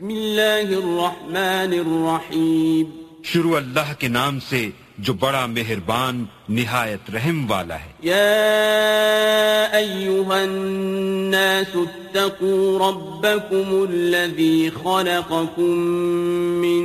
بسم اللہ الرحمن الرحیم شروع اللہ کے نام سے جو بڑا مہربان نہایت رحم والا ہے۔ يا أيها الناس اتقوا ربكم الذي خلقكم من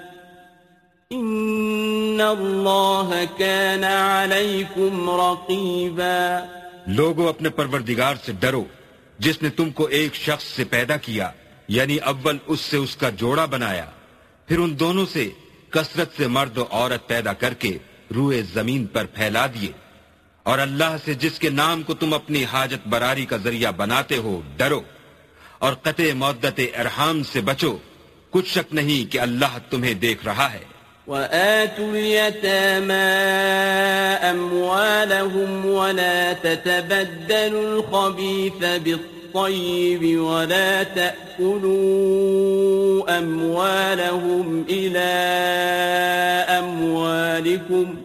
إن الله كان عليكم رقيبا لوگو اپنے پروردگار سے ڈرو، جس نے تم کو ایک شخص سے پیدا کیا یعنی اول اس سے اس کا جوڑا بنایا۔ پھر ان دونوں سے کثرت سے مرد و عورت پیدا کر کے روئے زمین پر پھیلا دیے۔ اور اللہ سے جس کے نام کو تم اپنی حاجت براری کا ذریعہ بناتے ہو، ڈرو۔ اور قطع مدت ارحام سے بچو۔ کچھ شک نہیں کہ اللہ تمہیں دیکھ رہا ہے۔ وآتوا اليتامى أموالهم ولا تتبدلوا الخبيث بالطيب ولا تأكلوا أموالهم إلى أموالكم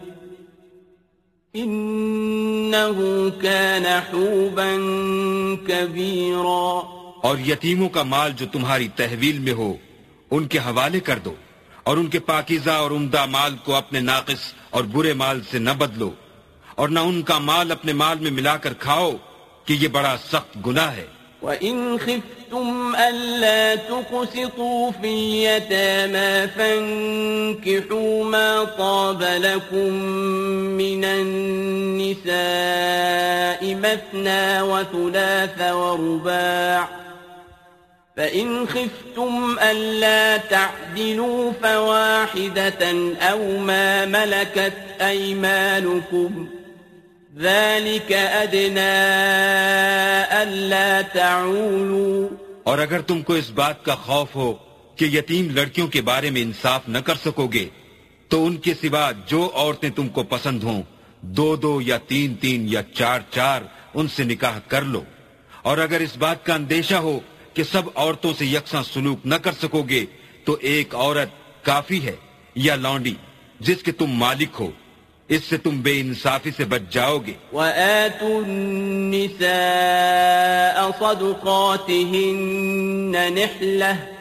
إنه كان حوبا كبيرا اور یتیموں کا مال جو تمہاری تحویل میں ہو، ان کے حوالے کر دو۔ اور ان کے پاکیزہ اور عمدہ مال کو اپنے ناقص اور برے مال سے نہ بدلو اور نہ ان کا مال اپنے مال میں ملا کر کھاؤ کہ یہ بڑا سخت گناہ ہے۔ وَإِنْ خِفْتُمْ أَلَّا تُقْسِطُوا فِي اليَّتَامَى فَانكِحُوا مَا طَابَ لَكُم مِّنَ النِّسَاءِ مَثْنَىٰ وَثُلَاثَ وَرُبَاعَ فإن خفتم ألا تعدلوا فواحدة أو ما ملكت أيمانكم ذلك أدنى ألا تعولوا اور اگر تم کو اس بات کا خوف ہو کہ یتیم لڑکیوں کے بارے میں انصاف نہ کر سکو گے، تو ان کے سوا جو عورتیں تم کو پسند ہوں، دو دو یا تین تین یا چار چار، ان سے نکاح کر لو۔ اور اگر اس بات کا اندیشہ ہو کہ سب عورتوں سے یکساں سلوک نہ کر سکو گے تو ایک عورت کافی ہے یا لانڈی، جس کے تم مالک ہو۔ اس سے تم بے انصافی سے بچ جاؤ گے۔ وَآتُوا النِّسَاءَ صَدُقَاتِهِنَّ نِحْلَةً۔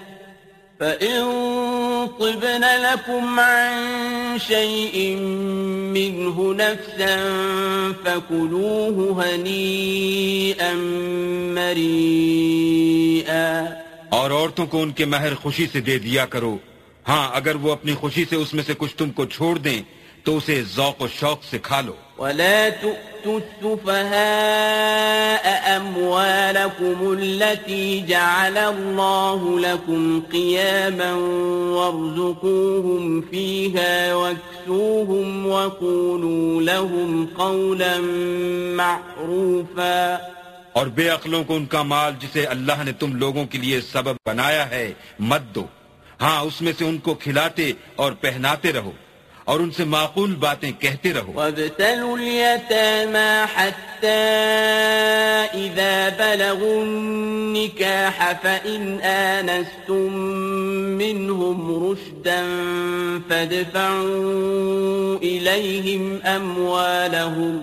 اور عورتوں کو ان کے مہر خوشی سے دے دیا کرو۔ ہاں اگر وہ اپنی خوشی سے اس میں سے کچھ تم کو چھوڑ دیں، تو اسے ذوق و شوق سے کھا لو۔ ولا تؤتوا السفهاء أموالكم التي جعل الله لكم قياما وارزقوهم فيها واكسوهم وقولوا لهم قولا معروفا اور بے عقلوں کو ان کا مال جسے اللہ نے تم لوگوں کے لیے سبب بنایا ہے مت دو۔ ہاں اس میں سے ان کو کھلاتے اور پہناتے رہو۔ اور ان سے معقول باتیں کہتے رہو۔ وابتلوا اليتامى حتى إذا بلغوا النكاح فإن آنستم منهم رشدا فادفعوا إليهم أموالهم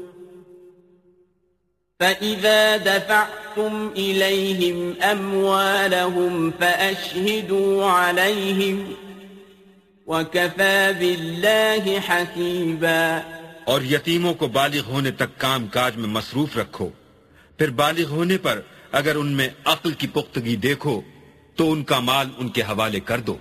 فإذا دفعتم إليهم أموالهم فأشهدوا عليهم وكفى بالله حسيبا اور یتیموں کو بالغ ہونے تک کام کاج میں مصروف رکھو۔ پھر بالغ ہونے پر اگر ان میں عقل کی پختگی دیکھو، تو ان کا مال ان کے حوالے کر دو۔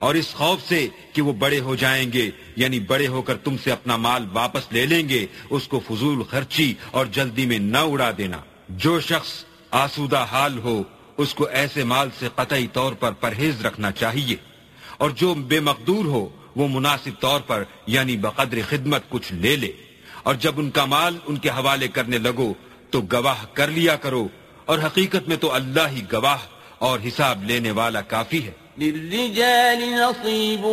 اور اس خوف سے کہ وہ بڑے ہو جائیں گے یعنی بڑے ہو کر تم سے اپنا مال واپس لے لیں گے، اس کو فضول خرچی اور جلدی میں نہ اڑا دینا۔ جو شخص آسودہ حال ہو، اس کو ایسے مال سے قطعی طور پر پرہیز رکھنا چاہیے۔ اور جو بے مقدور ہو، وہ مناسب طور پر یعنی بقدر خدمت کچھ لے لے۔ اور جب ان کا مال ان کے حوالے کرنے لگو، تو گواہ کر لیا کرو۔ اور حقیقت میں تو اللہ ہی گواہ اور حساب لینے والا کافی ہے۔ للرجال نصيب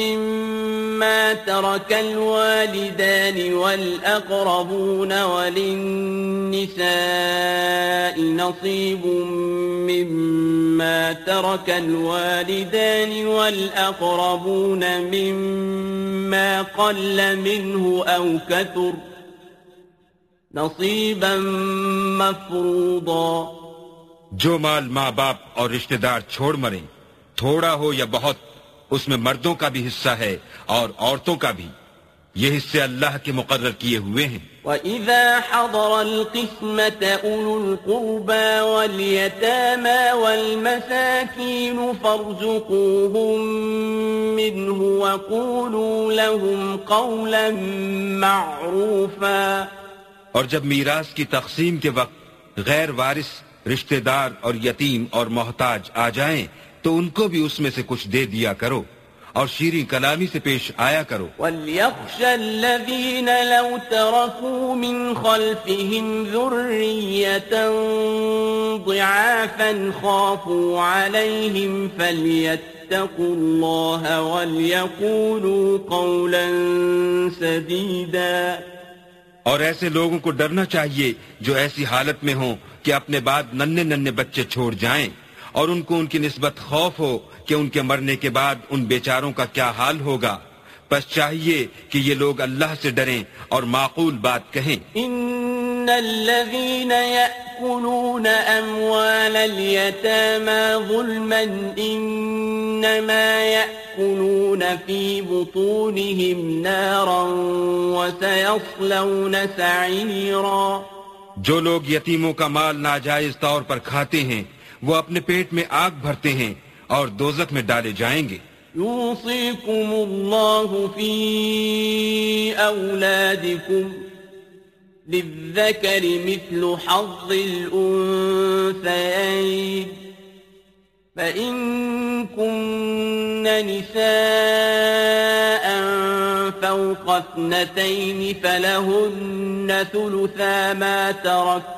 مما ترك الوالدان والأقربون وللنساء نصيب مما ترك الوالدان والأقربون مما قل منه أو كثر نصيبا مفروضا جو مال ماں باپ اور رشتہ دار چھوڑ مریں تھوڑا ہو یا بہت اس میں مردوں کا بھی حصہ ہے اور عورتوں کا بھی۔ یہ حصے اللہ کے مقرر کیے ہوئے ہیں۔ وَإِذَا حَضَرَ الْقِسْمَةَ أُولُو الْقُرْبَى وَالْيَتَامَى وَالْمَسَاكِينُ فَارْزُقُوهُم مِّنْهُ وَقُولُوا لَهُمْ قَوْلًا مَّعْرُوفًا۔ اور جب میراث کی تقسیم کے وقت غیر وارث رشتہ دار اور یتیم اور محتاج آ جائیں تو ان کو بھی اس میں سے کچھ دے دیا کرو اور شیریں کلامی سے پیش آیا کرو۔ وَلْيَخْشَ الَّذِينَ لَوْ تَرَكُوا مِنْ خَلْفِهِمْ ذُرِّيَّةً ضِعَافًا خَافُوا عَلَيْهِمْ فَلْيَتَّقُوا اللَّهَ وَلْيَقُولُوا قَوْلًا سَدِيدًا۔ اور ایسے لوگوں کو ڈرنا چاہیے جو ایسی حالت میں ہوں کہ اپنے بعد ننے ننے بچے چھوڑ جائیں۔ اور ان کو ان کی نسبت خوف ہو کہ ان کے مرنے کے بعد ان بیچاروں کا کیا حال ہوگا۔ بس چاہیے کہ یہ لوگ اللہ سے ڈریں اور معقول بات کہیں۔ ان الذين ياكلون اموال اليتامى ظلما انما ياكلون في بطونهم نارا وسيصلون سعيرا۔ جو لوگ یتیموں کا مال ناجائز طور پر کھاتے ہیں وہ اپنے پیٹ میں آگ بھرتے ہیں اور دوزخ میں ڈالے جائیں گے۔ يوصيكم الله في أولادكم للذكر مثل حظ الأنثيين فإن كن نساء فوق اثنتين فلهن ثلثا ما ترك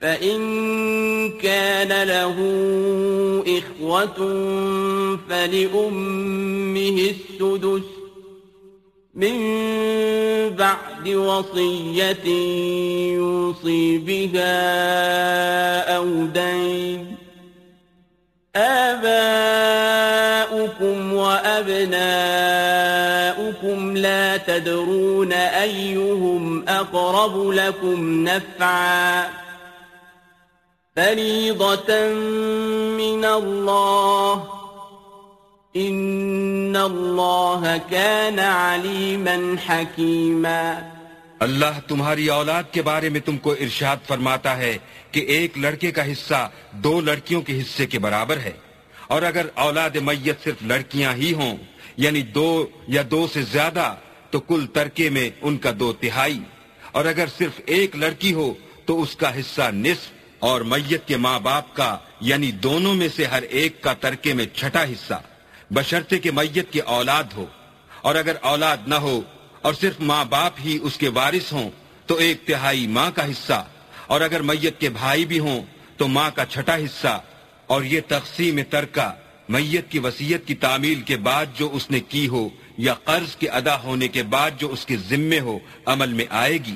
فإن كان له إخوة فلأمه السدس من بعد وصية يوصي بها أو دين آباؤكم وأبناؤكم لا تدرون أيهم أقرب لكم نفعاً فريضة من الله. إن الله كان عليما حكيما. اللہ تمہاری اولاد کے بارے میں تم کو ارشاد فرماتا ہے کہ ایک لڑکے کا حصہ دو لڑکیوں کے حصے کے برابر ہے۔ اور اگر اولاد میت صرف لڑکیاں ہی ہوں یعنی دو یا دو سے زیادہ، تو کل ترکے میں ان کا دو تہائی۔ اور اگر صرف ایک لڑکی ہو، تو اس کا حصہ نصف۔ اور میت کے ماں باپ کا یعنی دونوں میں سے ہر ایک کا ترکے میں چھٹا حصہ، بشرطے کے میت کی اولاد ہو۔ اور اگر اولاد نہ ہو اور صرف ماں باپ ہی اس کے وارث ہوں، تو ایک تہائی ماں کا حصہ۔ اور اگر میت کے بھائی بھی ہوں، تو ماں کا چھٹا حصہ۔ اور یہ تقسیم ترکہ میت کی وسیعت کی تعمیل کے بعد جو اس نے کی ہو یا قرض کے ادا ہونے کے بعد جو اس کے ذمے ہو، عمل میں آئے گی۔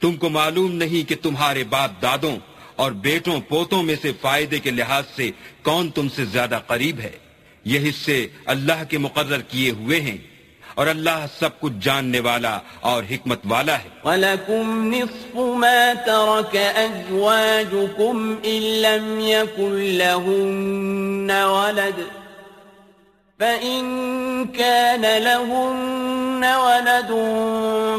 تم کو معلوم نہیں کہ تمہارے باپ دادوں اور بیٹوں پوتوں میں سے فائدے کے لحاظ سے کون تم سے زیادہ قریب ہے؟ یہ حصے اللہ کے مقرر کیے ہوئے ہیں اور اللہ سب کچھ جاننے والا اور حکمت والا ہے۔ وَلَكُمْ نِصْفُ مَا تَرَكَ أَزْوَاجُكُمْ إِن لَّمْ يَكُن لَّهُنَّ وَلَدٌ فَإِن كَانَ لَهُنَّ وَلَدٌ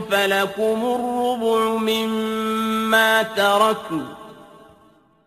فَلَكُمُ الرُّبُعُ مِمَّا تَرَكْنَ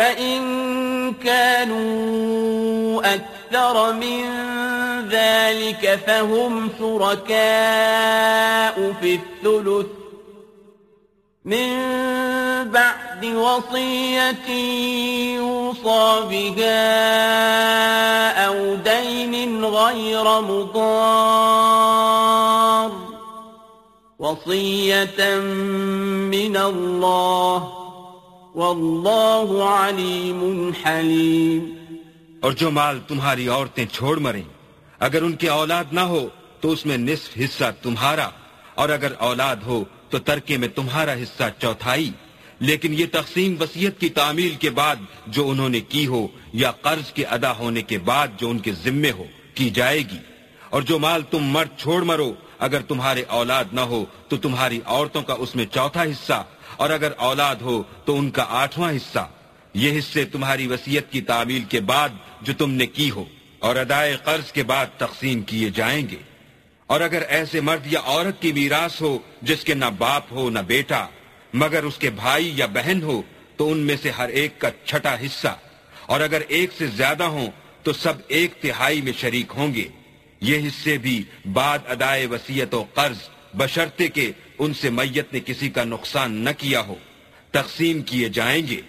فإن كانوا أكثر من ذلك فهم شركاء في الثلث من بعد وصية يوصى بها أو دين غير مضار وصية من الله واللہ علیم حلیم۔ اور جو مال تمہاری عورتیں چھوڑ مریں، اگر ان کے اولاد نہ ہو، تو اس میں نصف حصہ تمہارا، اور اگر اولاد ہو، تو ترکے میں تمہارا حصہ چوتھائی۔ لیکن یہ تقسیم وسیعت کی تعمیل کے بعد جو انہوں نے کی ہو، یا قرض کے ادا ہونے کے بعد جو ان کے ذمے ہو، کی جائے گی۔ اور جو مال تم مرد چھوڑ مرو، اگر تمہارے اولاد نہ ہو، تو تمہاری عورتوں کا اس میں چوتھا حصہ اور اگر اولاد ہو تو ان کا آٹھواں حصہ۔ یہ حصے تمہاری وسیعت کی تعمیل کے بعد جو تم نے کی ہو اور ادائے قرض کے بعد تقسیم کیے جائیں گے۔ اور اگر ایسے مرد یا عورت کی میراث ہو جس کے نہ باپ ہو نہ بیٹا، مگر اس کے بھائی یا بہن ہو، تو ان میں سے ہر ایک کا چھٹا حصہ۔ اور اگر ایک سے زیادہ ہوں تو سب ایک تہائی میں شریک ہوں گے۔ یہ حصے بھی بعد ادائے وسیعت و قرض بشرتے کے ان سے میت نے کسی کا نقصان نہ کیا ہو۔ تقسیم کیے جائیں گے۔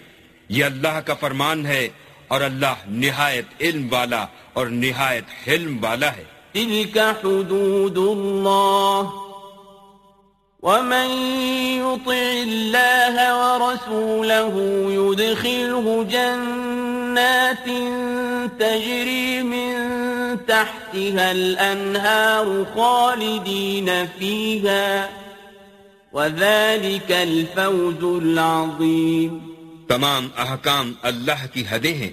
یہ اللہ کا فرمان ہے اور اللہ نہایت علم والا اور نہایت حلم والا ہے۔ تلك حدود الله ومن يطع الله ورسوله يدخله جنات تجري من تحتها الأنهار خالدين فيها، وَذَلِكَ الْفَوْزُ الْعَظِيمُ. تمام احکام اللہ کی حدیں ہیں،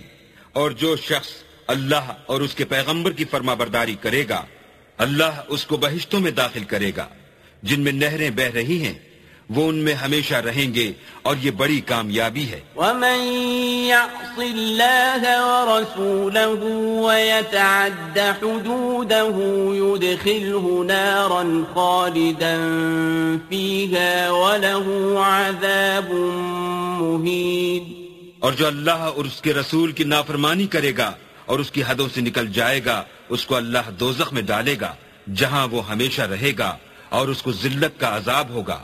اور جو شخص اللہ اور اس کے پیغمبر کی فرما برداری کرے گا، اللہ اس کو بہشتوں میں داخل کرے گا، جن میں نہریں بہ رہی ہیں۔ وہ ان میں ہمیشہ رہیں گے اور یہ بڑی کامیابی ہے۔ ومن يعص الله ورسوله ويتعد حدوده يدخله نارا خالدا فيها وله عذاب مهين۔ اور جو اللہ اور اس کے رسول کی نافرمانی کرے گا اور اس کی حدوں سے نکل جائے گا اس کو اللہ دوزخ میں ڈالے گا جہاں وہ ہمیشہ رہے گا اور اس کو ذلت کا عذاب ہوگا۔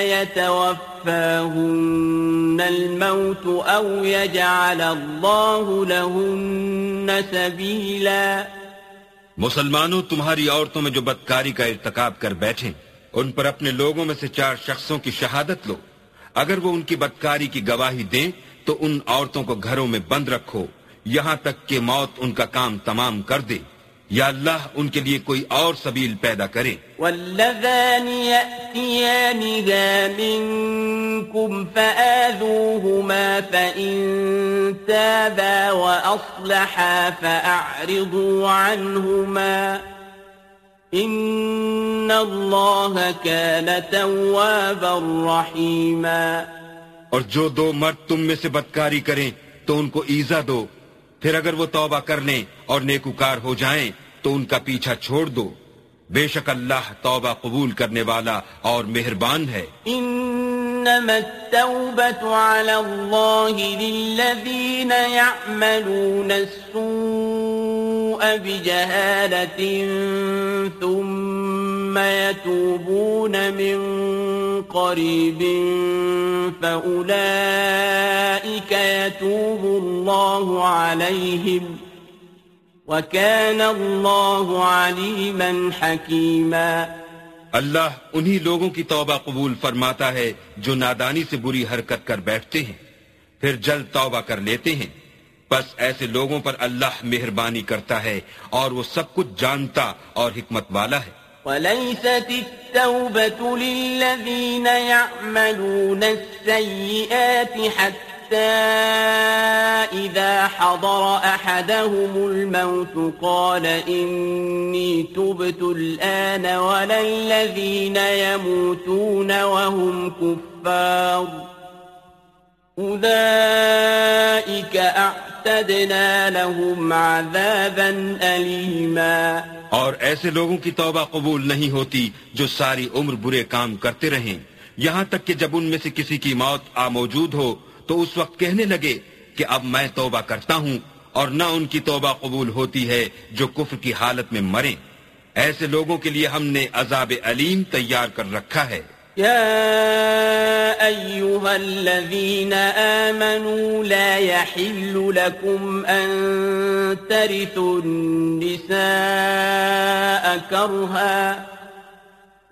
يتوفاهن الموت أو يجعل الله لهن سبيلا. مسلمانوں، تمہاری عورتوں میں جو بدکاری کا ارتکاب کر بیٹھیں ان پر اپنے لوگوں میں سے چار شخصوں کی شہادت لو۔ اگر وہ ان کی بدکاری کی گواہی دیں، تو ان عورتوں کو گھروں میں بند رکھو۔ یہاں تک کہ موت ان کا کام تمام کر دے۔ یا اللہ ان کے لیے کوئی اور سبیل پیدا کرے۔ واللذان فآذوهما فإن تابا وأصلحا فأعرضوا عنهما إن الله كان توابا رحيما۔ اور جو دو مرد تم میں سے بدکاری کریں تو ان کو ایزا دو۔ پھر اگر وہ توبہ کر لیں اور نیکوکار ہو جائیں تو ان کا پیچھا چھوڑ دو۔ بے شک اللہ توبہ قبول کرنے والا اور مہربان ہے۔ انما التوبة على الله للذين يعملون السوء بجهالة ثم يتوبون من قريب فأولئك يتوب الله عليهم وَكَانَ اللَّهُ عَلِيمًا حَكِيمًا اللہ انہی لوگوں کی توبہ قبول فرماتا ہے جو نادانی سے بری حرکت کر بیٹھتے ہیں پھر جلد توبہ کر لیتے ہیں۔ بس ایسے لوگوں پر اللہ مہربانی کرتا ہے اور وہ سب کچھ جانتا اور حکمت والا ہے۔ وَلَيْسَتِ التَّوْبَةُ لِلَّذِينَ يَعْمَلُونَ السَّيِّئَاتِ حَتَّى إذا حضر أحدهم الموت قال إني تبت الآن ولا الذين يموتون وهم كفار أولئك أعتدنا لهم عذابا أليما اور ایسے لوگوں کی توبہ قبول نہیں ہوتی جو ساری عمر برے کام کرتے رہیں۔ یہاں تک کہ جب ان میں سے کسی کی موت آ موجود ہو تو اس وقت کہنے لگے کہ اب میں توبہ کرتا ہوں اور نہ ان کی توبہ قبول ہوتی ہے جو کفر کی حالت میں مریں ایسے لوگوں کے لیے ہم نے عذاب علیم تیار کر رکھا ہے۔ يا أيها الذين آمنوا لا يحل لكم أن ترثوا النساء كرها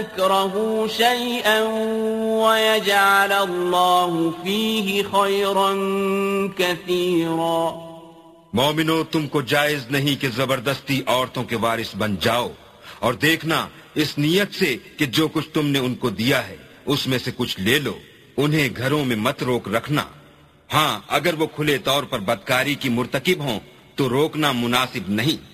تكرهوا شيئا ويجعل الله فيه خيرا كثيرا۔ مومنو تم کو جائز نہیں کہ زبردستی عورتوں کے وارث بن جاؤ اور دیکھنا اس نیت سے کہ جو کچھ تم نے ان کو دیا ہے، اس میں سے کچھ لے لو۔ انہیں گھروں میں مت روک رکھنا۔ ہاں اگر وہ کھلے طور پر بدکاری کی مرتکب ہوں تو روکنا مناسب نہیں۔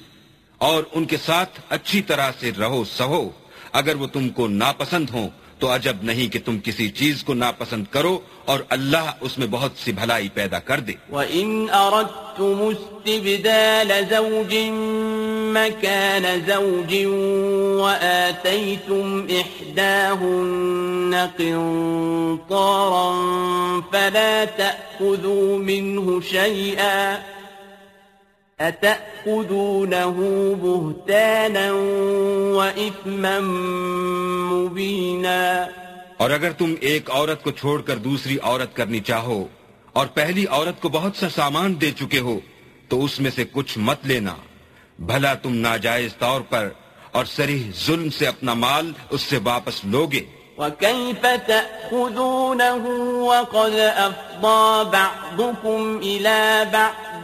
اور ان کے ساتھ اچھی طرح سے رہو، سہو۔ اگر وہ تم کو ناپسند ہوں، تو عجب نہیں کہ تم کسی چیز کو ناپسند کرو اور اللہ اس میں بہت سی بھلائی پیدا کر دے۔ وَإِنْ أَرَدْتُمُ اسْتِبْدَالَ زَوْجٍ مَكَانَ زَوْجٍ وَآتَيْتُمْ إِحْدَاهُنَّ قِنْطَارًا فَلَا تَأْخُذُوا مِنْهُ شَيْئًا أَتَأْخُذُونَهُ بُهْتَانًا وَإِثْمًا مُبِينًا اور اگر تم ایک عورت کو چھوڑ کر دوسری عورت کرنی چاہو اور پہلی عورت کو بہت سا سامان دے چکے ہو تو اس میں سے کچھ مت لینا۔ بھلا تم ناجائز طور پر اور سریح ظلم سے اپنا مال اس سے واپس لوگے۔ وَكَيْفَ تَأْخُذُونَهُ وَقَدْ أَفْضَى بَعْضُكُمْ إِلَى بَعْضٍ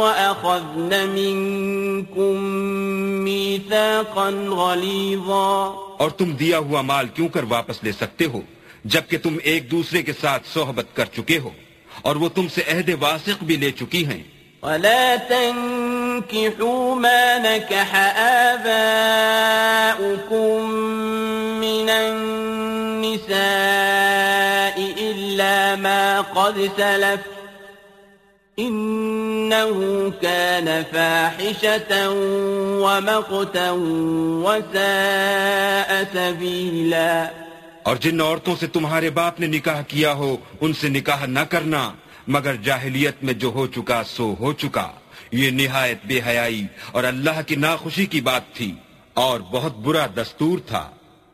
وَأَخَذْنَ مِنْكُمْ مِيثَاقًا غَلِيظًا اور تم دیا ہوا مال کیوں کر واپس لے سکتے ہو جبکہ تم ایک دوسرے کے ساتھ صحبت کر چکے ہو اور وہ تم سے عہد واسق بھی لے چکی ہیں؟ ولا تنكحوا ما نكح آباؤكم من النساء إلا ما قد سلف إنه كان فاحشة ومقتا وساء سبيلا. اور جن عورتوں سے تمہارے باپ نے نکاح کیا ہو، ان سے نکاح نہ کرنا، مگر جاہلیت میں جو ہو چکا سو ہو چکا۔ یہ نہایت بے حیائی اور اللہ کی ناخوشی کی بات تھی اور بہت برا دستور تھا۔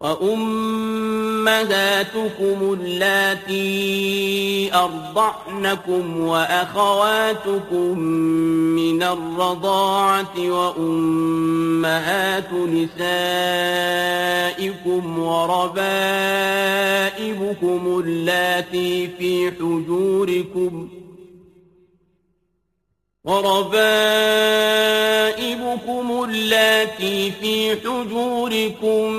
وأمهاتكم اللاتي أرضعنكم وأخواتكم من الرضاعة وأمهات نسائكم وربائبكم اللاتي في حجوركم وربائبكم اللاتي في حجوركم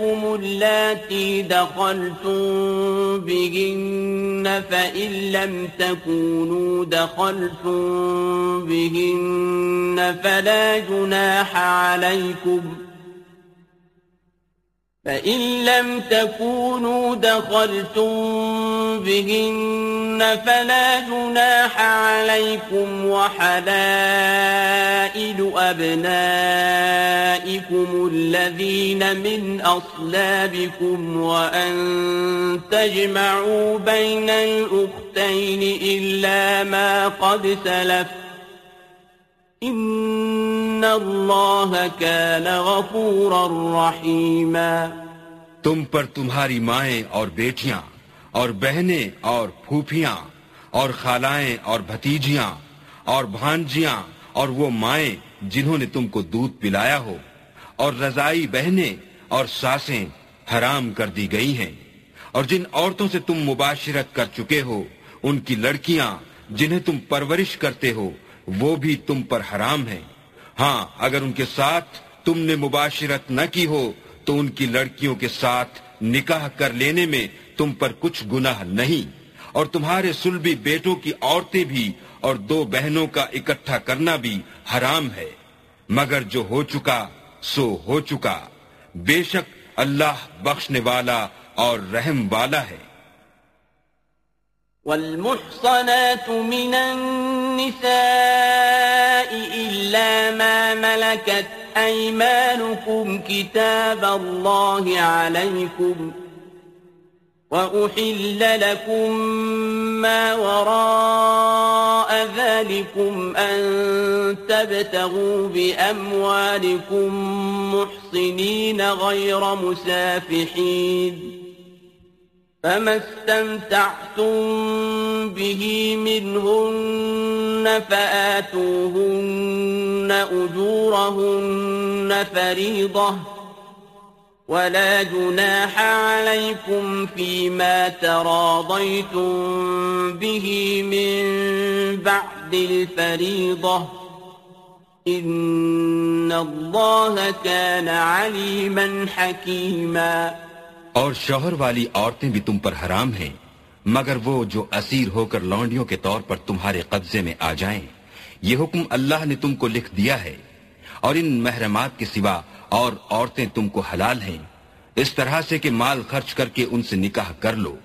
نسائكم اللاتي دخلتم بهن فإن لم تكونوا دخلتم بهن فلا جناح عليكم فإن لم تكونوا دخلتم بهن فلا جناح عليكم وحلائل أبنائكم الذين من أصلابكم وأن تجمعوا بين الأختين إلا ما قد سلف ان اللہ كان غفورا رحیما تم پر تمہاری مائیں اور بیٹیاں اور بہنیں اور پھوپھیاں اور خالائیں اور بھتیجیاں اور بھانجیاں اور وہ مائیں جنہوں نے تم کو دودھ پلایا ہو اور رضائی بہنیں اور ساسیں حرام کر دی گئی ہیں اور جن عورتوں سے تم مباشرت کر چکے ہو، ان کی لڑکیاں جنہیں تم پرورش کرتے ہو، وہ بھی تم پر حرام ہیں۔ ہاں اگر ان کے ساتھ تم نے مباشرت نہ کی ہو، تو ان کی لڑکیوں کے ساتھ نکاح کر لینے میں تم پر کچھ گناہ نہیں اور تمہارے سلبی بیٹوں کی عورتیں بھی اور دو بہنوں کا اکٹھا کرنا بھی حرام ہے۔ مگر جو ہو چکا، سو ہو چکا۔ بے شک اللہ بخشنے والا اور رحم والا ہے۔ والمحصنات من النساء إلا ما ملكت أيمانكم كتاب الله عليكم وأحل لكم ما وراء ذلكم أن تبتغوا بأموالكم محصنين غير مسافحين فما استمتعتم به منهن فآتوهن أجورهن فريضة ولا جناح عليكم فيما تراضيتم به من بعد الفريضة. إن الله كان عليما حكيما. اور شوہر والی عورتیں بھی تم پر حرام ہیں، مگر وہ جو اسیر ہو کر لونڈیوں کے طور پر تمہارے قبضے میں آ جائیں، یہ حکم اللہ نے تم کو لکھ دیا ہے، اور ان محرمات کے سوا اور عورتیں تم کو حلال ہیں۔ اس طرح سے کہ مال خرچ کر کے ان سے نکاح کر لو۔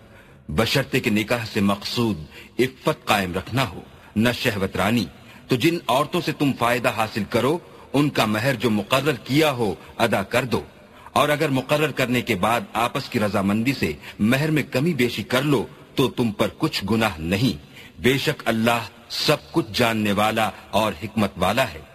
بشرتے کے نکاح سے مقصود عفت قائم رکھنا ہو، نہ شہوت رانی۔ تو جن عورتوں سے تم فائدہ حاصل کرو، ان کا مہر جو مقرر کیا ہو ادا کر دو۔ اور اگر مقرر کرنے کے بعد آپس کی رضامندی سے مہر میں کمی بیشی کر لو، تو تم پر کچھ گناہ نہیں۔ بے شک اللہ سب کچھ جاننے والا اور حکمت والا ہے۔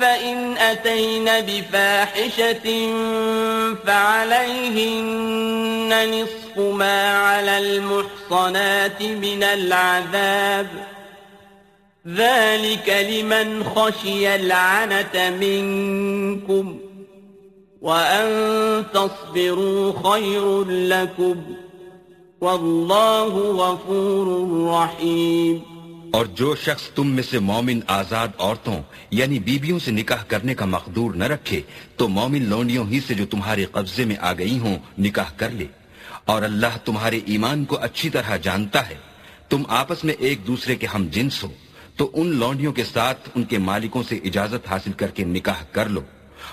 فإن أتين بفاحشة فعليهن نصف ما على المحصنات من العذاب ذلك لمن خشي العنة منكم وأن تصبروا خير لكم والله غفور رحيم اور جو شخص تم میں سے مومن آزاد عورتوں یعنی بیبیوں سے نکاح کرنے کا مقدور نہ رکھے، تو مومن لونڈیوں ہی سے جو تمہارے قبضے میں آ گئی ہوں، نکاح کر لے۔ اور اللہ تمہارے ایمان کو اچھی طرح جانتا ہے۔ تم آپس میں ایک دوسرے کے ہم جنس ہو، تو ان لونڈیوں کے ساتھ ان کے مالکوں سے اجازت حاصل کر کے نکاح کر لو۔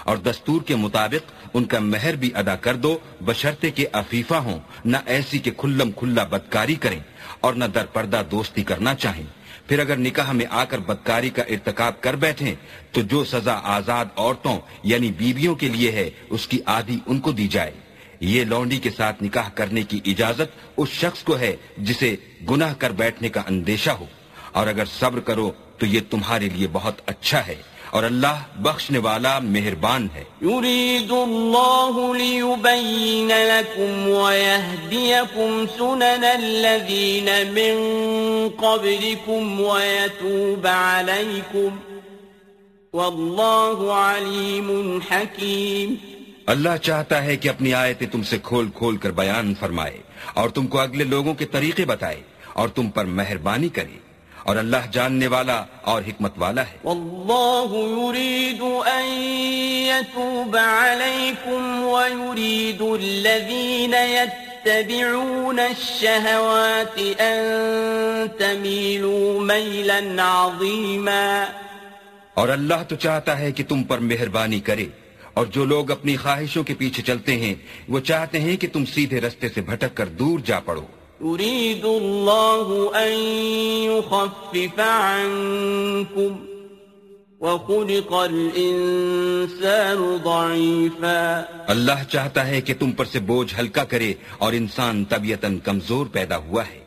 اور دستور کے مطابق ان کا مہر بھی ادا کر دو بشرتے کے افیفہ ہوں، نہ ایسی کہ کھلم کھلا بدکاری کریں، اور نہ در پردہ دوستی کرنا چاہیں۔ پھر اگر نکاح میں آ کر بدکاری کا ارتکاب کر بیٹھیں، تو جو سزا آزاد عورتوں یعنی بیویوں کے لیے ہے، اس کی آدھی ان کو دی جائے۔ یہ لونڈی کے ساتھ نکاح کرنے کی اجازت اس شخص کو ہے جسے گناہ کر بیٹھنے کا اندیشہ ہو۔ اور اگر صبر کرو، تو یہ تمہارے لیے بہت اچھا ہے۔ اور اللہ بخشنے والا مہربان ہے۔ يريد الله ليبين لكم ويهديكم سنن الذين من قبلكم ويتوب عليكم والله عليم حكيم اللہ چاہتا ہے کہ اپنی آیتیں تم سے کھول کھول کر بیان فرمائے اور تم کو اگلے لوگوں کے طریقے بتائے اور تم پر مہربانی کرے۔ اور اللہ جاننے والا اور حکمت والا ہے۔ والله يريد أن يتوب عليكم ويريد الذين يتبعون الشهوات أن تميلوا ميلا عظيما اور اللہ تو چاہتا ہے کہ تم پر مہربانی کرے۔ اور جو لوگ اپنی خواہشوں کے پیچھے چلتے ہیں وہ چاہتے ہیں کہ تم سیدھے رستے سے بھٹک کر دور جا پڑو۔ يريد الله أن يخفف عنكم وخلق الإنسان ضعيفا اللہ چاہتا ہے کہ تم پر سے بوجھ ہلکا کرے اور انسان طبیعتاً کمزور پیدا ہوا ہے۔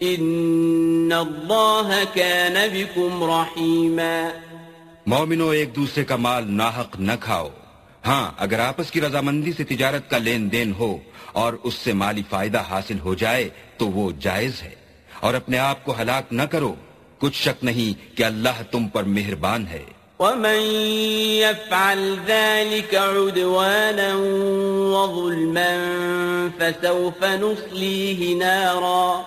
ان اللہ كان بكم رحیما مومنو ایک دوسرے کا مال ناحق نہ کھاؤ۔ ہاں اگر آپس کی رضامندی سے تجارت کا لین دین ہو اور اس سے مالی فائدہ حاصل ہو جائے تو وہ جائز ہے۔ اور اپنے آپ کو ہلاک نہ کرو۔ کچھ شک نہیں کہ اللہ تم پر مہربان ہے۔ ومن يفعل ذلك عدوانا وظلما فسوف نصليه نارا۔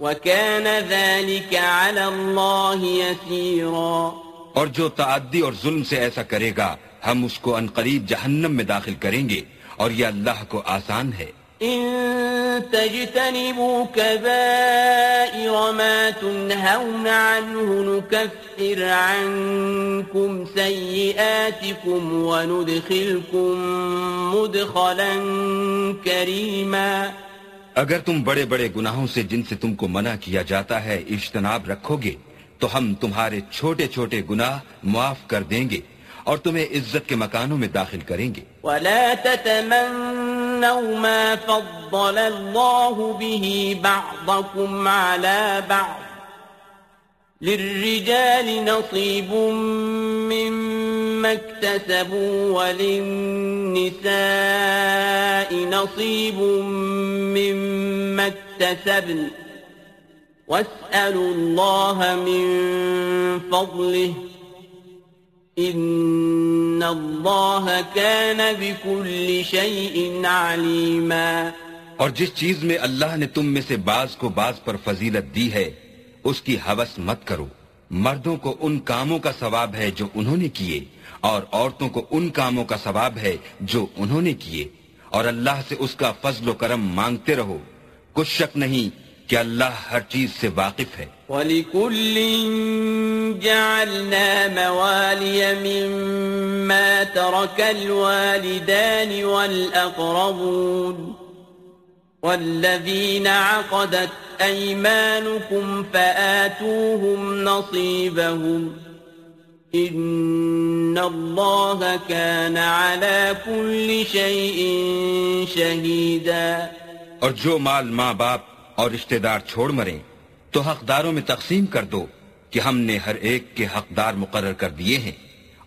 وكان ذلك على الله يسيرا۔ اور جو تعدی اور ظلم سے ایسا کرے گا ہم اس کو انقریب جہنم میں داخل کریں گے اور یہ اللہ کو آسان ہے۔ إن تجتنبوا كبائر ما تنهون عنه نكفر عنكم سيئاتكم وندخلكم مدخلا كريما۔ اگر تم بڑے بڑے گناہوں سے جن سے تم کو منع کیا جاتا ہے اجتناب رکھو گے، تو ہم تمہارے چھوٹے چھوٹے گناہ معاف کر دیں گے اور تمہیں عزت کے مکانوں میں داخل کریں گے۔ ولا تتمنوا ما فضل الله به بعضكم على بعض للرجال نصيب مما اكتسبوا وللنساء نصيب مما اكتسبن. واسألوا الله من فضله. ان اللہ كان بكل شيء عليما. اور جس چیز میں اللہ نے تم میں سے بعض کو بعض پر فضیلت دی ہے، اس کی حوث مت کرو۔ مردوں کو ان کاموں کا ثواب ہے جو انہوں نے کیے۔ اور عورتوں کو ان کاموں کا ثواب ہے جو انہوں نے کیے۔ اور اللہ سے اس کا فضل و کرم مانگتے رہو۔ کچھ شک نہیں کہ اللہ ہر چیز سے واقف ہے۔ وَلِكُلٍّ جَعَلْنَا مَوَالِيَ مِمَّا تَرَكَ الْوَالِدَانِ وَالْأَقْرَبُونَ والذين عقدت أيمانكم فآتوهم نصيبهم إن الله كان على كل شيء شهيدا اور جو مال ماں باپ اور رشتہ دار چھوڑ مریں، تو حقداروں میں تقسیم کر دو کہ ہم نے ہر ایک کے حقدار مقرر کر دیے ہیں۔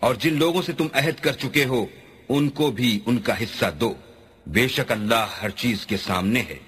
اور جن لوگوں سے تم عہد کر چکے ہو، ان کو بھی ان کا حصہ دو۔ بے شک اللہ ہر چیز کے سامنے ہے۔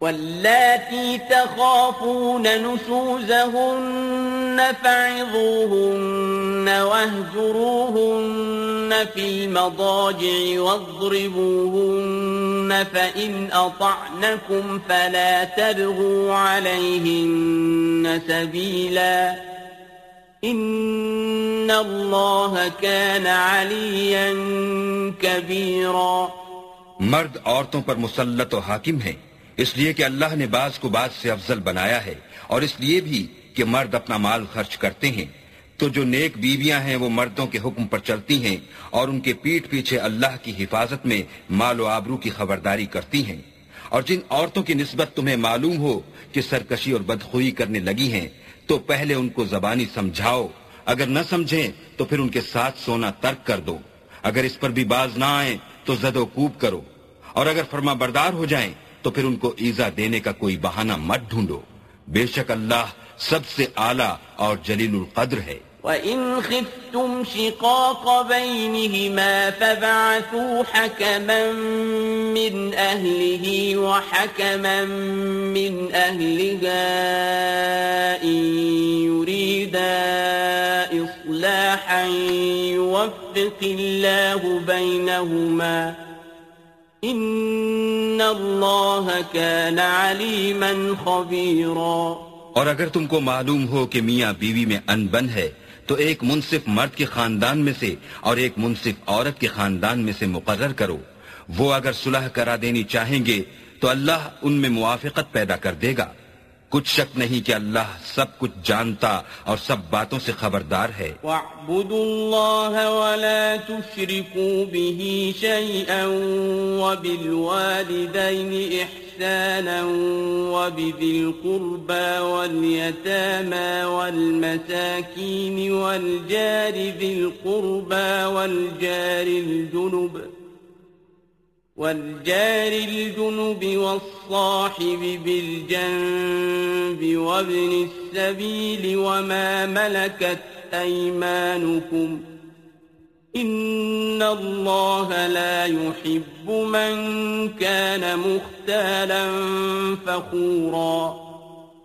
واللاتي تخافون نشوزهن فعظوهن واهجروهن في المضاجع واضربوهن فإن أطعنكم فلا تبغوا عليهن سبيلا إن الله كان عليا كبيرا مرد عورتوں پر مسلط و حاکم ہیں اس لیے کہ اللہ نے بعض کو بعض سے افضل بنایا ہے اور اس لیے بھی کہ مرد اپنا مال خرچ کرتے ہیں۔ تو جو نیک بیویاں ہیں وہ مردوں کے حکم پر چلتی ہیں اور ان کے پیٹ پیچھے اللہ کی حفاظت میں مال و آبرو کی خبرداری کرتی ہیں۔ اور جن عورتوں کی نسبت تمہیں معلوم ہو کہ سرکشی اور بدخوئی کرنے لگی ہیں، تو پہلے ان کو زبانی سمجھاؤ۔ اگر نہ سمجھیں، تو پھر ان کے ساتھ سونا ترک کر دو۔ اگر اس پر بھی باز نہ آئیں، تو زد و کوب کرو۔ اور اگر فرما بردار ہو جائیں تو پھر ان کو ایزا دینے کا کوئی بہانہ مت ڈھونڈو۔ بے شک اللہ سب سے اعلیٰ اور جلیل القدر ہے۔ وَإِنْ خِفْتُمْ شِقَاقَ بَيْنِهِمَا فَبَعَثُوا حَكَمًا مِّنْ أَهْلِهِ وَحَكَمًا مِّنْ أَهْلِهَا إِن يُرِيدَا إِصْلَاحًا يُوَفِّقِ اللَّهُ بَيْنَهُمَا ان اللہ كان علیما خبیرا اور اگر تم کو معلوم ہو کہ میاں بیوی میں انبن ہے، تو ایک منصف مرد کے خاندان میں سے اور ایک منصف عورت کے خاندان میں سے مقرر کرو۔ وہ اگر صلح کرا دینی چاہیں گے، تو اللہ ان میں موافقت پیدا کر دے گا۔ کچھ شک نہیں کہ اللہ سب کچھ جانتا اور سب باتوں سے خبردار ہے۔ وَاعْبُدُوا اللَّهَ وَلَا تُشْرِكُوا بِهِ شَيْئًا وَبِالْوَالِدَيْنِ إِحْسَانًا وَبِذِي الْقُرْبَى وَالْيَتَامَى وَالْمَسَاكِينِ وَالْجَارِ ذِي الْقُرْبَى وَالْجَارِ الْجُنُبِ۔ والجار الجنب والصاحب بالجنب وابن السبيل وما ملكت أيمانكم إن الله لا يحب من كان مختالا فخورا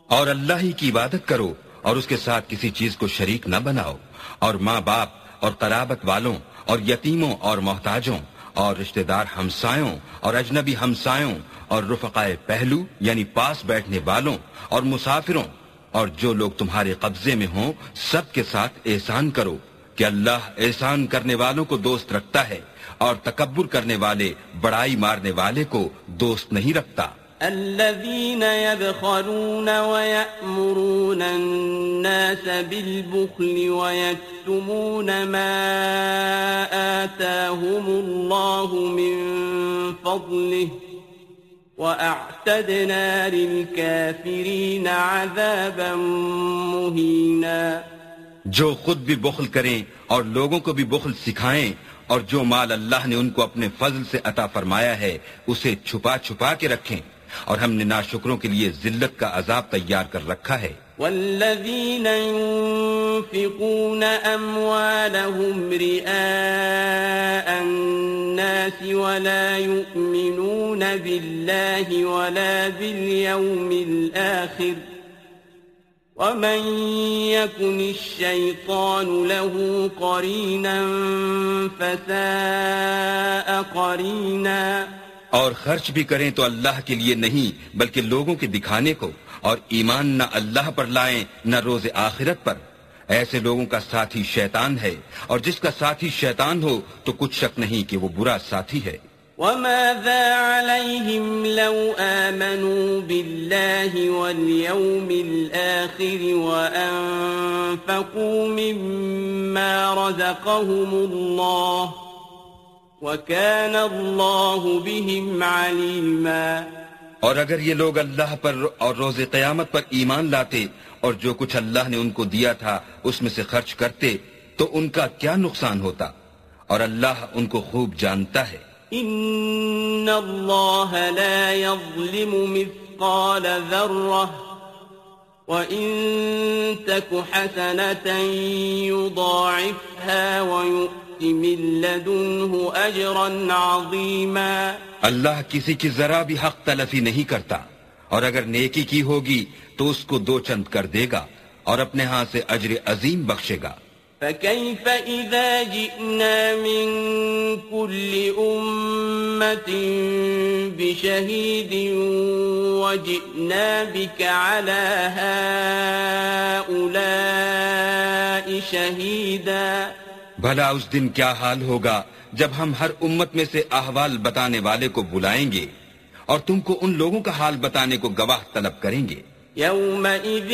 اور اللہ ہی کی عبادت کرو اور اس کے ساتھ کسی چیز کو شریک نہ بناؤ اور ماں باپ اور قرابت والوں اور یتیموں اور محتاجوں اور رشتہ دار ہمسایوں اور اجنبی ہمسایوں اور رفقائے پہلو یعنی پاس بیٹھنے والوں اور مسافروں اور جو لوگ تمہارے قبضے میں ہوں، سب کے ساتھ احسان کرو کہ اللہ احسان کرنے والوں کو دوست رکھتا ہے اور تکبر کرنے والے، بڑائی مارنے والے کو دوست نہیں رکھتا۔ الذين يبخلون ويأمرون الناس بالبخل ويكتمون ما آتاهم الله من فضله وأعتدنا للكافرين عذابا مهينا جو خود بھی بخل کریں اور لوگوں کو بھی بخل سکھائیں اور جو مال اللہ نے ان کو اپنے فضل سے عطا فرمایا ہے، اسے چھپا چھپا کے رکھیں۔ اور ہم نے ناشکروں کے لیے ذلت کا عذاب تیار کر رکھا ہے۔ والذین ينفقون اموالهم رئاء الناس ولا يؤمنون بالله ولا باليوم الآخر ومن يكن الشيطان له قرينا فساء قرينا اور خرچ بھی کریں تو اللہ کے لیے نہیں، بلکہ لوگوں کے دکھانے کو۔ اور ایمان نہ اللہ پر لائیں، نہ روز آخرت پر۔ ایسے لوگوں کا ساتھی شیطان ہے۔ اور جس کا ساتھی شیطان ہو، تو کچھ شک نہیں کہ وہ برا ساتھی ہے۔ وماذا عليهم لو آمنوا بالله واليوم الآخر وأنفقوا مما رزقهم الله وكان الله بهم عليما اور اگر یہ لوگ اللہ پر اور روز قیامت پر ایمان لاتے اور جو کچھ اللہ نے ان کو دیا تھا اس میں سے خرچ کرتے تو ان کا کیا نقصان ہوتا؟ اور اللہ ان کو خوب جانتا ہے۔ ان اللہ لا يظلم مثقال ذرہ وَإِن تَكُ حَسَنَةً يُضَاعِفْهَا وَيُؤْتِ مِن لَّدُنْهُ اللہ کسی کی ذرا بھی حق تلفی نہیں کرتا اور اگر نیکی کی ہوگی تو اس کو دو چند کر دے گا اور اپنے ہاں سے اجر عظیم بخشے گا۔ فكيف إذا جئنا من كل أمة بشهيد وجئنا بك على هؤلاء شهيدا بھلا اس دن کیا حال ہوگا جب ہم ہر امت میں سے احوال بتانے والے کو بلائیں گے اور تم کو ان لوگوں کا حال بتانے کو گواہ طلب کریں گے۔ يومئذ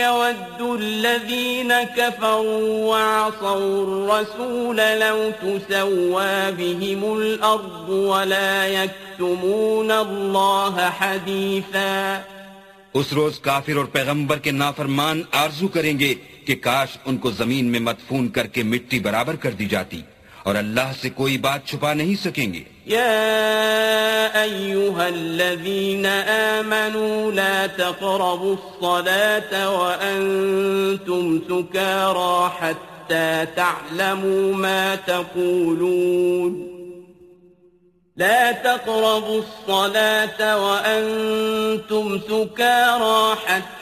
يود الذين كفروا وعصوا الرسول لو تسوى بهم الأرض ولا يكتمون الله حديثا۔ اس روز کافر اور پیغمبر کے نافرمان آرزو کریں گے کہ کاش ان کو زمین میں مدفون کر کے مٹی برابر کر دی جاتی اور اللہ سے کوئی بات چھپا نہیں سکیں گے۔ يا أيها الذين آمنوا لا تقربوا الصلاة وأنتم سكارى حتى تعلموا ما تقولون۔ لا تقربوا الصلاة وأنتم سكارى حتى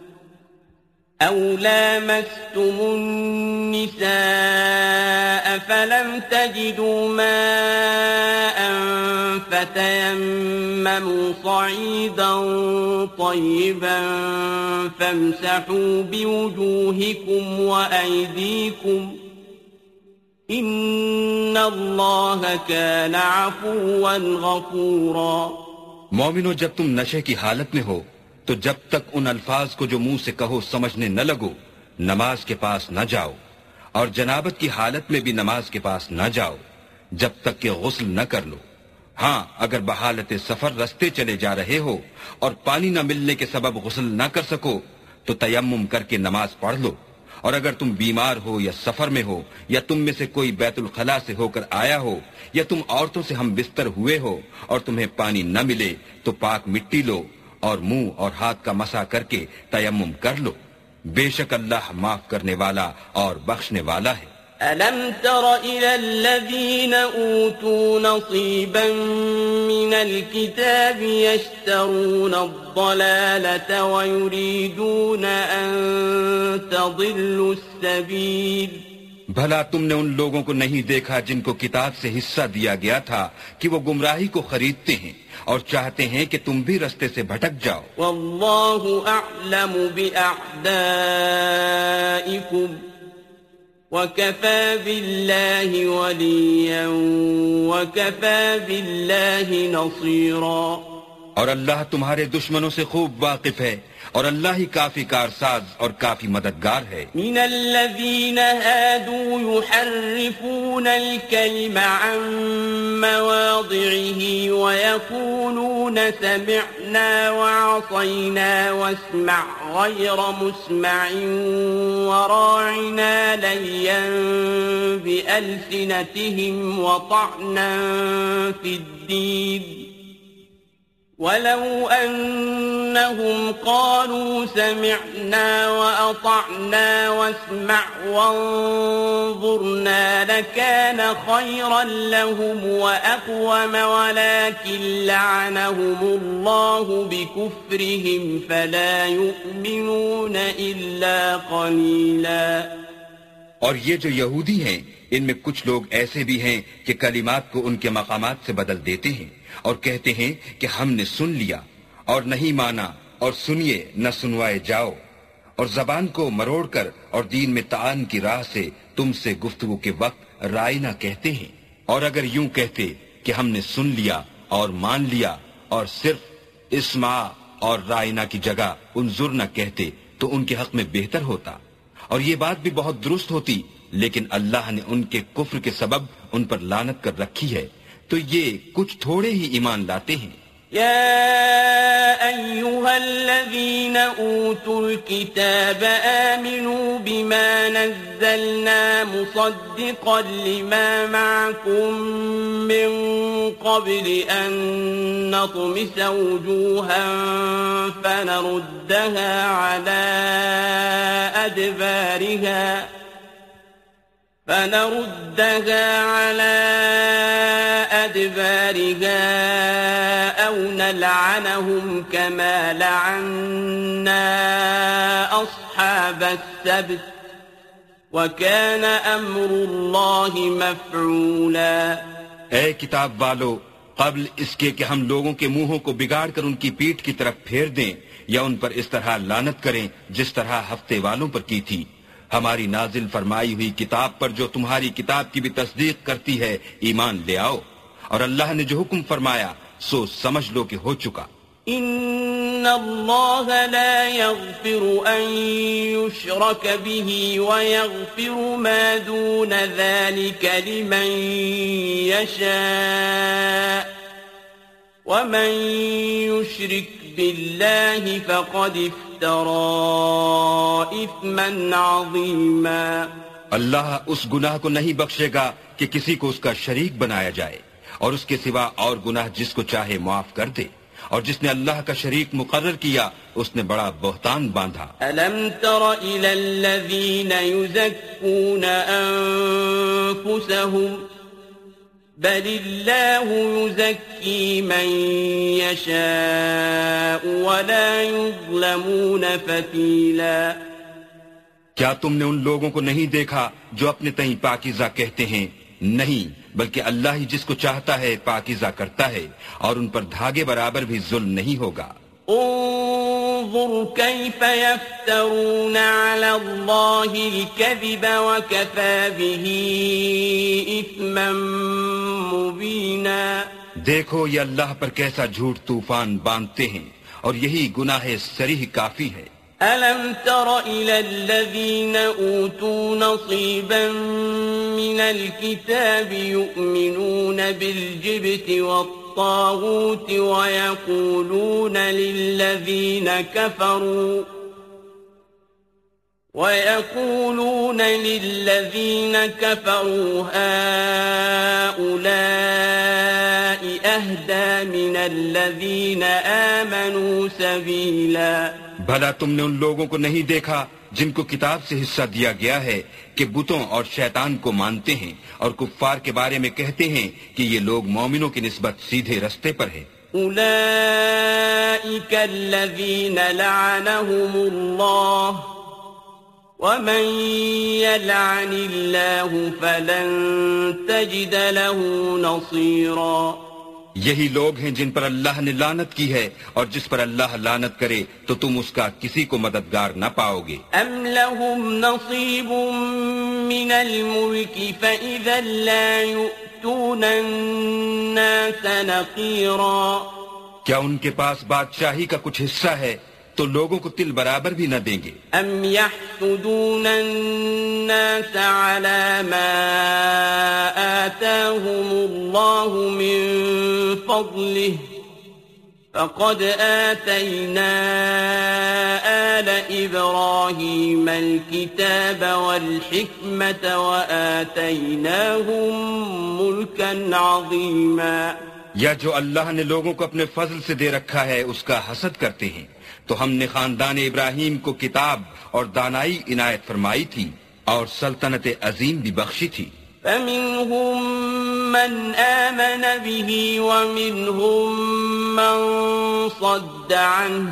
أو لامستم النساء فلم تجدوا ماء فتيمموا صعيدا طيبا فامسحوا بوجوهكم وأيديكم إن الله كان عفوا غفورا مومنو جب تم نشے کی حالت میں ہو تو جب تک ان الفاظ کو جو منہ سے کہو سمجھنے نہ لگو، نماز کے پاس نہ جاؤ، اور جنابت کی حالت میں بھی نماز کے پاس نہ جاؤ، جب تک کہ غسل نہ کر لو۔ ہاں اگر بحالت سفر رستے چلے جا رہے ہو اور پانی نہ ملنے کے سبب غسل نہ کر سکو، تو تیمم کر کے نماز پڑھ لو۔ اور اگر تم بیمار ہو یا سفر میں ہو، یا تم میں سے کوئی بیت الخلاء سے ہو کر آیا ہو، یا تم عورتوں سے ہم بستر ہوئے ہو اور تمہیں پانی نہ ملے، تو پاک مٹی لو۔ اور منہ اور ہاتھ کا مسا کر کے تیمم کر لو۔ بے شک اللہ معاف کرنے والا اور بخشنے والا ہے۔ ألم تر إلى الذين أوتوا نصيبا من الكتاب يشترون الضلالة ويريدون أن تضلوا السبيل۔ بھلا تم نے ان لوگوں کو نہیں دیکھا جن کو کتاب سے حصہ دیا گیا تھا کہ وہ گمراہی کو خریدتے ہیں۔ اور چاہتے ہیں کہ تم بھی رستے سے بھٹک جاؤ۔ والله أعلم بأعدائكم وكفى بالله وليا وكفى بالله نصيرا اور اللہ تمہارے دشمنوں سے خوب واقف ہے۔ اور اللہ ہی کافی کارساز اور کافی مددگار ہے۔ من الذين هادوا يحرفون الكلم عن مواضعه ويقولون سمعنا وعصينا واسمع غير مسمع وراعنا ليا بألسنتهم وطعنا في الدين. ولو أنهم قالوا سمعنا وأطعنا واسمع وانظرنا لكان خيرا لهم وأقوم ولكن لعنهم الله بكفرهم فلا يؤمنون إلا قليلا اور یہ جو یہودی ہیں، ان میں کچھ لوگ ایسے بھی ہیں کہ کلمات کو ان کے مقامات سے بدل دیتے ہیں۔ اور کہتے ہیں کہ ہم نے سن لیا اور نہیں مانا اور سنیے، نہ سنوائے جاؤ۔ اور زبان کو مروڑ کر اور دین میں تعان کی راہ سے تم سے گفتگو کے وقت رائے نہ کہتے ہیں۔ اور اگر یوں کہتے کہ ہم نے سن لیا اور مان لیا اور صرف اسما اور رائنا کی جگہ انظر نہ کہتے تو ان کے حق میں بہتر ہوتا۔ اور یہ بات بھی بہت درست ہوتی، لیکن اللہ نے ان کے کفر کے سبب ان پر لانت کر رکھی ہے۔ تو یہ کچھ تھوڑے ہی ایمان لاتے ہیں۔ يا أيها الذين أوتوا الكتاب آمنوا بما نزلنا مصدقا لما معكم من قبل أن نطمس وجوها فنردها على أدبارها فنردها على أدبارها أو نلعنهم كما لعنا أصحاب السبت وكان أمر الله مفعولا. اے کتاب والو، قبل اس کے کہ ہم لوگوں کے منہوں کو بگاڑ کر ان کی پیٹ کی طرف پھیر دیں یا ان پر اس طرح لانت کریں جس طرح ہفتے والوں پر کی تھی۔ ہماری نازل فرمائی ہوئی کتاب پر جو تمہاری کتاب کی بھی تصدیق کرتی ہے، ایمان لے آؤ۔ اور اللہ نے جو حکم فرمایا، سو سمجھ لو کہ ہو چکا۔ إن الله لا يغفر أن يشرك به ويغفر ما دون ذلك لمن يشاء ومن يشرك بالله فقد افترى إثما عظيما. اللہ اس گناہ کو نہیں بخشے گا کہ کسی کو اس کا شریک بنایا جائے اور اس کے سوا اور گناہ جس کو چاہے معاف کر دے اور جس نے اللہ کا شریک مقرر کیا اس نے بڑا بہتان باندھا۔ ألم تر إلى الذين يزكون أنفسهم بل الله يزكي من يشاء ولا يظلمون فتيلا کیا تم نے ان لوگوں کو نہیں دیکھا جو اپنے تہیں پاکیزہ کہتے ہیں؟ نہیں، بلکہ اللہ ہی جس کو چاہتا ہے پاکیزہ کرتا ہے اور ان پر دھاگے برابر بھی ظلم نہیں ہوگا۔ انظر كيف يفترون على الله الكذب وكفى به إثما مبينا. دیکھو یہ اللہ پر کیسا جھوٹ طوفان باندھتے ہیں اور یہی گناہ سریح کافی ہے۔ ألم تر إلى الذين أوتوا نصيبا من الكتاب يؤمنون بالجبت والطاغوت ويقولون للذين كفروا ويقولون للذين كفروا هؤلاء أهدى من الذين آمنوا سبيلاً بھلا تم نے ان لوگوں کو نہیں دیکھا جن کو کتاب سے حصہ دیا گیا ہے کہ بتوں اور شیطان کو مانتے ہیں اور کفار کے بارے میں کہتے ہیں کہ یہ لوگ مومنوں کی نسبت سیدھے رستے پر ہیں۔ أولئك الذين لعنهم الله ومن يلعن الله فلن تجد له نصيراً یہی لوگ ہیں جن پر اللہ نے لانت کی ہے اور جس پر اللہ لانت کرے تو تم اس کا کسی کو مددگار نہ پاؤ گے۔ ام لهم نصیب من الملک فإذا لا يؤتون الناس نقیرا کیا ان کے پاس بادشاہی کا کچھ حصہ ہے؟ تو لوگوں کو تل برابر بھی نہ دیں گے۔ أم يحسدون الناس على ما آتاهم الله من فضله فقد آتينا آل إبراهيم الكتاب والحكمة وآتيناهم ملكا عظيما۔ یا جو اللہ نے لوگوں کو اپنے فضل سے دے رکھا ہے اس کا حسد کرتے ہیں۔ تو ہم نے خاندان ابراہیم کو کتاب اور دانائی عنایت فرمائی تھی اور سلطنت عظیم بھی بخشی تھی۔ فمنهم من آمن به ومنهم من صد عنه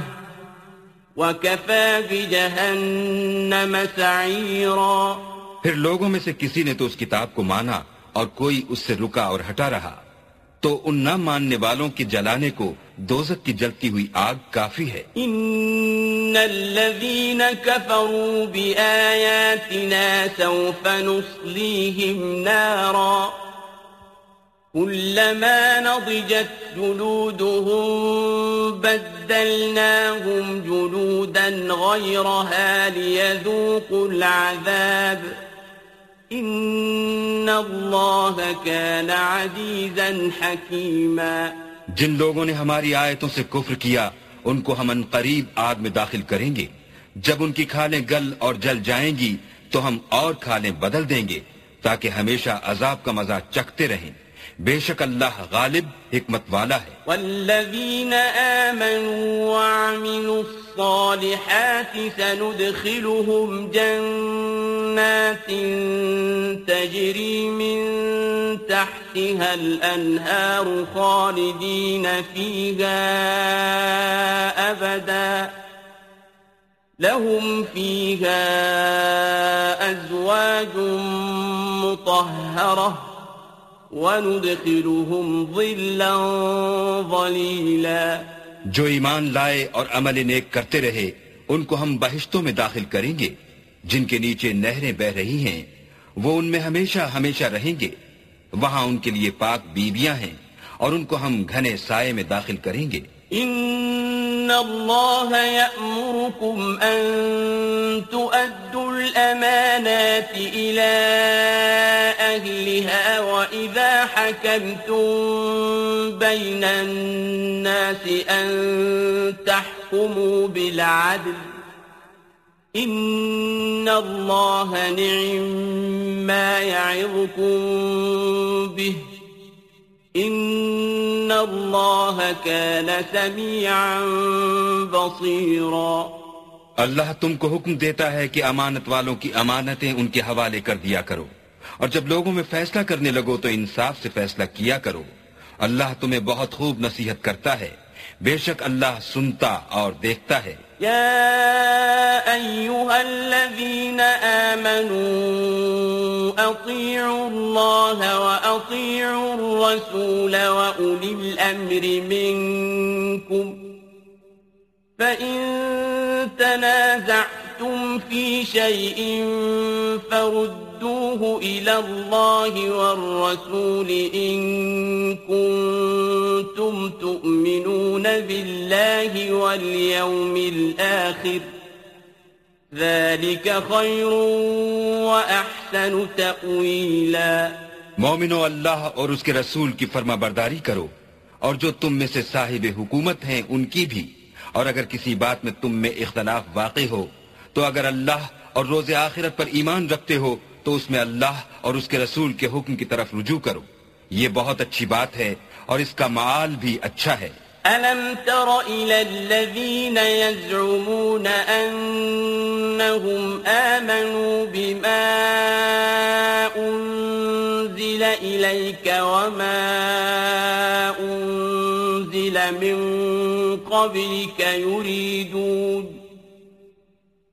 وكفى بجهنم سعيرا۔ پھر لوگوں میں سے کسی نے تو اس کتاب کو مانا اور کوئی اس سے رکا اور ہٹا رہا۔ تو ان نہ ماننے والوں کے جلانے کو دوزک کی جلتی ہوئی آگ کافی ہے۔ إن الذين كفروا بآياتنا سوف نصليهم نارا۔ كلما نضجت جلودهم بدلناهم جلودا غيرها ليذوقوا العذاب۔ ان اللہ كان عزیزا حکیما جن لوگوں نے ہماری آیتوں سے کفر کیا، ان کو ہم ان قریب آگ میں داخل کریں گے۔ جب ان کی کھالیں گل اور جل جائیں گی، تو ہم اور کھالیں بدل دیں گے، تاکہ ہمیشہ عذاب کا مزہ چکھتے رہیں۔ بے شک اللہ غالب حکمت والا ہے۔ والذين آمنوا وعملوا الصالحات سندخلهم جنات تجري من تحتها الأنهار خالدين فيها أبدا لهم فيها أزواج مطهرة وندخلهم ظلا ظليلا جو ایمان لائے اور عمل نیک کرتے رہے، ان کو ہم بہشتوں میں داخل کریں گے۔ جن کے نیچے نہریں بہ رہی ہیں، وہ ان میں ہمیشہ ہمیشہ رہیں گے۔ وہاں ان کے لیے پاک بیویاں ہیں اور ان کو ہم گھنے سائے میں داخل کریں گے۔ إن الله يأمركم أن تؤدوا الأمانات إلى أهلها وإذا حكمتم بين الناس أن تحكموا بالعدل إن الله نعم ما يعظكم به إن الله كان سميعا بصيرا اللہ تم کو حکم دیتا ہے کہ امانت والوں کی امانتیں ان کے حوالے کر دیا کرو۔ اور جب لوگوں میں فیصلہ کرنے لگو تو انصاف سے فیصلہ کیا کرو۔ اللہ تمہیں بہت خوب نصیحت کرتا ہے۔ بے شک اللہ سنتا اور دیکھتا ہے۔ يا أيها الذين آمنوا أطيعوا الله وأطيعوا الرسول وأولي الأمر منكم فإن تنازعتم في شيء فردوه إلى الله والرسول إن كنتم تؤمنون بالله واليوم الآخر ذلك خير وأحسن تأويلا مومنو، اللہ اور اس کے رسول کی فرما برداری کرو اور جو تم میں سے صاحب حکومت ہیں ان کی بھی۔ اور اگر کسی بات میں تم میں اختلاف واقع ہو، تو اگر اللہ اور روز آخرت پر ایمان رکھتے ہو تو اس میں اللہ اور اس کے رسول کے حکم کی طرف رجوع کرو۔ یہ بہت اچھی بات ہے اور اس کا معال بھی اچھا ہے۔ ألم تر إلى الذين يزعمون أنهم آمنوا بما أنزل إليك وما أنزل من قبلك يريدون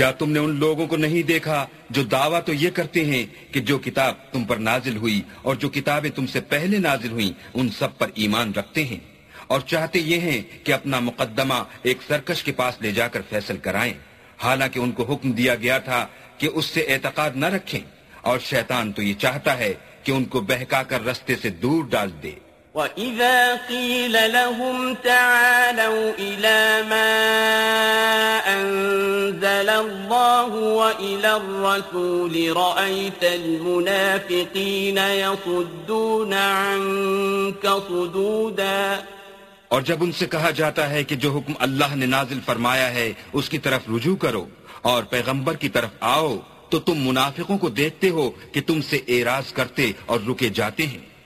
کیا تم نے ان لوگوں کو نہیں دیکھا جو دعویٰ تو یہ کرتے ہیں کہ جو کتاب تم پر نازل ہوئی اور جو کتابیں تم سے پہلے نازل ہوئیں، ان سب پر ایمان رکھتے ہیں۔ اور چاہتے یہ ہیں کہ اپنا مقدمہ ایک سرکش کے پاس لے جا کر فیصل کرائیں۔ حالانکہ ان کو حکم دیا گیا تھا کہ اس سے اعتقاد نہ رکھیں۔ اور شیطان تو یہ چاہتا ہے کہ ان کو بہکا کر رستے سے دور ڈال دے۔ وَإِذَا قِيلَ لَهُمْ تَعَالَوْا إِلَى مَا أَنزَلَ اللَّهُ وَإِلَى الرَّسُولِ رَأَيْتَ الْمُنَافِقِينَ يَصُدُّونَ عَنكَ صُدُودًا اور جب ان سے کہا جاتا ہے کہ جو حکم اللہ نے نازل فرمایا ہے، اس کی طرف رجوع کرو اور پیغمبر کی طرف آؤ، تو تم منافقوں کو دیکھتے ہو کہ تم سے اعراض کرتے اور رکے جاتے ہیں۔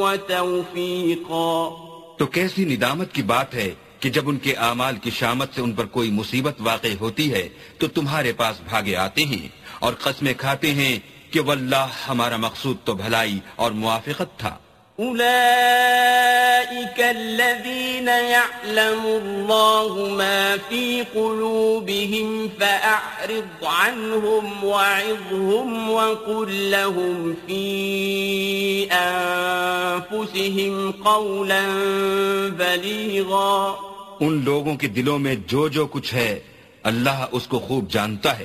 وتوفيقا. تو کیسی ندامت کی بات ہے کہ جب ان کے اعمال کی شامت سے ان پر کوئی مصیبت واقع ہوتی ہے، تو تمہارے پاس بھاگے آتے ہیں اور قسمیں کھاتے ہیں کہ واللہ ہمارا مقصود تو بھلائی اور موافقت تھا۔ أولئك الذين يعلم الله ما في قلوبهم فأعرض عنهم وعظهم وقل لهم في أنفسهم قولا بليغا ان لوگوں کے دلوں میں جو جو کچھ ہے، اللہ اس کو خوب جانتا ہے۔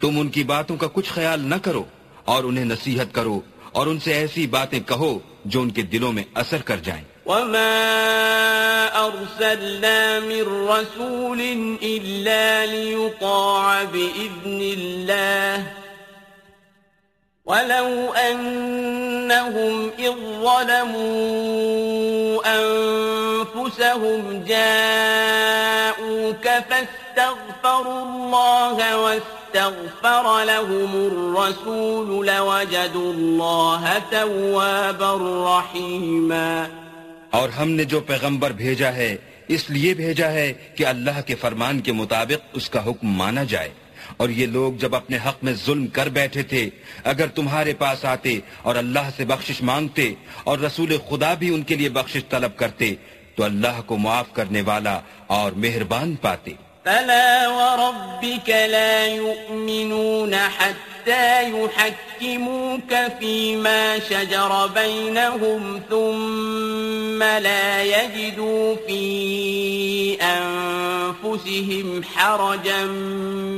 تم ان کی باتوں کا کچھ خیال نہ کرو اور انہیں نصیحت کرو اور ان سے ایسی باتیں کہو جو ان کے دلوں میں اثر کر جائیں۔ وما أرسلنا من رسول إلا ليطاع بإذن الله ولو أنهم إذ ظلموا أنفسهم جاءوك فاستغفروا الله واستغفروا استغفر لهم الرسول لوجدوا الله توابا رحيما. اور ہم نے جو پیغمبر بھیجا ہے، اس لیے بھیجا ہے کہ اللہ کے فرمان کے مطابق اس کا حکم مانا جائے۔ اور یہ لوگ جب اپنے حق میں ظلم کر بیٹھے تھے، اگر تمہارے پاس آتے اور اللہ سے بخشش مانگتے اور رسول خدا بھی ان کے لیے بخشش طلب کرتے، تو اللہ کو معاف کرنے والا اور مہربان پاتے۔ فلا وربك لا يؤمنون حتى يحكموك فيما شجر بينهم ثم لا يجدوا في أنفسهم حرجا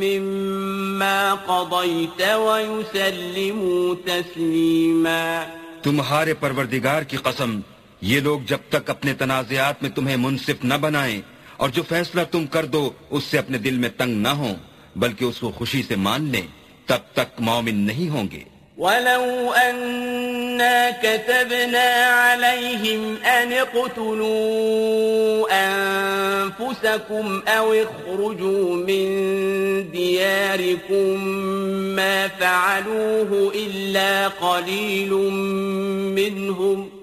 مما قضيت ويسلموا تسليما تمہارے پروردگار کی قسم، یہ لوگ جب تک اپنے تنازعات میں تمہیں منصف نہ بنائیں اور جو فیصلہ تم کر دو، اس سے اپنے دل میں تنگ نہ ہو بلکہ اس کو خوشی سے مان لیں، تب تک مومن نہیں ہوں گے۔ وَلَوْ أَنَّا كَتَبْنَا عَلَيْهِمْ أَنِ اقْتُلُوا أَنفُسَكُمْ أَوْ اخْرُجُوا مِن دِيَارِكُمْ مَا فَعَلُوهُ إِلَّا قَلِيلٌ مِّنْهُمْ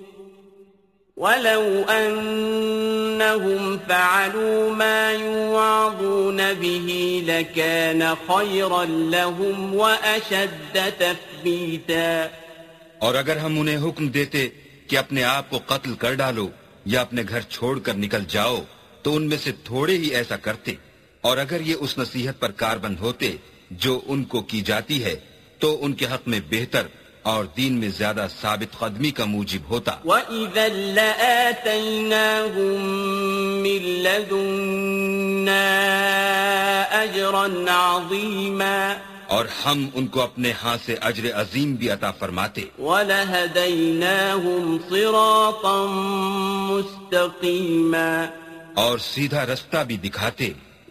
ولو أنهم فعلوا ما يوعظون به لكان خيرا لهم وأشد تثبيتا اور اگر ہم انہیں حکم دیتے کہ اپنے آپ کو قتل کر ڈالو یا اپنے گھر چھوڑ کر نکل جاؤ، تو ان میں سے تھوڑے ہی ایسا کرتے۔ اور اگر یہ اس نصیحت پر کاربند ہوتے جو ان کو کی جاتی ہے، تو ان کے حق میں بہتر اور دین میں زیادہ ثابت قدمی کا موجب ہوتا۔ وَإِذَا لَآتَيْنَاهُمْ مِن لَدُنَّا أَجْرًا عَظِيمًا۔ اور ہم ان کو اپنے ہاں سے اجر عظیم بھی عطا فرماتے۔ وَلَهَدَيْنَاهُمْ صِرَاطًا مُسْتَقِيمًا۔ اور سیدھا رستہ بھی دکھاتے۔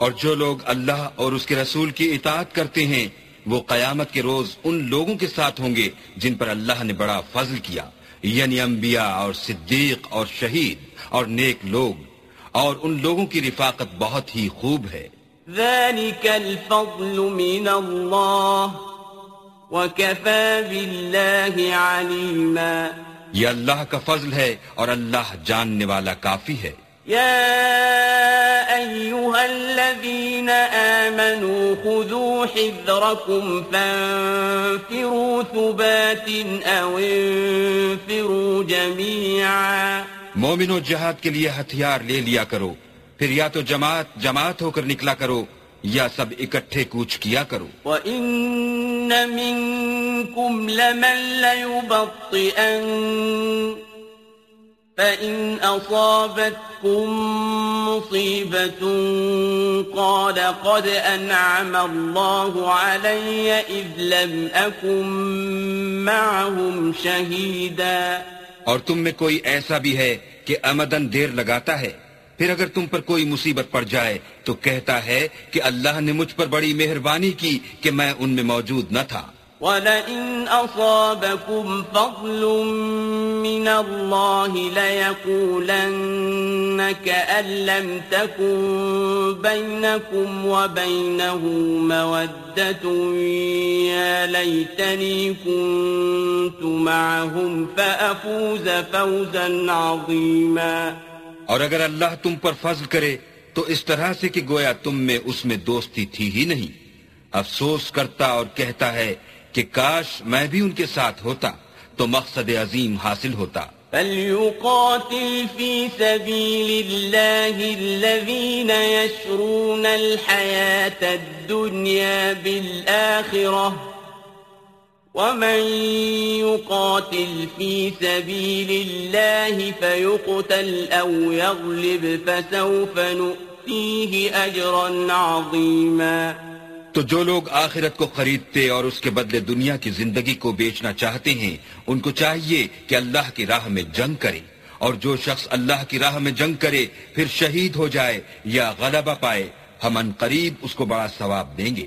اور جو لوگ اللہ اور اس کے رسول کی اطاعت کرتے ہیں وہ قیامت کے روز ان لوگوں کے ساتھ ہوں گے جن پر اللہ نے بڑا فضل کیا۔ یعنی انبیاء اور صدیق اور شہید اور نیک لوگ۔ اور ان لوگوں کی رفاقت بہت ہی خوب ہے۔ ذلك الفضل من اللہ یہ اللہ کا فضل ہے اور اللہ جاننے والا کافی ہے۔ يا أيها الذين آمنوا خذوا حذركم فانفروا ثبات أو انفروا جميعا. مومنو جہاد کے لیے ہتھیار لے لیا کرو پھر یا تو جماعت جماعت ہو کر نکلا کرو یا سب اکٹھے کوچ کیا کرو۔ وَإِنَّ مِنكُمْ لَمَن لَيُبَطِّئَنَّ فإن أصابتكم مصيبة قال قد أنعم الله علي إذ لم أكن معهم شهيدا اور تم میں کوئی ایسا بھی ہے کہ امدن دیر لگاتا ہے؟ پھر اگر تم پر کوئی مصیبت پڑ جائے تو کہتا ہے کہ اللہ نے مجھ پر بڑی مہربانی کی کہ میں ان میں موجود نہ تھا۔ وَلَئِنْ أَصَابَكُمْ فَضْلٌ مِّنَ اللَّهِ لَيَقُولَنَّ كَأَن لَّمْ تَكُن بَيْنَكُمْ وَبَيْنَهُ مَوَدَّةٌ يَا لَيْتَنِي كُنتُ مَعَهُمْ فَأَفُوزَ فَوْزًا عَظِيمًا اور اگر اللہ تم پر فضل کرے تو اس طرح سے کہ گویا تم میں اس میں دوستی تھی ہی نہیں۔ افسوس کرتا اور کہتا ہے کہ کاش میں بھی ان کے ساتھ ہوتا تو مقصد عظیم حاصل ہوتا۔ فليقاتل في سبيل الله الذين يشرون الحياة الدنيا بالآخرة ومن يقاتل في سبيل الله فيقتل أو يغلب فسوف نؤتيه أجرا عظيما تو جو لوگ آخرت کو خریدتے اور اس کے بدلے دنیا کی زندگی کو بیچنا چاہتے ہیں، ان کو چاہیے کہ اللہ کی راہ میں جنگ کرے۔ اور جو شخص اللہ کی راہ میں جنگ کرے، پھر شہید ہو جائے یا غلبہ پائے، ہم ان قریب اس کو بڑا ثواب دیں گے۔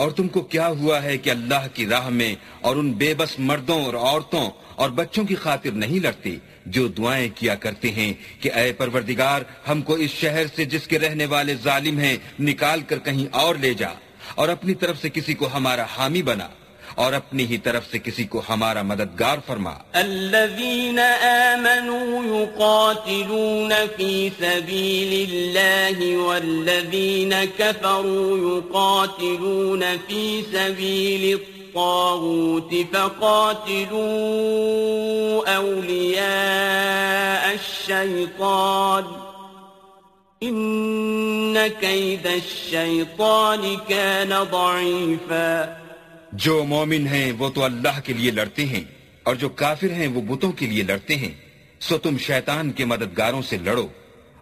اور تم کو کیا ہوا ہے کہ اللہ کی راہ میں اور ان بے بس مردوں اور عورتوں اور بچوں کی خاطر نہیں لڑتے جو دعائیں کیا کرتے ہیں کہ اے پروردگار، ہم کو اس شہر سے جس کے رہنے والے ظالم ہیں نکال کر کہیں اور لے جا اور اپنی طرف سے کسی کو ہمارا حامی بنا۔ اور اپنی ہی طرف سے کسی کو ہمارا مددگار فرما۔ الذين آمنوا يقاتلون في سبيل الله والذين كفروا يقاتلون في سبيل الطاغوت فقاتلوا أولياء الشيطان إن كيد الشيطان كان ضعيفا۔ جو مومن ہیں وہ تو اللہ کے لیے لڑتے ہیں، اور جو کافر ہیں وہ بتوں کے لیے لڑتے ہیں۔ سو تم شیطان کے مددگاروں سے لڑو،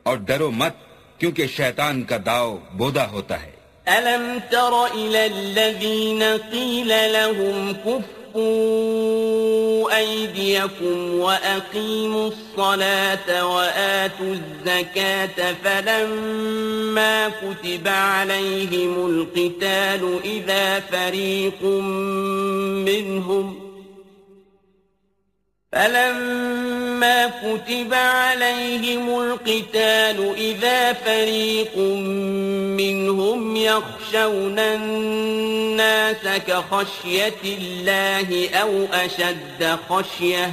اور ڈرو مت، کیونکہ شیطان کا داؤ بودا ہوتا ہے۔ ألم تر إلى الذين قيل لهم كفوا أيديكم وأقيموا الصلاة وآتوا الزكاة فلما كتب عليهم القتال إذا فريق منهم فلما كتب عليهم القتال إذا فريق منهم يخشون الناس كخشية الله أو أشد خشية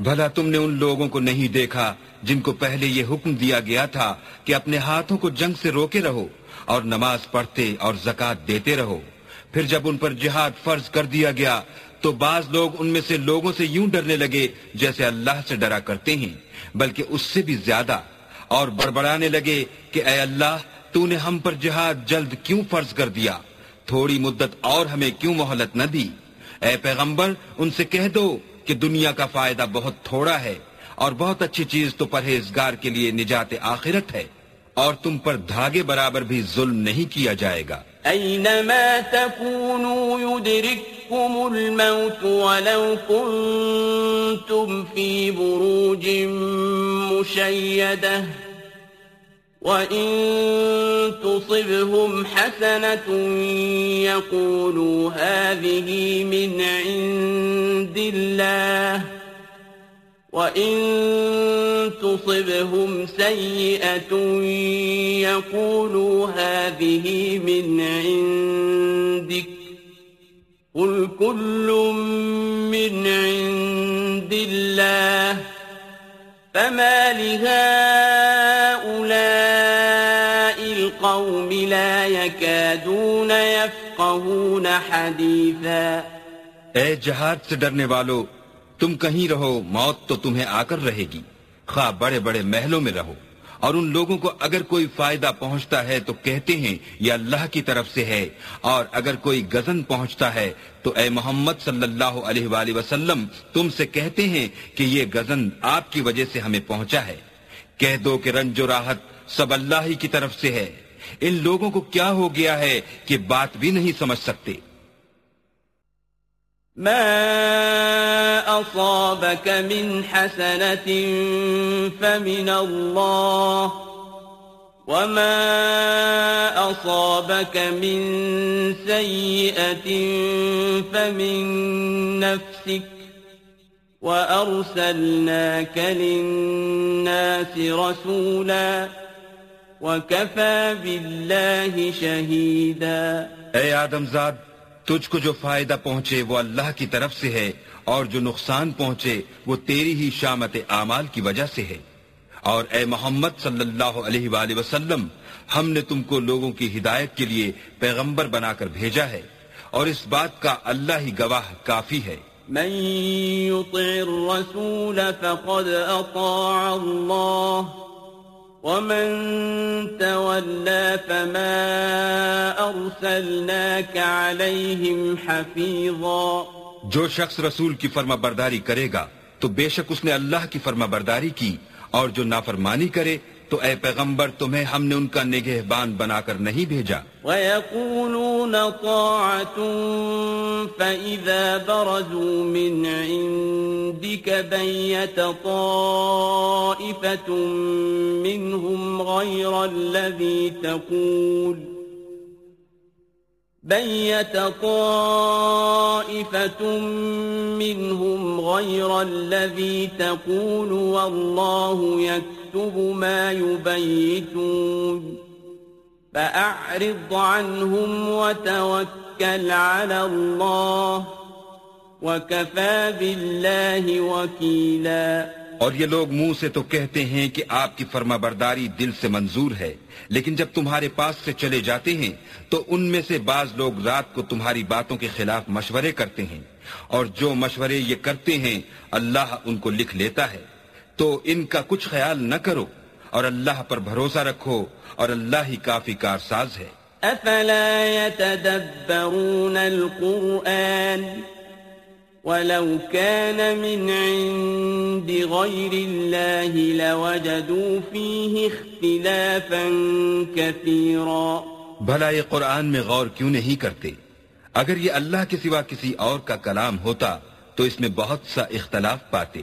بھلا تم نے ان لوگوں کو نہیں دیکھا جن کو پہلے یہ حکم دیا گیا تھا کہ اپنے ہاتھوں کو جنگ سے روکے رہو اور نماز پڑھتے اور زکات دیتے رہو۔ پھر جب ان پر جہاد فرض کر دیا گیا تو بعض لوگ ان میں سے لوگوں سے یوں ڈرنے لگے جیسے اللہ سے ڈرا کرتے ہیں، بلکہ اس سے بھی زیادہ۔ اور بڑبڑانے لگے کہ اے اللہ، تو نے ہم پر جہاد جلد کیوں فرض کر دیا؟ تھوڑی مدت اور ہمیں کیوں مہلت نہ دی؟ اے پیغمبر، ان سے کہہ دو کہ دنیا کا فائدہ بہت تھوڑا ہے اور بہت اچھی چیز تو پرہیزگار کے لیے نجات آخرت ہے اور تم پر دھاگے برابر بھی ظلم نہیں کیا جائے گا۔ اینما تكونوا یدرککم الموت ولو کنتم فی بروج مشیدہ وإن تصبهم حسنة يقولوا هذه من عند الله وَإِن تُصِبْهُمْ سَيِّئَةٌ يَقُولُوا هَذِهِ مِنْ عِنْدِكَ قُلْ كُلٌّ مِنْ عِنْدِ اللَّهِ فَمَا لِهَؤُلَاءِ لَا يَكَادُونَ يَفْقَهُونَ اے جہاد سے ڈرنے والو، تم کہیں رہو، موت تو تمہیں آ کر رہے گی۔ خواہ بڑے بڑے محلوں میں رہو۔ اور ان لوگوں کو اگر کوئی فائدہ پہنچتا ہے تو کہتے ہیں، یہ اللہ کی طرف سے ہے۔ اور اگر کوئی گزن پہنچتا ہے تو اے محمد صلی اللہ علیہ وآلہ وسلم، تم سے کہتے ہیں کہ یہ گزن آپ کی وجہ سے ہمیں پہنچا ہے۔ کہہ دو کہ رنج و راحت سب اللہ ہی کی طرف سے ہے۔ ان لوگوں کو کیا ہو گیا ہے کہ بات بھی نہیں سمجھ سکتے؟ ما أصابك من حسنة فمن الله وما أصابك من سيئة فمن نفسك وأرسلناك للناس رسولا وكفى بالله شهيدا اے آدم زاد تجھ کو جو فائدہ پہنچے وہ اللہ کی طرف سے ہے اور جو نقصان پہنچے وہ تیری ہی شامت اعمال کی وجہ سے ہے۔ اور اے محمد صلی اللہ علیہ وآلہ وسلم ہم نے تم کو لوگوں کی ہدایت کے لیے پیغمبر بنا کر بھیجا ہے اور اس بات کا اللہ ہی گواہ کافی ہے۔ من يطع الرسول فقد اطاع الله ومن تولى فما أرسلناك عليهم حفيظا جو شخص رسول کی فرما برداری کرے گا تو بے شک اس نے اللہ کی فرما برداری کی اور جو نافرمانی کرے تو اے پیغمبر، تمہیں ہم نے ان کا نگہبان بنا کر نہیں بھیجا۔ وَيَقُولُونَ طَاعَةٌ فَإِذَا بَرَزُوا مِنْ عِنْدِكَ بَيَّتَ طَائِفَةٌ مِّنْهُمْ غَيْرَ الَّذِي تَقُولُ۔ بيت طائفة منهم غير الذي تقول، والله يكفر۔ يكتب ما يبيتون. فأعرض عنهم وتوكل على الله وكفى بالله وكيلاً. اور یہ لوگ منہ سے تو کہتے ہیں کہ آپ کی فرما برداری دل سے منظور ہے، لیکن جب تمہارے پاس سے چلے جاتے ہیں، تو ان میں سے بعض لوگ رات کو تمہاری باتوں کے خلاف مشورے کرتے ہیں۔ اور جو مشورے یہ کرتے ہیں، اللہ ان کو لکھ لیتا ہے۔ تو ان کا کچھ خیال نہ کرو اور اللہ پر بھروسہ رکھو اور اللہ ہی کافی کارساز ہے۔ افلا يتدبرون القرآن ولو كان من عند غير الله لوجدوا فيه اختلافا كثيرا۔ بھلا یہ قرآن میں غور کیوں نہیں کرتے؟ اگر یہ اللہ کے سوا کسی اور کا کلام ہوتا تو اس میں بہت سا اختلاف پاتے۔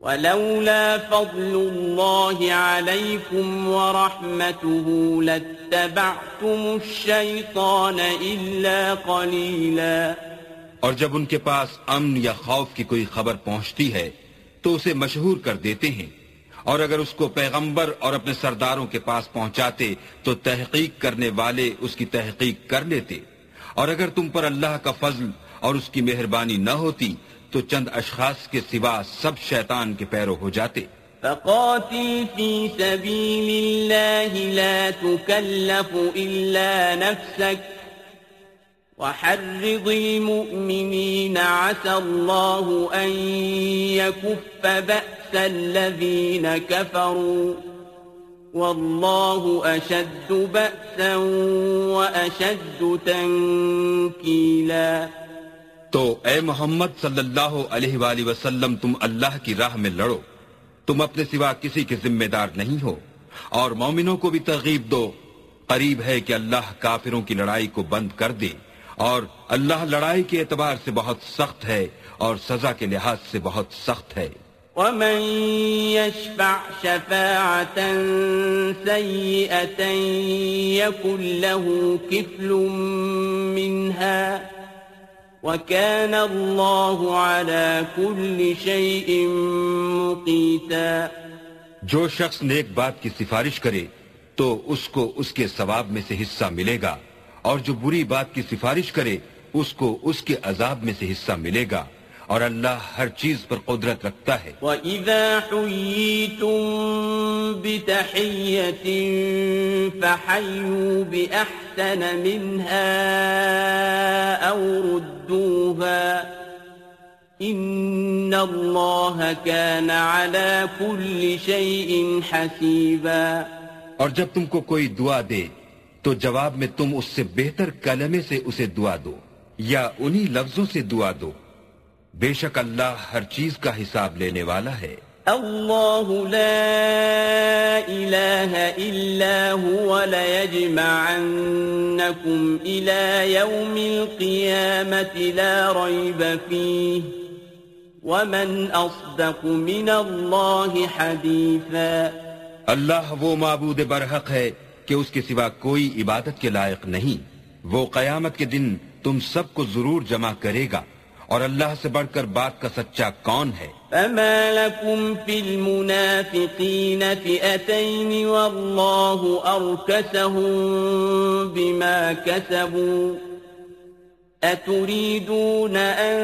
ولولا فضل الله عليكم ورحمته لاتبعتم الشيطان إلا قليلا. اور جب ان کے پاس امن یا خوف کی کوئی خبر پہنچتی ہے، تو اسے مشہور کر دیتے ہیں۔ اور اگر اس کو پیغمبر اور اپنے سرداروں کے پاس پہنچاتے، تو تحقیق کرنے والے اس کی تحقیق کر لیتے۔ اور اگر تم پر اللہ کا فضل اور اس کی مہربانی نہ ہوتی تو چند اشخاص کے سوا سب شیطان کے پیرو ہو جاتے۔ فقاتل في سبيل الله لا تكلف إلا نفسك وحرض المؤمنين عسى الله أن يكف بأس الذين كفروا والله أشد بأسا وأشد تنكيلا تو اے محمد صلی اللہ علیہ وآلہ وسلم، تم اللہ کی راہ میں لڑو۔ تم اپنے سوا کسی کے ذمہ دار نہیں ہو۔ اور مومنوں کو بھی ترغیب دو۔ قریب ہے کہ اللہ کافروں کی لڑائی کو بند کر دے۔ اور اللہ لڑائی کے اعتبار سے بہت سخت ہے اور سزا کے لحاظ سے بہت سخت ہے۔ ومن يشفع شفاعة سيئة يكن له كفل منها وَكَانَ اللَّهُ عَلَى كُلِّ شَيْءٍ مُقِيتًا جو شخص نیک بات کی سفارش کرے تو اس کو اس کے ثواب میں سے حصہ ملے گا اور جو بری بات کی سفارش کرے اس کو اس کے عذاب میں سے حصہ ملے گا۔ اور اللہ ہر چیز پر قدرت رکھتا ہے۔ وَإِذَا حُيِّيتُم بِتَحِيَّةٍ فَحَيُّوا بِأَحْسَنَ مِنْهَا أَوْ رُدُّوهَا إِنَّ اللَّهَ كَانَ عَلَى كُلِّ شَيْءٍ حَسِيبًا۔ اور جب تم کو کوئی دعا دے تو جواب میں تم اس سے بہتر کلمے سے اسے دعا دو یا انہی لفظوں سے دعا دو۔ بے شک اللہ ہر چیز کا حساب لینے والا ہے۔ اللہ لا الہ الا هو ليجمعنكم الى يوم القيامة لا ريب فيه ومن اصدق من اللہ حدیثا۔ اللہ وہ معبود برحق ہے کہ اس کے سوا کوئی عبادت کے لائق نہیں۔ وہ قیامت کے دن تم سب کو ضرور جمع کرے گا۔ اور اللہ سے بڑھ کر بات کا سچا کون ہے؟ فما لكم في المنافقين فئتين والله أركسهم بما كسبوا أتريدون أن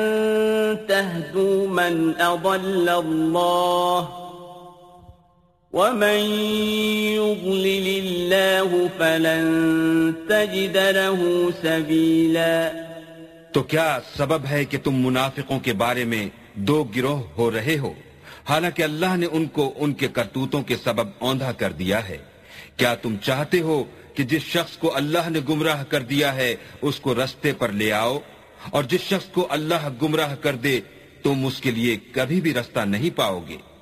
تهدوا من أضل الله ومن يضلل الله فلن تجد له سبيلاً تو کیا سبب ہے کہ تم منافقوں کے بارے میں دو گروہ ہو رہے ہو؟ حالانکہ اللہ نے ان کو ان کے کرتوتوں کے سبب اوندھا کر دیا ہے۔ کیا تم چاہتے ہو کہ جس شخص کو اللہ نے گمراہ کر دیا ہے، اس کو رستے پر لے آؤ؟ اور جس شخص کو اللہ گمراہ کر دے، تم اس کے لیے کبھی بھی رستہ نہیں پاؤ گے۔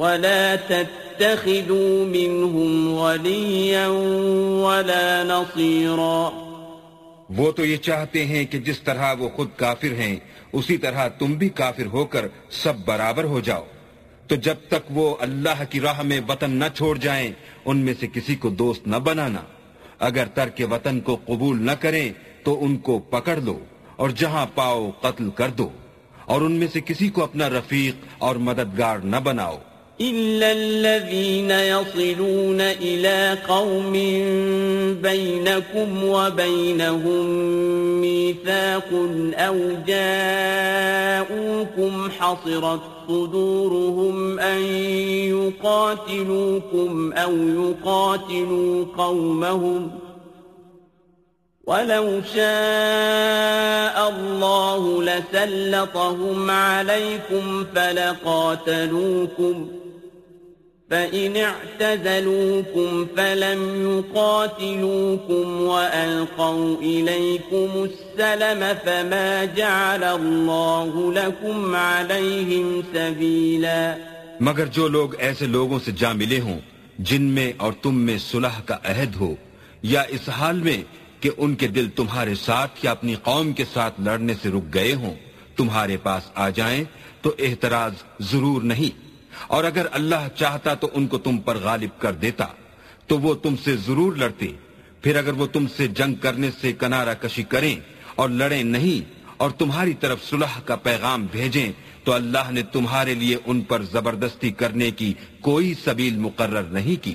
ولا تتخذوا منهم وليا ولا نصيرا وہ تو یہ چاہتے ہیں کہ جس طرح وہ خود کافر ہیں، اسی طرح تم بھی کافر ہو کر سب برابر ہو جاؤ۔ تو جب تک وہ اللہ کی راہ میں وطن نہ چھوڑ جائیں، ان میں سے کسی کو دوست نہ بنانا۔ اگر ترک وطن کو قبول نہ کریں، تو ان کو پکڑ لو اور جہاں پاؤ قتل کر دو۔ اور ان میں سے کسی کو اپنا رفیق اور مددگار نہ بناؤ۔ إلا الذين يصلون إلى قوم بينكم وبينهم ميثاق أو جاءوكم حصرت صدورهم أن يقاتلوكم أو يقاتلوا قومهم ولو شاء الله لسلطهم عليكم فلقاتلوكم فإن اعتزلوكم فلم يقاتلوكم وألقوا إليكم السلم فما جعل الله لكم عليهم سبيلا مگر جو لوگ ایسے لوگوں سے جا ملے ہوں، جن میں اور تم میں صلح کا عہد ہو، یا اس حال میں کہ ان کے دل تمہارے ساتھ یا اپنی قوم کے ساتھ لڑنے سے رک گئے ہوں، تمہارے پاس آ جائیں تو احتراز ضرور نہیں۔ اور اگر اللہ چاہتا تو ان کو تم پر غالب کر دیتا، تو وہ تم سے ضرور لڑتے۔ پھر اگر وہ تم سے جنگ کرنے سے کنارہ کشی کریں اور لڑیں نہیں اور تمہاری طرف صلح کا پیغام بھیجیں، تو اللہ نے تمہارے لیے ان پر زبردستی کرنے کی کوئی سبیل مقرر نہیں کی۔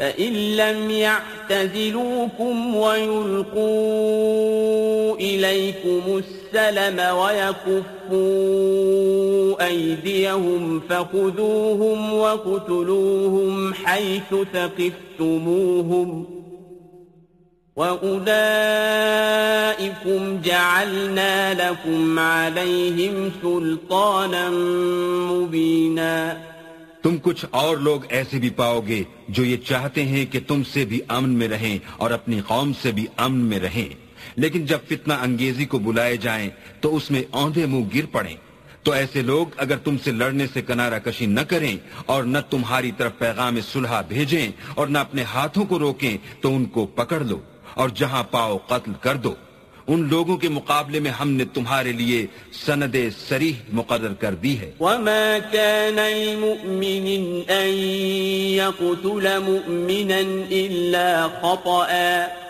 فإن لم يعتزلوكم ويلقوا إليكم السلم ويكفوا أيديهم فخذوهم وقتلوهم حيث ثقفتموهم وأولئكم جعلنا لكم عليهم سلطانا مبينا تم کچھ اور لوگ ایسے بھی پاؤ گے جو یہ چاہتے ہیں کہ تم سے بھی امن میں رہیں اور اپنی قوم سے بھی امن میں رہیں۔ لیکن جب فتنہ انگیزی کو بلائے جائیں تو اس میں اوندے منہ گر پڑیں۔ تو ایسے لوگ اگر تم سے لڑنے سے کنارہ کشی نہ کریں اور نہ تمہاری طرف پیغام صلح بھیجیں اور نہ اپنے ہاتھوں کو روکیں تو ان کو پکڑ لو اور جہاں پاؤ قتل کر دو۔ ان لوگوں کے مقابلے میں ہم نے تمہارے لیے سند سریح مقرر کر دی ہے۔ وما كان المؤمن ان يقتل مؤمنا الا خطأ۔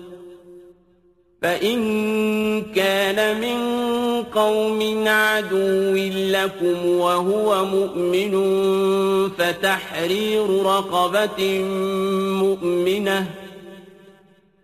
فَإِن كَانَ مِن قَوْمٍ عدو لكم وَهُوَ مُؤْمِنٌ فَتَحْرِيرُ رَقَبَةٍ مُؤْمِنَةٍ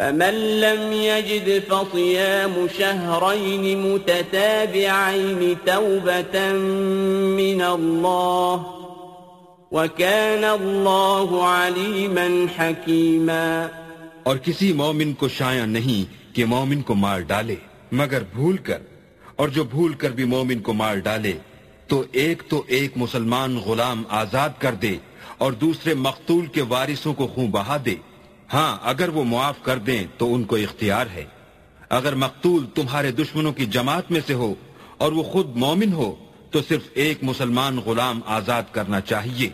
فمن لم يجد فصيام شهرين متتابعين توبة من الله وَكَانَ اللَّهُ عَلِيمًا حَكِيمًا اور کسی مومن کو شایع نہیں کہ مومن کو مار ڈالے، مگر بھول کر۔ اور جو بھول کر بھی مومن کو مار ڈالے، تو ایک تو ایک مسلمان غلام آزاد کر دے اور دوسرے مقتول کے وارثوں کو خون بہا دے۔ ہاں اگر وہ معاف کر دیں تو ان کو اختیار ہے۔ اگر مقتول تمہارے دشمنوں کی جماعت میں سے ہو اور وہ خود مومن ہو، تو صرف ایک مسلمان غلام آزاد کرنا چاہیے۔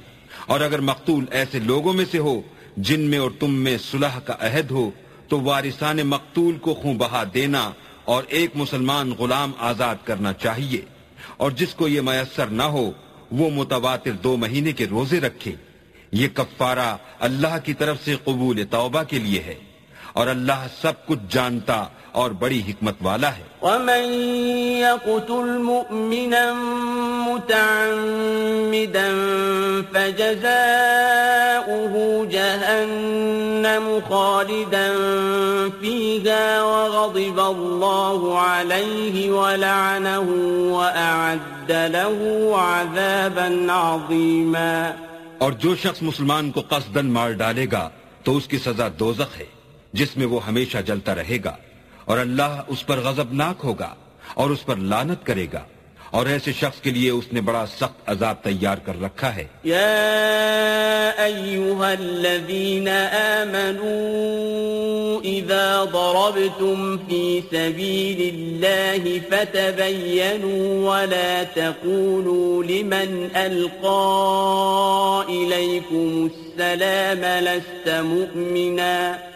اور اگر مقتول ایسے لوگوں میں سے ہو جن میں اور تم میں صلح کا عہد ہو، تو وارثان مقتول کو خون بہا دینا اور ایک مسلمان غلام آزاد کرنا چاہیے۔ اور جس کو یہ میسر نہ ہو، وہ متواتر دو مہینے کے روزے رکھے۔ یہ کفارہ اللہ کی طرف سے قبول توبہ کے لیے ہے اور اللہ سب کچھ جانتا اور بڑی حکمت والا ہے۔ ومن يقتل مؤمنا متعمدا فجزاؤه جهنم خالدا فيها وغضب الله عليه ولعنه وأعد له عذابا عظيما۔ اور جو شخص مسلمان کو قصدن مار ڈالے گا تو اس کی سزا دوزخ ہے، جس میں وہ ہمیشہ جلتا رہے گا اور اللہ اس پر غضبناک ہوگا اور اس پر لانت کرے گا۔ اور ایسے شخص کے لیے اس نے بڑا سخت عذاب تیار کر رکھا ہے۔ يا أيها الذين آمنوا إذا ضربتم في سبيل الله فتبينوا ولا تقولوا لمن ألقى إليكم السلام لست مؤمناً۔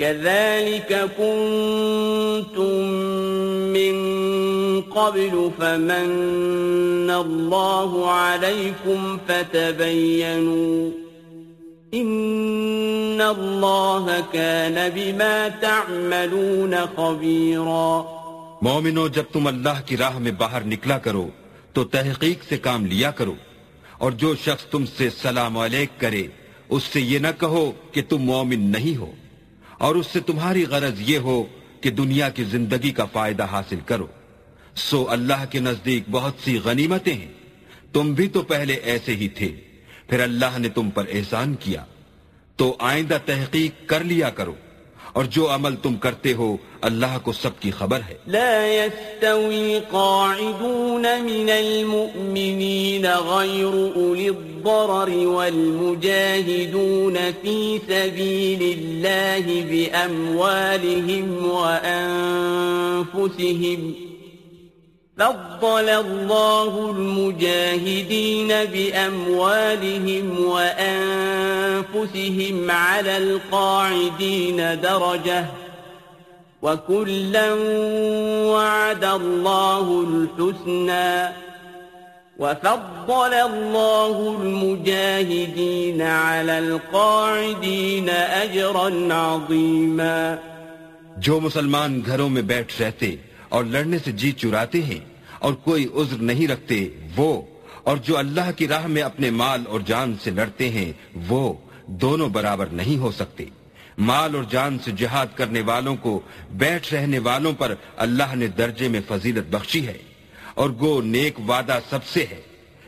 كذلك كنتم من قبل فمن الله عليكم فتبينوا إن الله كان بما تعملون خبيرا مومنو جب تم اللہ کی راہ میں باہر نکلا کرو، تو تحقیق سے کام لیا کرو۔ اور جو شخص تم سے سلام علیک کرے، اس سے یہ نہ کہو کہ تم مومن نہیں ہو۔ اور اس سے تمہاری غرض یہ ہو کہ دنیا کی زندگی کا فائدہ حاصل کرو۔ سو اللہ کے نزدیک بہت سی غنیمتیں ہیں۔ تم بھی تو پہلے ایسے ہی تھے۔ پھر اللہ نے تم پر احسان کیا۔ تو آئندہ تحقیق کر لیا کرو۔ اور جو عمل تم کرتے ہو، اللہ کو سب کی خبر ہے۔ لا يستوي قاعدون من المؤمنين غير أولي الضرر والمجاهدون في سبيل الله بأموالهم وأنفسهم فضل الله المجاهدين بأموالهم وأنفسهم على القاعدين درجة وكلا وعد الله الحسنى وفضل الله المجاهدين على القاعدين أجرا عظيما جو مسلمان گھروں میں بیٹھ رہتے اور لڑنے سے جی چراتے ہیں اور کوئی عذر نہیں رکھتے وہ، اور جو اللہ کی راہ میں اپنے مال اور جان سے لڑتے ہیں وہ دونوں برابر نہیں ہو سکتے۔ مال اور جان سے جہاد کرنے والوں کو، بیٹھ رہنے والوں پر اللہ نے درجے میں فضیلت بخشی ہے اور گو نیک وعدہ سب سے ہے۔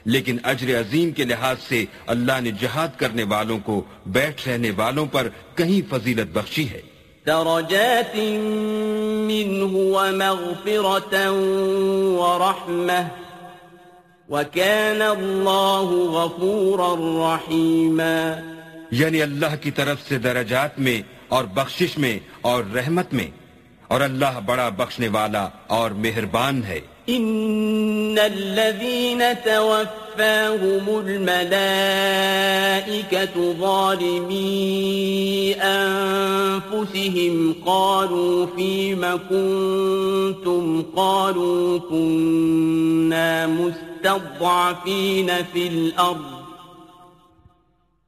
لیکن اجر عظیم کے لحاظ سے اللہ نے جہاد کرنے والوں کو، بیٹھ رہنے والوں پر کہیں فضیلت بخشی ہے۔ درجات منه ومغفرة ورحمة. وكان الله غفورا رحيما. یعنی اللہ کی طرف سے درجات میں اور بخشش میں اور رحمت میں. اور اللہ بڑا بخشنے والا اور مہربان ہے. ان الذين توفاهم الملائكه ظالمي انفسهم قالوا فيما كنتم قالوا كنا مستضعفين في الارض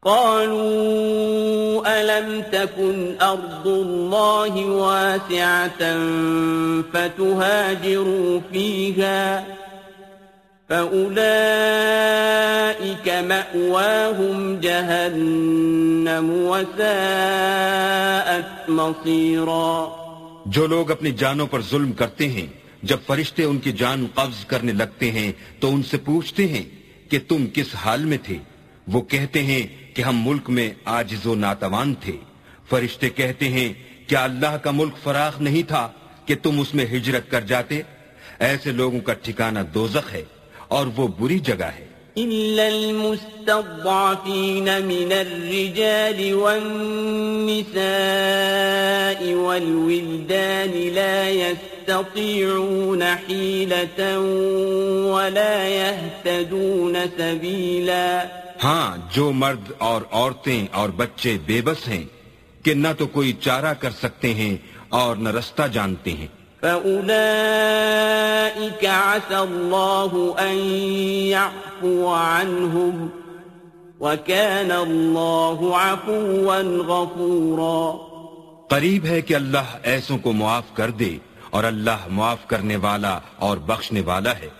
قالوا ألم تكن أرض الله واسعة فتهاجروا فيها فأولئك مأواهم جهنم وساءت مصيرا جو لوگ اپنی جانوں پر ظلم کرتے ہیں، جب فرشتے ان کی جان قبض کرنے لگتے ہیں، تو ان سے پوچھتے ہیں کہ تم کس حال میں تھے؟ وہ کہتے ہیں کہ ہم ملک میں آجز و ناتوان تھے۔ فرشتے کہتے ہیں، کیا اللہ کا ملک فراخ نہیں تھا کہ تم اس میں ہجرت کر جاتے؟ ایسے لوگوں کا ٹھکانہ دوزخ ہے اور وہ بری جگہ ہے۔ إلا المستضعفين من الرجال والنساء والولدان لا يستطيعون حيلة ولا يهتدون سبيلا ہاں جو مرد اور عورتیں اور بچے بے بس ہیں کہ نہ تو کوئی چارہ کر سکتے ہیں اور نہ رستہ جانتے ہیں۔ فأولئك عسى الله أن يعفو عنهم وكان الله عفوا غفورا۔ قریب ہے کہ اللہ ایسوں کو معاف کر دے اور اللہ معاف کرنے والا اور بخشنے والا ہے۔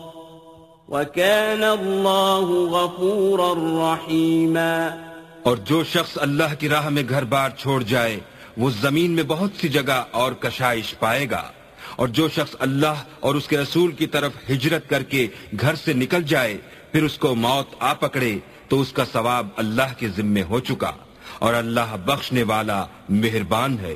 وكان الله غفورا رحيما اور جو شخص اللہ کی راہ میں گھر بار چھوڑ جائے، وہ زمین میں بہت سی جگہ اور کشائش پائے گا۔ اور جو شخص اللہ اور اس کے رسول کی طرف ہجرت کر کے گھر سے نکل جائے، پھر اس کو موت آ پکڑے، تو اس کا ثواب اللہ کے ذمے ہو چکا۔ اور اللہ بخشنے والا مہربان ہے۔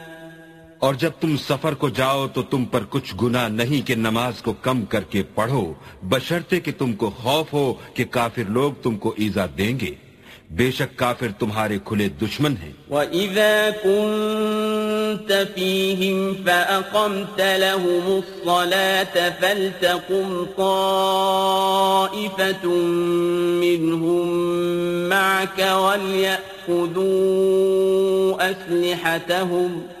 اور جب تم سفر کو جاؤ تو تم پر کچھ گناہ نہیں کہ نماز کو کم کر کے پڑھو بشرتے کہ تم کو خوف ہو کہ کافر لوگ تم کو ایزا دیں گے۔ بے شک کافر تمہارے کھلے دشمن ہیں۔ وَإِذَا كُنْتَ فِيهِمْ فَأَقَمْتَ لَهُمُ الصَّلَاةَ فَلْتَقُمْ طَائِفَةٌ مِّنْهُمْ مَعَكَ وَلْيَأْخُذُوا أَسْلِحَتَهُمْ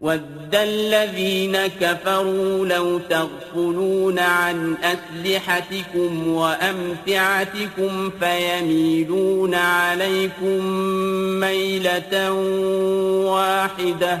ود الذين كفروا لو تغفلون عن أسلحتكم وأمتعتكم فيميلون عليكم ميلة واحدة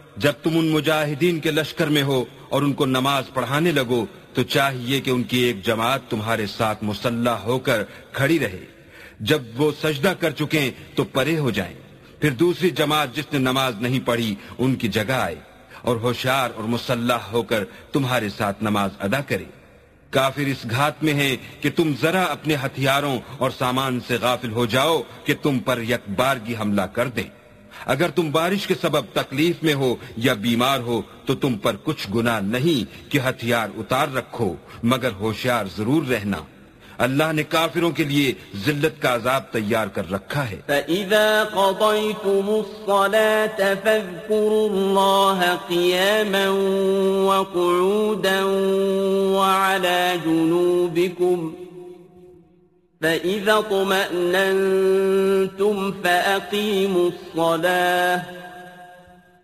جب تم ان مجاہدین کے لشکر میں ہو اور ان کو نماز پڑھانے لگو، تو چاہیے کہ ان کی ایک جماعت تمہارے ساتھ مسلح ہو کر کھڑی رہے۔ جب وہ سجدہ کر چکیں، تو پرے ہو جائیں۔ پھر دوسری جماعت جس نے نماز نہیں پڑھی، ان کی جگہ آئے اور ہوشیار اور مسلح ہو کر تمہارے ساتھ نماز ادا کرے۔ کافر اس گھات میں ہے کہ تم ذرا اپنے ہتھیاروں اور سامان سے غافل ہو جاؤ کہ تم پر یک بارگی حملہ کر دیں۔ اگر تم بارش کے سبب تکلیف میں ہو یا بیمار ہو، تو تم پر کچھ گناہ نہیں کہ ہتھیار اتار رکھو، مگر ہوشیار ضرور رہنا۔ اللہ نے کافروں کے لیے ذلت کا عذاب تیار کر رکھا ہے۔ فَإِذَا قَضَيْتُمُ الصَّلَاةَ فَاذْكُرُوا اللَّهَ قِيَامًا وَقُعُودًا وَعَلَى جُنُوبِكُمْ فإذا طمأننتم فأقيموا الصلاة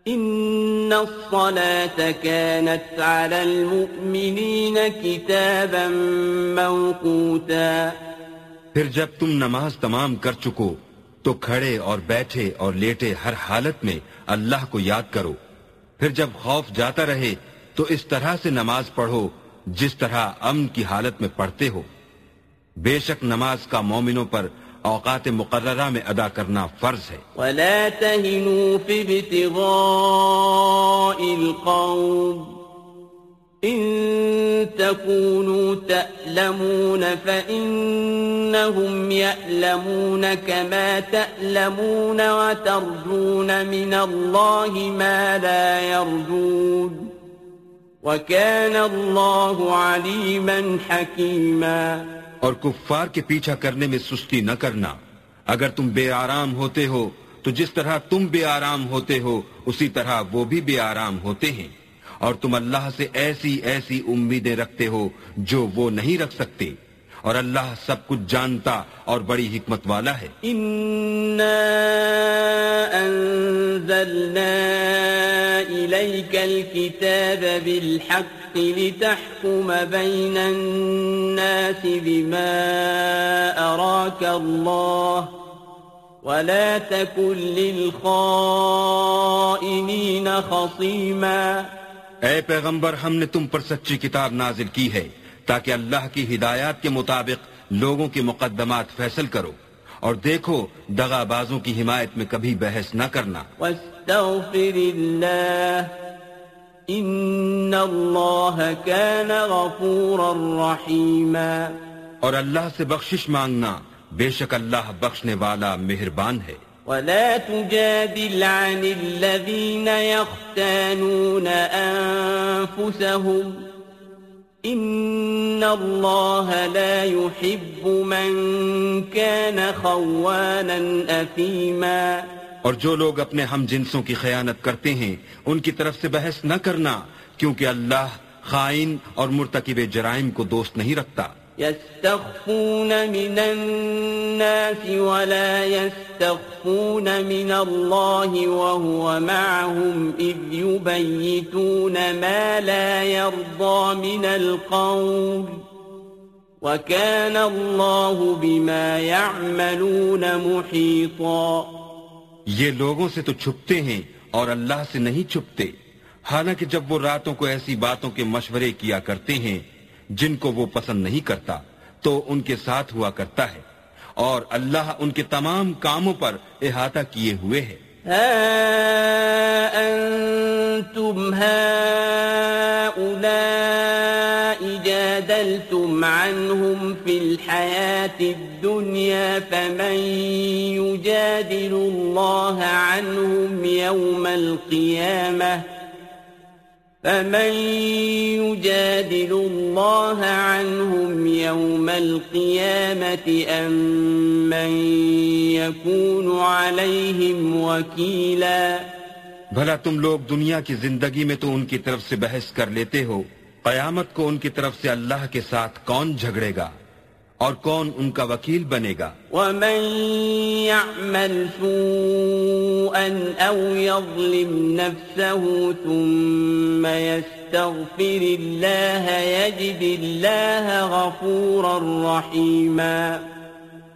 إن الصلاة كانت على المؤمنين كتابا موقوتا پھر جب تم نماز تمام کر چکو تو کھڑے اور بیٹھے اور لیٹے ہر حالت میں اللہ کو یاد کرو۔ پھر جب خوف جاتا رہے تو اس طرح سے نماز پڑھو جس طرح امن کی حالت میں پڑھتے ہو۔ بے شک نماز کا مومنوں پر اوقات مقررہ میں ادا کرنا فرض ہے۔ ولا تهنوا في ابتغاء القوم إن تكونوا تألمون فإنهم يألمون كما تألمون وترجون من الله ما لا يرجون وكان الله عليما حكيما اور کفار کے پیچھا کرنے میں سستی نہ کرنا۔ اگر تم بے آرام ہوتے ہو، تو جس طرح تم بے آرام ہوتے ہو، اسی طرح وہ بھی بے آرام ہوتے ہیں۔ اور تم اللہ سے ایسی ایسی امیدیں رکھتے ہو جو وہ نہیں رکھ سکتے۔ اور اللہ سب کچھ جانتا اور بڑی حکمت والا ہے۔ بالحق لتحكم بين الناس بما أراك الله ولا تكن للخائنين خصيما۔ اے پیغمبر ہم نے تم پر سچی کتاب نازل کی ہے۔ تاکہ اللہ کی ہدایات کے مطابق لوگوں کے مقدمات فیصل کرو اور دیکھو دغا بازوں کی حمایت میں کبھی بحث نہ کرنا۔ اللہ ان اللہ كان غفورا رحیما۔ اور اللہ سے بخشش مانگنا بے شک اللہ بخشنے والا مہربان ہے۔ ولا تجادل عن الذين يختانون أنفسهم۔ ان اللہ لا يحب من كان خوانا اثیما اور جو لوگ اپنے ہم جنسوں کی خیانت کرتے ہیں، ان کی طرف سے بحث نہ کرنا، کیونکہ اللہ خائن اور مرتکب جرائم کو دوست نہیں رکھتا۔ يستخفون من الناس ولا يستخفون من الله وهو معهم إذ يبيتون ما لا يرضى من القول وكان الله بما يعملون محيطا یہ لوگوں سے تو چھپتے ہیں اور اللہ سے نہیں چھپتے، حالانکہ جب وہ راتوں کو ایسی باتوں کے مشورے کیا کرتے ہیں جن کو وہ پسند نہیں کرتا، تو ان کے ساتھ ہوا کرتا ہے۔ اور اللہ ان کے تمام کاموں پر احاطہ کیے ہوئے ہے۔ انتم هؤلاء جادلتم عنهم في الحياة الدنيا فمن يجادل الله عنهم يوم القيامة فمن يجادل الله عنهم يوم القيامة أم من يكون عليهم وكيلا بھلا تم لوگ دنیا کی زندگی میں تو ان کی طرف سے بحث کر لیتے ہو، قیامت کو ان کی طرف سے اللہ کے ساتھ کون جھگڑے گا؟ اور کون ان کا وکیل بنے گا؟ ومن يعمل سوءا او يظلم نفسه ثم يستغفر الله يجد الله غفورا رحيما۔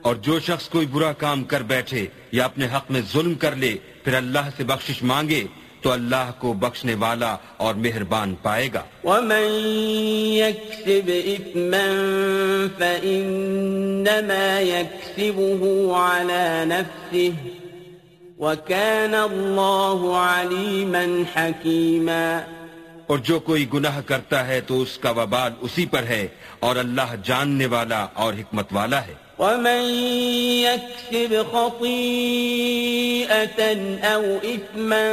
اور جو شخص کوئی برا کام کر بیٹھے یا اپنے حق میں ظلم کر لے پھر اللہ سے بخشش مانگے تو اللہ کو بخشنے والا اور مہربان پائے گا۔ ومن يكسب اثما فانما يكسبه على نفسه وكان الله عليما حكيما۔ اور جو کوئی گناہ کرتا ہے تو اس کا وبال اسی پر ہے اور اللہ جاننے والا اور حکمت والا ہے۔ ومن يكسب خطيئة أو إثما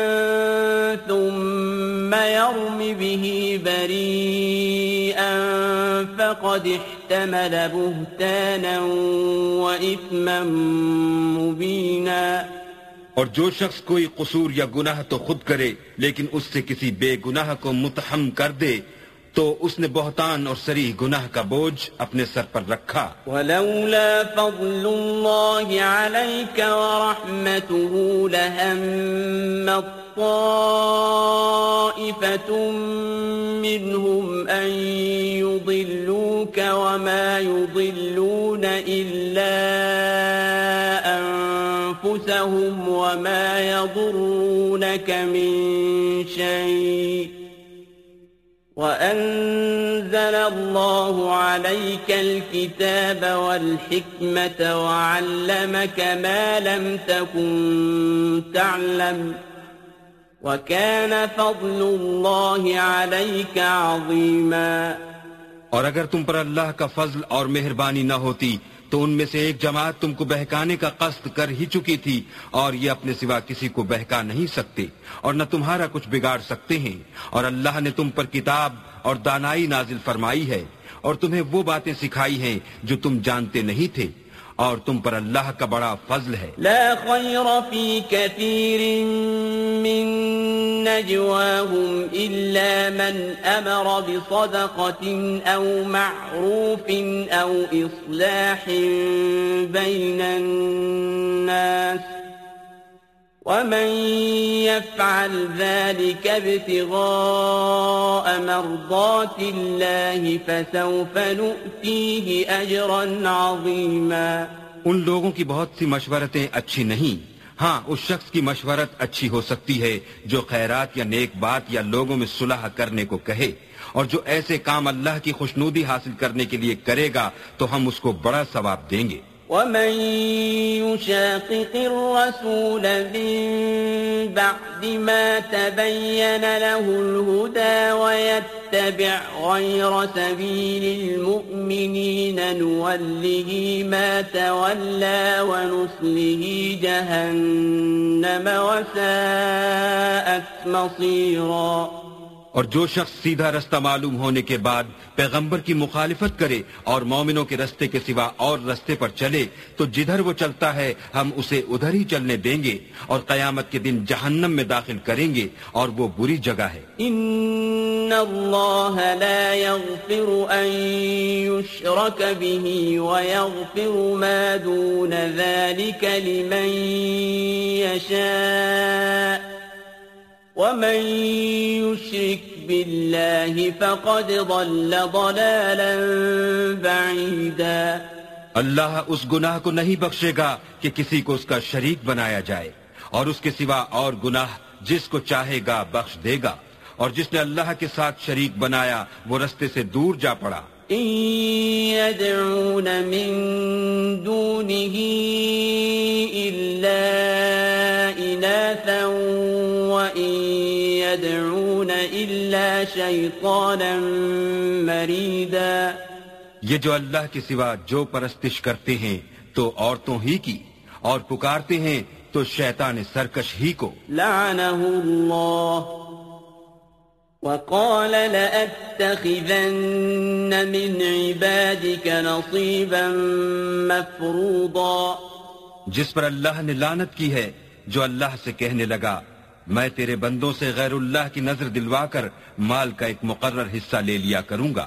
ثم يرم به بريئا فقد احتمل بهتانا وإثما مبينا اور جو شخص کوئی قصور یا گناہ تو خود کرے لیکن اس سے کسی بے گناہ کو متحم کر دے تو اس نے بہتان اور سری گناہ کا بوجھ اپنے سر پر رکھا۔ ولولا فضل الله عليك ورحمته لهم الطائفة منهم أن يضلوك وما يضلون إلا ينفعونهم وما يضرونك من شيء وأنزل الله عليك الكتاب والحكمة وعلمك ما لم تكن تعلم وكان فضل الله عليك عظيما اور اگر تم پر اللہ کا فضل اور مہربانی نہ ہوتی تو ان میں سے ایک جماعت تم کو بہکانے کا قصد کر ہی چکی تھی اور یہ اپنے سوا کسی کو بہکا نہیں سکتے اور نہ تمہارا کچھ بگاڑ سکتے ہیں اور اللہ نے تم پر کتاب اور دانائی نازل فرمائی ہے اور تمہیں وہ باتیں سکھائی ہیں جو تم جانتے نہیں تھے۔ اور تم پر اللہ کا بڑا فضل ہے۔ لا خیر فی كثير من نجواهم الا من امر بصدقة او معروف او اصلاح بین الناس۔ ومن يفعل ذلك ابتغاء مرضات الله فسوف نؤتيه أجرا عظيما ان لوگوں کی بہت سی مشورتیں اچھی نہیں۔ ہاں اس شخص کی مشورت اچھی ہو سکتی ہے جو خیرات یا نیک بات یا لوگوں میں صلح کرنے کو کہے۔ اور جو ایسے کام اللہ کی خوشنودی حاصل کرنے کے لیے کرے گا، تو ہم اس کو بڑا ثواب دیں گے۔ ومن يشاقق الرسول من بعد ما تبين له الهدى ويتبع غير سبيل المؤمنين نوله ما تولى ونصله جهنم وساءت مصيرا اور جو شخص سیدھا رستہ معلوم ہونے کے بعد پیغمبر کی مخالفت کرے اور مومنوں کے رستے کے سوا اور رستے پر چلے، تو جدھر وہ چلتا ہے، ہم اسے ادھر ہی چلنے دیں گے اور قیامت کے دن جہنم میں داخل کریں گے اور وہ بری جگہ ہے۔ ان اللہ لا يغفر ان يشرك به ويغفر ما دون ذلك لمن يشاء ومن يشرك بالله فقد ضل ضلالا بعيدا اللہ اس گناہ کو نہیں بخشے گا کہ کسی کو اس کا شریک بنایا جائے، اور اس کے سوا اور گناہ جس کو چاہے گا بخش دے گا، اور جس نے اللہ کے ساتھ شریک بنایا وہ رستے سے دور جا پڑا۔ إن يدعون من دونه إلا إناثا وإن يدعون إلا شيطانا مريدا یہ جو اللہ کے سوا جو پرستش کرتے ہیں تو عورتوں ہی کی اور پکارتے ہیں تو شیطان سرکش ہی کو۔ لعنه الله وقال لأتخذن من عبادك نصيبا مفروضا جس پر اللہ نے لانت کی ہے، جو اللہ سے کہنے لگا، میں تیرے بندوں سے غیر اللہ کی نظر دلوا کر مال کا ایک مقرر حصہ لے لیا کروں گا۔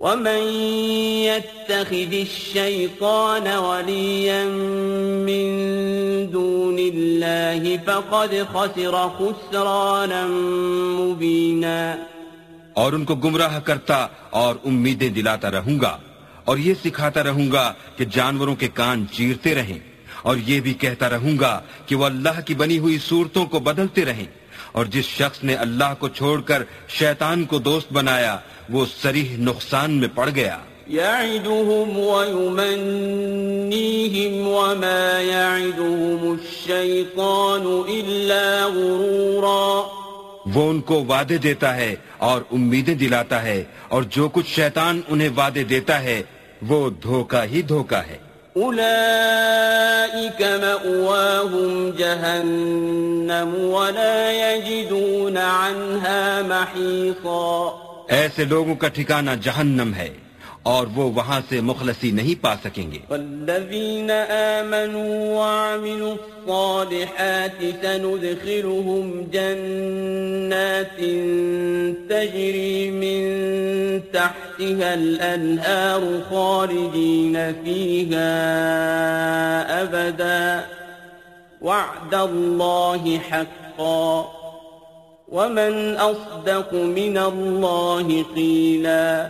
ومن يتخذ الشيطان وليا من دون الله فقد خسر خسرانا مبينا اور ان کو گمراہ کرتا اور امیدیں دلاتا رہوں گا اور یہ سکھاتا رہوں گا کہ جانوروں کے کان چیرتے رہیں اور یہ بھی کہتا رہوں گا کہ وہ اللہ کی بنی ہوئی صورتوں کو بدلتے رہیں۔ اور جس شخص نے اللہ کو چھوڑ کر شیطان کو دوست بنایا وہ سریح نقصان میں پڑ گیا۔ يعدهم ويمنيهم وما يعدهم الشيطان إلا غرورا۔ وہ ان کو وعدے دیتا ہے اور امیدیں دلاتا ہے اور جو کچھ شیطان انہیں وعدے دیتا ہے وہ دھوکہ ہی دھوکہ ہے۔ أولئك مأواهم جهنم ولا يجدون عنها محيصا ایسے لوگوں کا ٹھکانہ جہنم ہے۔ اور وہ وہاں سے مخلصی نہیں پا سکیں گے۔ والذین آمنوا وعملوا الصالحات سندخلهم جنات تجری من تحتها الأنهار خالدين فيها أبدا وعد الله حقا۔ ومن أصدق من الله قيلا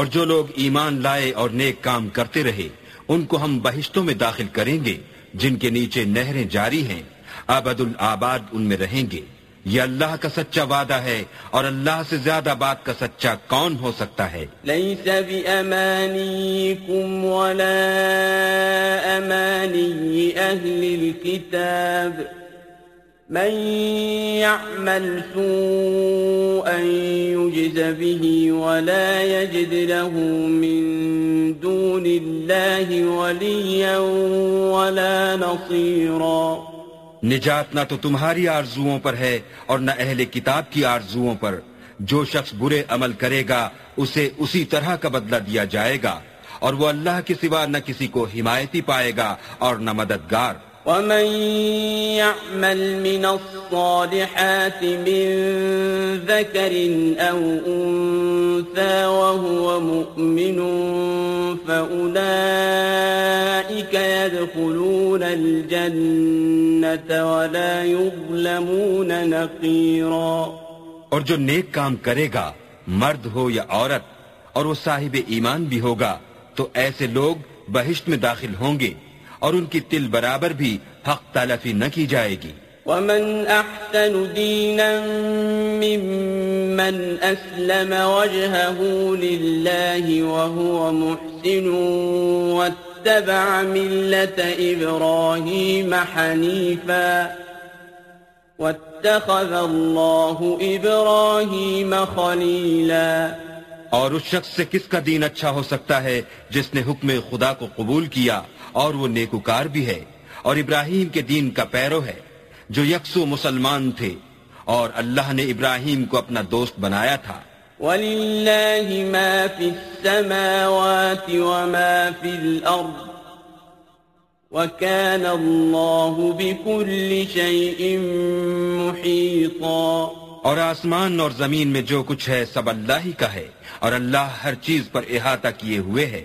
اور جو لوگ ایمان لائے اور نیک کام کرتے رہے، ان کو ہم بہشتوں میں داخل کریں گے، جن کے نیچے نہریں جاری ہیں۔ آبد الآباد ان میں رہیں گے۔ یہ اللہ کا سچا وعدہ ہے اور اللہ سے زیادہ بات کا سچا کون ہو سکتا ہے؟ ليس بأمانيكم ولا أماني أهل الكتاب من يعمل سوءا يجز به ولا يجد له من دون الله وليا ولا نصيرا۔ نجات نہ تو تمہاری آرزوؤں پر ہے اور نہ اہل کتاب کی آرزوؤں پر۔ جو شخص برے عمل کرے گا، اسے اسی طرح کا بدلہ دیا جائے گا اور وہ اللہ کے سوا نہ کسی کو حمایتی پائے گا اور نہ مددگار۔ ومن يعمل من الصالحات من ذكر أو أنثى وهو مؤمن فأولئك يدخلون الجنة ولا يظلمون نقيرا اور جو نیک کام کرے گا، مرد ہو یا عورت، اور وہ صاحب ایمان بھی ہوگا، تو ایسے لوگ بہشت میں داخل ہوں گے۔ اور ان کی تل برابر بھی حق تلفی نہ کی جائے گی۔ ومن أحسن دينا ممن أسلم وجهه لله وهو محسن واتبع ملة إبراهيم حنيفا واتخذ الله إبراهيم خليلا اور اس شخص سے کس کا دین اچھا ہو سکتا ہے جس نے حکم خدا کو قبول کیا؟ اور وہ نیکوکار بھی ہے اور ابراہیم کے دین کا پیرو ہے جو یکسو مسلمان تھے اور اللہ نے ابراہیم کو اپنا دوست بنایا تھا۔ ولله ما في السماوات وما في الأرض وكان الله بكل شيء محيطا۔ اور آسمان اور زمین میں جو کچھ ہے سب اللہ ہی کا ہے اور اللہ ہر چیز پر احاطہ کیے ہوئے ہے۔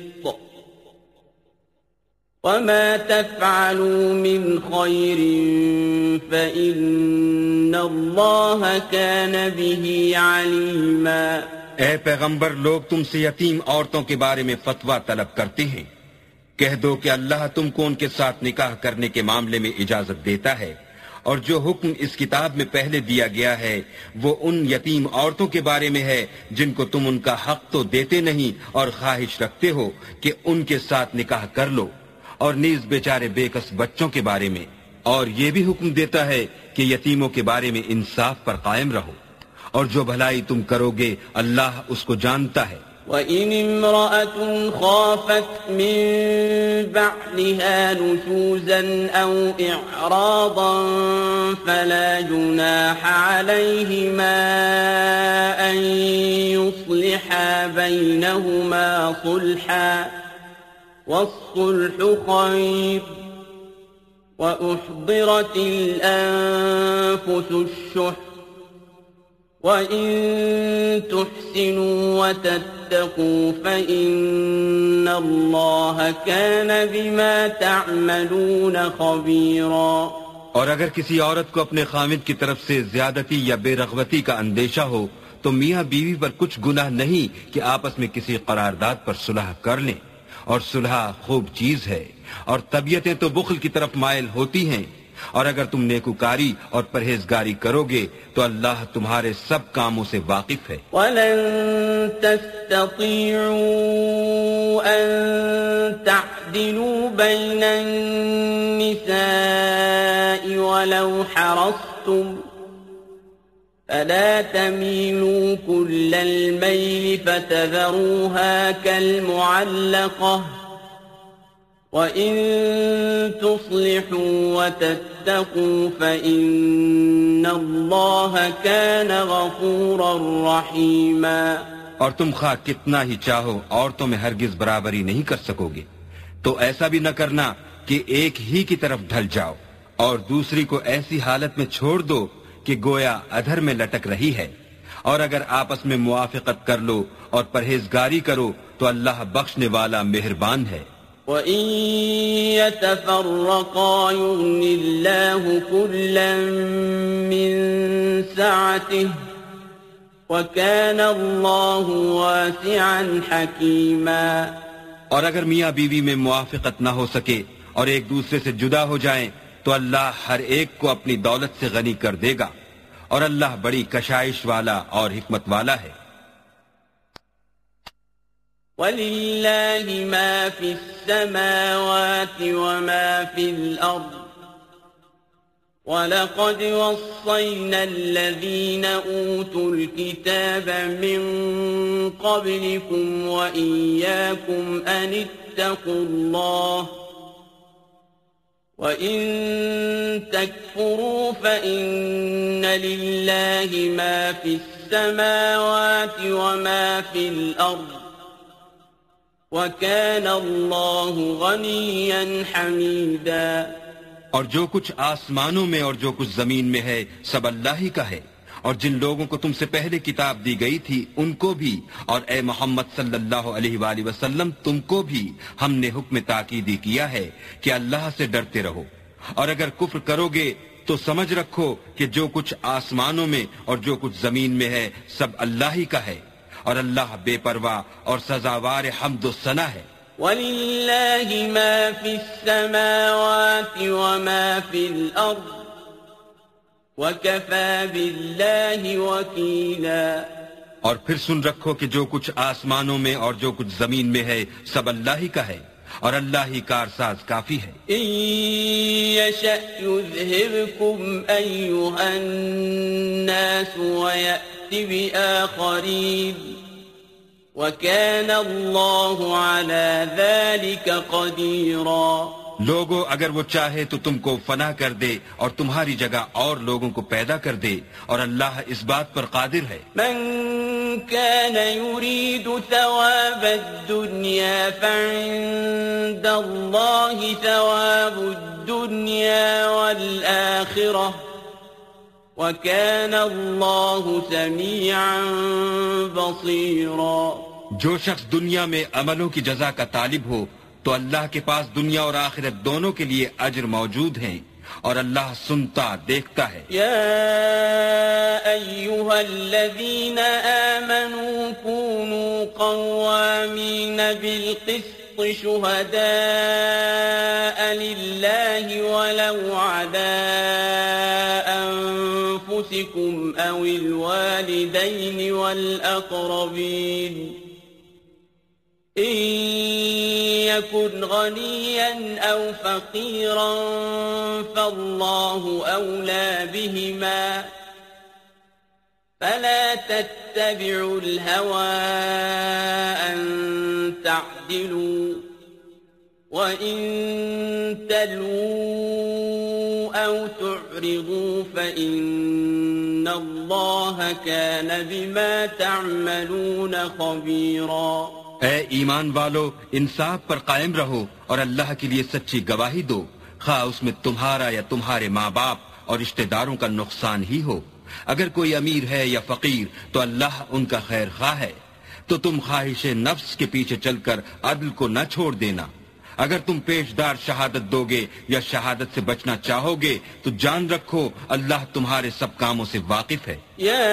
وما تفعلوا من خير فإن الله كان به عليما اے پیغمبر، لوگ تم سے یتیم عورتوں کے بارے میں فتویٰ طلب کرتے ہیں۔ کہہ دو کہ اللہ تم کو ان کے ساتھ نکاح کرنے کے معاملے میں اجازت دیتا ہے، اور جو حکم اس کتاب میں پہلے دیا گیا ہے، وہ ان یتیم عورتوں کے بارے میں ہے جن کو تم ان کا حق تو دیتے نہیں اور خواہش رکھتے ہو کہ ان کے ساتھ نکاح کر لو۔ اور نیز بیچارے بے کس بچوں کے بارے میں، اور یہ بھی حکم دیتا ہے کہ یتیموں کے بارے میں انصاف پر قائم رہو۔ اور جو بھلائی تم کرو گے اللہ اس کو جانتا ہے۔ وَإِنِ امْرَأَةٌ خَافَتْ مِن بَعْلِهَا نُشُوزًا أَوْ إِعْرَاضًا فَلَا جُنَاحَ عَلَيْهِمَا أَن يُصْلِحَا بَيْنَهُمَا صُلْحًا والصلح خير وأحضرت الأنفس الشح وإن تحسنوا وتتقوا فإن الله كان بما تعملون خبيرا اور اگر کسی عورت کو اپنے خامد کی طرف سے زیادتی یا بے رغبتی کا اندیشہ ہو، تو میاں بیوی پر کچھ گناہ نہیں کہ آپس میں کسی قرارداد پر صلح کر لیں۔ اور صلح خوب چیز ہے اور طبیعتیں تو بخل کی طرف مائل ہوتی ہیں اور اگر تم نیکوکاری اور پرہیزگاری کرو گے تو اللہ تمہارے سب کاموں سے واقف ہے۔ ولن تستطيعوا أن تعدلوا بين النساء ولو حرصتم فلا تميلوا كل الميل فتذروها كالمعلقة وَإِن تُصْلِحُوا وَتَتَّقُوا فَإِنَّ اللَّهَ كَانَ غَفُورًا رَحِيمًا اور تم خواہ کتنا ہی چاہو عورتوں میں ہرگز برابری نہیں کر سکو گے۔ تو ایسا بھی نہ کرنا کہ ایک ہی کی طرف ڈھل جاؤ اور دوسری کو ایسی حالت میں چھوڑ دو کہ گویا ادھر میں لٹک رہی ہے۔ اور اگر آپس میں موافقت کر لو اور پرہیزگاری کرو تو اللہ بخشنے والا مہربان ہے۔ وَإِن يَتَفَرَّقَا يُغْنِ اللَّهُ كُلًّا مِّن سَعَتِهِ وَكَانَ اللَّهُ وَاسِعًا حَكِيمًا۔ اور اگر میاں بیوی میں موافقت نہ ہو سکے اور ایک دوسرے سے جدا ہو جائیں تو اللہ ہر ایک کو اپنی دولت سے غنی کر دے گا اور اللہ بڑی کشائش والا اور حکمت والا ہے۔ وَلِلَّهِ مَا فِي السَّمَاوَاتِ وَمَا فِي الْأَرْضِ وَلَقَدْ وَصَّيْنَا الَّذِينَ أُوتُوا الْكِتَابَ مِنْ قَبْلِكُمْ وَإِيَّاكُمْ أَنِ اتَّقُوا اللَّهَ وَإِن تَكْفُرُوا فَإِنَّ لِلَّهِ مَا فِي السَّمَاوَاتِ وَمَا فِي الْأَرْضِ وَكَانَ اللَّهُ غَنِيًّا حَمِيدًا۔ اور جو کچھ آسمانوں میں اور جو کچھ زمین میں ہے، سب اللہ ہی کا ہے۔ اور جن لوگوں کو تم سے پہلے کتاب دی گئی تھی، ان کو بھی۔ اور اے محمد صلی اللہ علیہ وآلہ وسلم، تم کو بھی ہم نے حکم تاکیدی کیا ہے کہ اللہ سے ڈرتے رہو۔ اور اگر کفر کرو گے تو سمجھ رکھو کہ جو کچھ آسمانوں میں اور جو کچھ زمین میں ہے، سب اللہ ہی کا ہے۔ اور اللہ بے پرواہ اور سزاوار حمد و ثنا ہے۔ وَلِلَّهِ مَا فِي السَّمَاوَاتِ وَمَا فِي الْأَرْضِ۔ وَكَفَى بِاللَّهِ وَكِيلًا اور پھر سن رکھو کہ جو کچھ آسمانوں میں اور جو کچھ زمین میں ہے سب اللہ ہی کا ہے اور اللہ ہی کارساز کافی ہے۔ يَشَأْ يُذْهِبْكُمْ أَيُّهَا النَّاسُ وَيَأْتِ بِآخَرِينَ وَكَانَ اللَّهُ عَلَى ذَلِكَ قَدِيرًا لوگو اگر وہ چاہے تو تم کو فنا کر دے اور تمہاری جگہ اور لوگوں کو پیدا کر دے اور اللہ اس بات پر قادر ہے۔ من كان يريد ثواب الدنيا فعند الله ثواب الدنيا والآخرة وكان الله سميعا بصيرا۔ جو شخص دنیا میں عملوں کی جزا کا طالب ہو تو اللہ کے پاس دنیا اور آخرت دونوں کے لیے اجر موجود ہیں اور اللہ سنتا دیکھتا ہے۔ يا أيها الذين آمنوا كونوا قوامين بالقسط شهداء لله ولو على أنفسكم أو الوالدين والأقربين إن يكن غنيا أو فقيرا فالله أولى بهما فلا تتبعوا الهوى أن تعدلوا وإن تلووا أو تعرضوا فإن الله كان بما تعملون خبيراً اے ایمان والو، انصاف پر قائم رہو اور اللہ کے لیے سچی گواہی دو۔ خواہ اس میں تمہارا یا تمہارے ماں باپ اور رشتہ داروں کا نقصان ہی ہو۔ اگر کوئی امیر ہے یا فقیر، تو اللہ ان کا خیر خواہ ہے۔ تو تم خواہش نفس کے پیچھے چل کر عدل کو نہ چھوڑ دینا۔ اگر تم پیشدار شہادت دو گے یا شہادت سے بچنا چاہو گے تو جان رکھو اللہ تمہارے سب کاموں سے واقف ہے۔ يا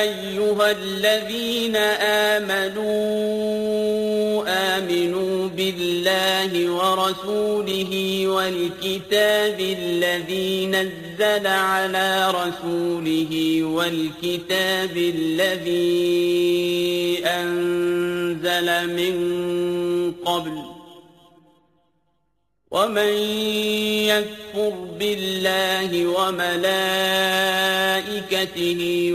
أيها الذين آمنوا آمنوا بالله ورسوله والكتاب الذي نزل على رسوله والكتاب الذي أنزل من قبل قبل ومن يكفر بالله وملائكته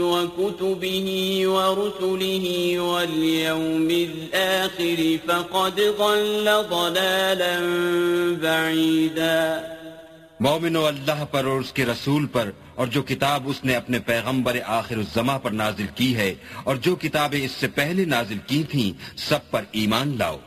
وكتبه ورسله واليوم الآخر فقد ضل ضلالا بعيدا. مومنو، اللہ پر اور اس کے رسول پر اور جو کتاب اس نے اپنے پیغمبر آخر الزما پر نازل کی ہے اور جو کتابیں اس سے پہلے نازل کی تھیں، سب پر ایمان لاؤ۔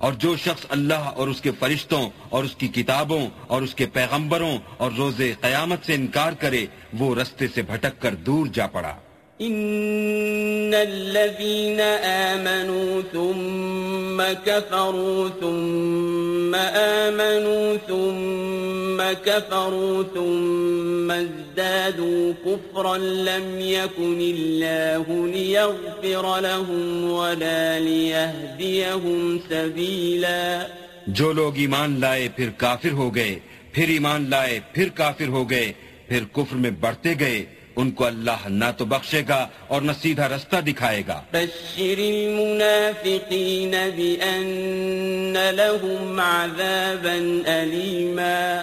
اور جو شخص اللہ اور اس کے فرشتوں اور اس کی کتابوں اور اس کے پیغمبروں اور روز قیامت سے انکار کرے، وہ رستے سے بھٹک کر دور جا پڑا۔ ان الذين آمنوا ثم كفروا ثم آمنوا ثم كفروا ثم ازدادوا كفرا لم يكن الله ليغفر لهم ولا ليهديهم سبيلا جو لوگ ایمان لائے پھر کافر ہو گئے، پھر ایمان لائے پھر کافر ہو گئے، پھر کفر میں بڑھتے گئے ان کو اللہ نہ تو بخشے گا اور نہ سیدھا رستہ دکھائے گا۔ بشر المنافقین بأن لهم عذابا علیما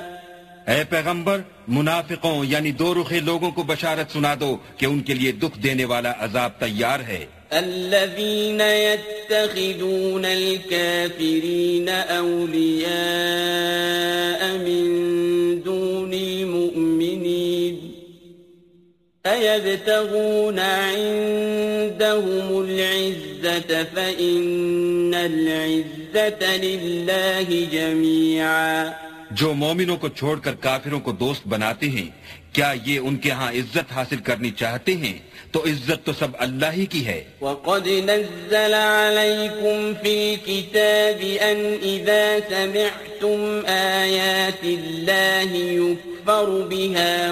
اے پیغمبر منافقوں یعنی دو رخے لوگوں کو بشارت سنا دو کہ ان کے لیے دکھ دینے والا عذاب تیار ہے۔ الذين يتخذون الكافرين أولياء من دون المؤمنين۔ أيبتغون عندهم العزة فإن العزة لله جميعا جو مومنوں کو چھوڑ کر کافروں کو دوست بناتے ہیں کیا یہ ان کے ہاں عزت حاصل کرنی چاہتے ہیں؟ تو عزت تو سب اللہ ہی کی ہے۔ وقد نزل عليكم في الكتاب أن إذا سمعتم آيات الله يكفر بها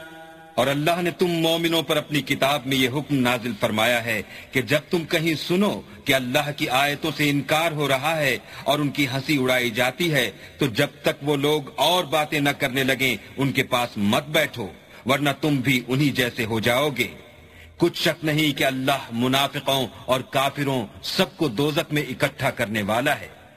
اور اللہ نے تم مومنوں پر اپنی کتاب میں یہ حکم نازل فرمایا ہے کہ جب تم کہیں سنو کہ اللہ کی آیتوں سے انکار ہو رہا ہے اور ان کی ہنسی اڑائی جاتی ہے، تو جب تک وہ لوگ اور باتیں نہ کرنے لگیں، ان کے پاس مت بیٹھو، ورنہ تم بھی انہی جیسے ہو جاؤ گے۔ کچھ شک نہیں کہ اللہ منافقوں اور کافروں سب کو دوزک میں اکٹھا کرنے والا ہے۔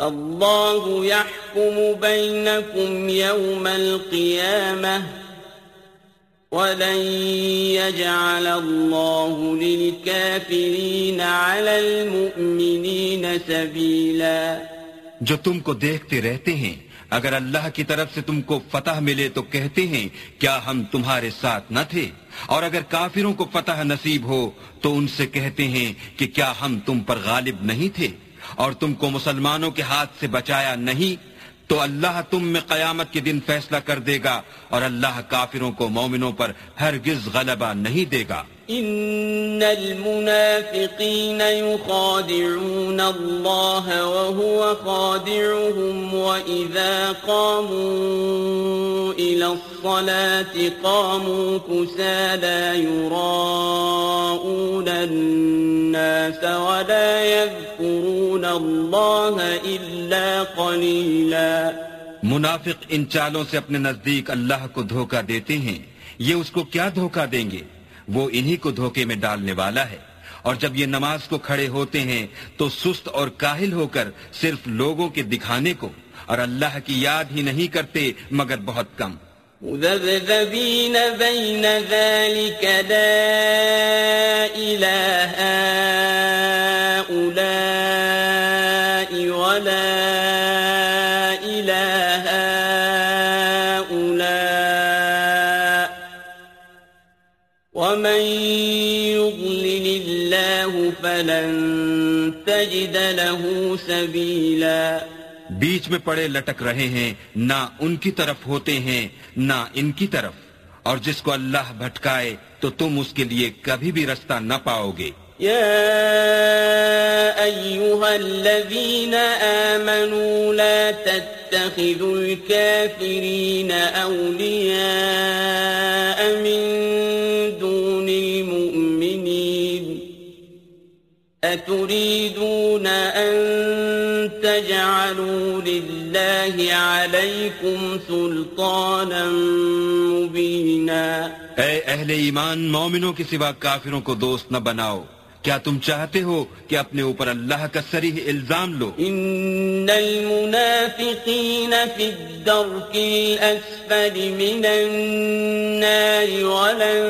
الله يحكم بينكم يوم القيامة ولن يجعل الله للكافرين على المؤمنين سبيلا جو تم کو دیکھتے رہتے ہیں، اگر اللہ کی طرف سے تم کو فتح ملے تو کہتے ہیں، کیا ہم تمہارے ساتھ نہ تھے؟ اور اگر کافروں کو فتح نصیب ہو تو ان سے کہتے ہیں کہ کیا ہم تم پر غالب نہیں تھے؟ اور تم کو مسلمانوں کے ہاتھ سے بچایا نہیں، تو اللہ تم میں قیامت کے دن فیصلہ کر دے گا اور اللہ کافروں کو مومنوں پر ہرگز غلبہ نہیں دے گا۔ ان المنافقين يخادعون الله وهو خادعهم واذا قاموا الى الصلاه قاموا كسالى يراءون الناس ولا يذكرون الله الا قليلا منافق ان چالوں سے اپنے نزدیک اللہ کو دھوکہ دیتے ہیں، یہ اس کو کیا دھوکہ دیں گے؟ وہ انہی کو دھوکے میں ڈالنے والا ہے۔ اور جب یہ نماز کو کھڑے ہوتے ہیں، تو سست اور کاہل ہو کر صرف لوگوں کے دکھانے کو اور اللہ کی یاد ہی نہیں کرتے، مگر بہت کم۔ مذبذبين بين ذلك لا إله هؤلاء ولا فلن تجد له سبيلا۔ بیچ میں پڑے لٹک رہے ہیں نہ ان کی طرف ہوتے ہیں نہ ان کی طرف۔ اور جس کو اللہ بھٹکائے تو تم اس کے لیے کبھی بھی رستہ نہ پاؤ گے۔ يا أيها الذين آمنوا لا تتخذوا الكافرين أولياء من دون المؤمنين أتريدون أن تجعلوا لله عليكم سلطانا مبينا؟ اے اہل ایمان مومنوں کے سوا کافروں کو دوست نہ بناؤ۔ کیا تم چاہتے ہو کہ اپنے اوپر اللہ کا سریح الزام لو؟ ان المنافقین فی الدرک الاسفل من النار ولن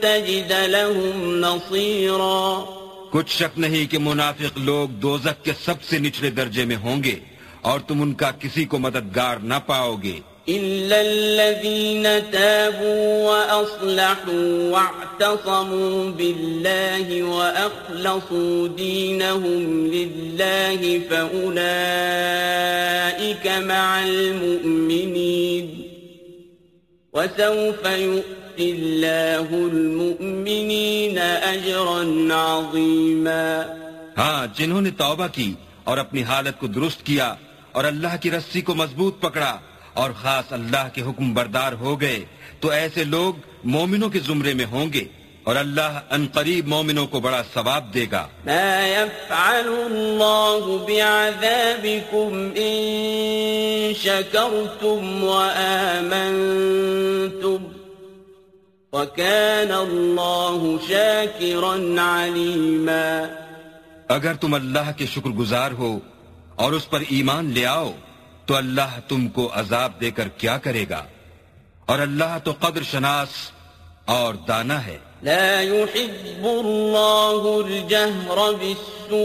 تجد لهم نصیرا کچھ شک نہیں کہ منافق لوگ دوزخ کے سب سے نچلے درجے میں ہوں گے اور تم ان کا کسی کو مددگار نہ پاؤ گے۔ إلا الذين تابوا وأصلحوا واعتصموا بالله وأخلصوا دينهم لله فأولئك مع المؤمنين وسوف يؤمنون يؤتي الله المؤمنين أجرا عظيما. ہاں جنہوں نے توبہ کی اور اپنی حالت کو درست کیا اور اللہ کی رسی کو مضبوط پکڑا اور خاص اللہ کے حکم بردار ہو گئے تو ایسے لوگ مومنوں کے زمرے میں ہوں گے اور اللہ ان قریب مومنوں کو بڑا ثواب دے گا۔ ما يفعل الله بعذابكم إن شكرتم وآمنتم. وكان الله شاكرا عليما اگر تم اللہ کے شکر گزار ہو اور اس پر ایمان لے آؤ تو اللہ تم کو عذاب دے کر کیا کرے گا؟ اور اللہ تو قدر شناس اور دانا ہے۔ لا يحب الله الجهر بالسوء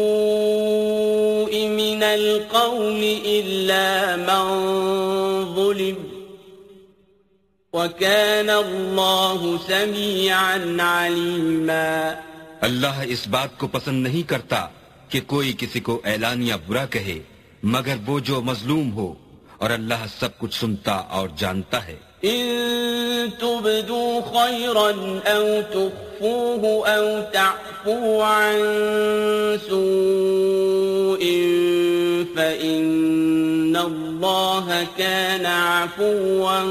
من القول إلا من ظلم وكان الله سميعا عليما اللہ اس بات کو پسند نہیں کرتا کہ کوئی کسی کو اعلانیہ برا کہے مگر وہ جو مظلوم ہو اور اللہ سب کچھ سنتا اور جانتا ہے۔ إن تبدوا خيرا أو تخفوه أو تعفوا عن سوء فإن الله كان عفوا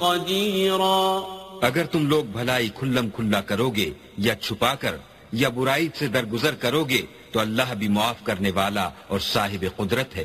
قديرا اگر تم لوگ بھلائی کھلم کھلا کرو گے یا چھپا کر یا برائی سے درگزر کرو گے تو اللہ بھی معاف کرنے والا اور صاحب قدرت ہے۔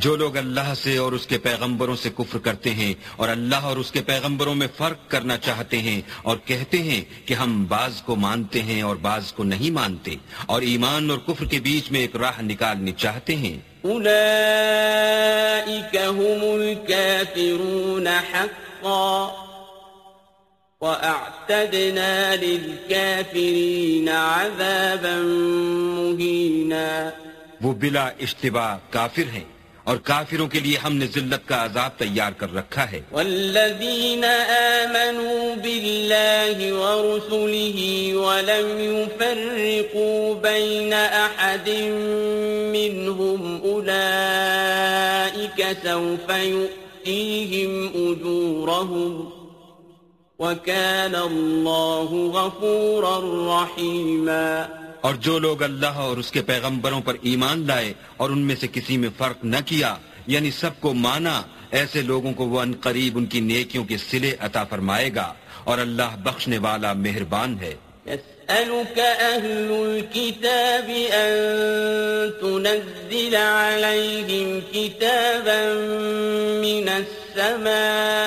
جو لوگ اللہ سے اور اس کے پیغمبروں سے کفر کرتے ہیں اور اللہ اور اس کے پیغمبروں میں فرق کرنا چاہتے ہیں اور کہتے ہیں کہ ہم بعض کو مانتے ہیں اور بعض کو نہیں مانتے اور ایمان اور کفر کے بیچ میں ایک راہ نکالنی چاہتے ہیں۔ هم الكافرون حقا وأعتدنا للكافرين عذابا مهينا وہ بلا اشتباہ کافر ہیں۔ اور کافروں کے لیے ہم نے ذلت کا عذاب تیار کر رکھا ہے۔ والذين آمنوا بالله ورسله ولم يفرقوا بين أحد منهم أولئك سوف يؤتيهم أجورهم وكان الله غفورا رحيما اور جو لوگ اللہ اور اس کے پیغمبروں پر ایمان لائے اور ان میں سے کسی میں فرق نہ کیا یعنی سب کو مانا، ایسے لوگوں کو وہ ان قریب ان کی نیکیوں کے سلے عطا فرمائے گا اور اللہ بخشنے والا مہربان ہے۔ يسألك أهل الكتاب أن تنزل عليهم كتابا من السماء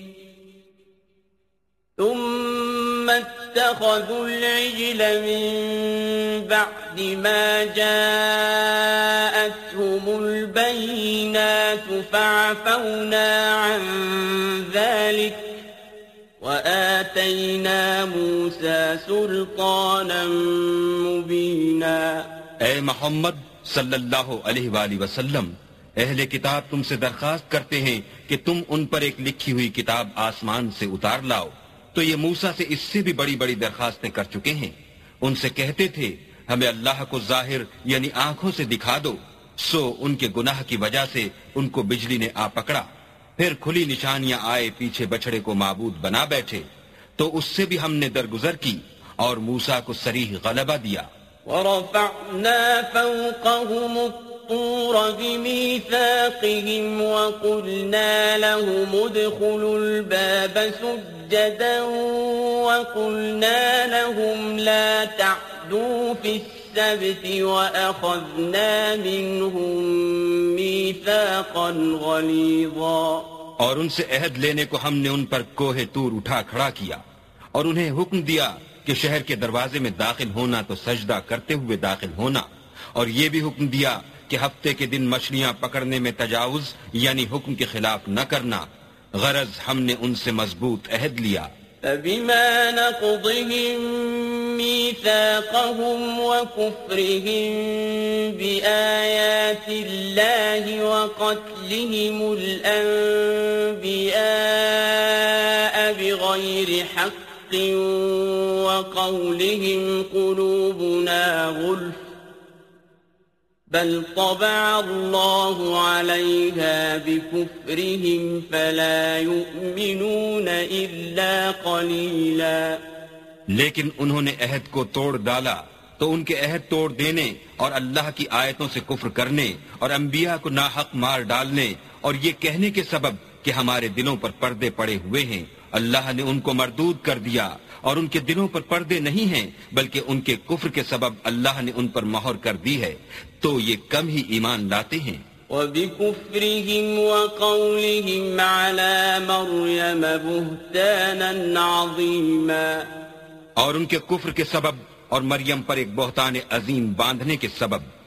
ثم اتخذوا العجل من بعد ما جاءتهم البينات فعفونا عن ذلك وآتينا موسى سلطانا مبينا اے محمد صلی اللہ علیہ وآلہ وسلم، اہل کتاب تم سے درخواست کرتے ہیں کہ تم ان پر ایک لکھی ہوئی کتاب آسمان سے اتار لاؤ۔ تو یہ موسا سے اس سے بھی بڑی بڑی درخواستیں کر چکے ہیں۔ ان سے کہتے تھے، ہمیں اللہ کو ظاہر یعنی آنکھوں سے دکھا دو۔ سو ان کے گناہ کی وجہ سے ان کو بجلی نے آ پکڑا۔ پھر کھلی نشانیاں آئے، پیچھے بچڑے کو معبود بنا بیٹھے۔ تو اس سے بھی ہم نے درگزر کی اور موسا کو سریح غلبہ دیا۔ ورفعنا فوقهم الطور بميثاقهم وقلنا لهم ادخلوا الباب سجدا وقلنا لهم لا تعدوا في السبت وأخذنا منهم ميثاقا غليظا اور ان سے عہد لینے کو ہم نے ان پر کوہ تور اٹھا کھڑا کیا اور انہیں حکم دیا کہ شہر کے دروازے میں داخل ہونا تو سجدہ کرتے ہوئے داخل ہونا اور یہ بھی حکم دیا کہ ہفتے کے دن مچھلیاں پکڑنے میں تجاوز یعنی حکم کے خلاف نہ کرنا، غرض ہم نے ان سے مضبوط عہد لیا۔ فبما نقضهم ميثاقهم وكفرهم بآيات الله وقتلهم الأنبياء بغير حق وقولهم قلوبنا غلف بل طبع الله عليها بكفرهم فلا يؤمنون إلا قليلا. لیکن انہوں نے عہد کو توڑ ڈالا تو ان کے عہد توڑ دینے اور اللہ کی آیتوں سے کفر کرنے اور انبیاء کو ناحق مار ڈالنے اور یہ کہنے کے سبب کہ ہمارے دلوں پر پردے پڑے ہوئے ہیں۔ اللہ نے ان کو مردود کر دیا اور ان کے دلوں پر پردے نہیں ہیں، بلکہ ان کے کفر کے سبب اللہ نے ان پر مہر کر دی ہے۔ تو یہ کم ہی ایمان لاتے ہیں۔ وَبِكُفْرِهِمْ وَقَوْلِهِمْ عَلَى مَرْيَمَ بُهْتَانًا عَظِيمًا۔ اور ان کے کفر کے سبب اور مریم پر ایک بہتان عظیم باندھنے کے سبب۔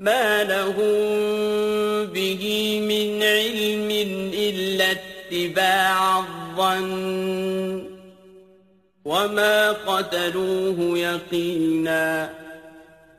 ما لهم به من علم إلا اتباع الظن وما قتلوه يقينا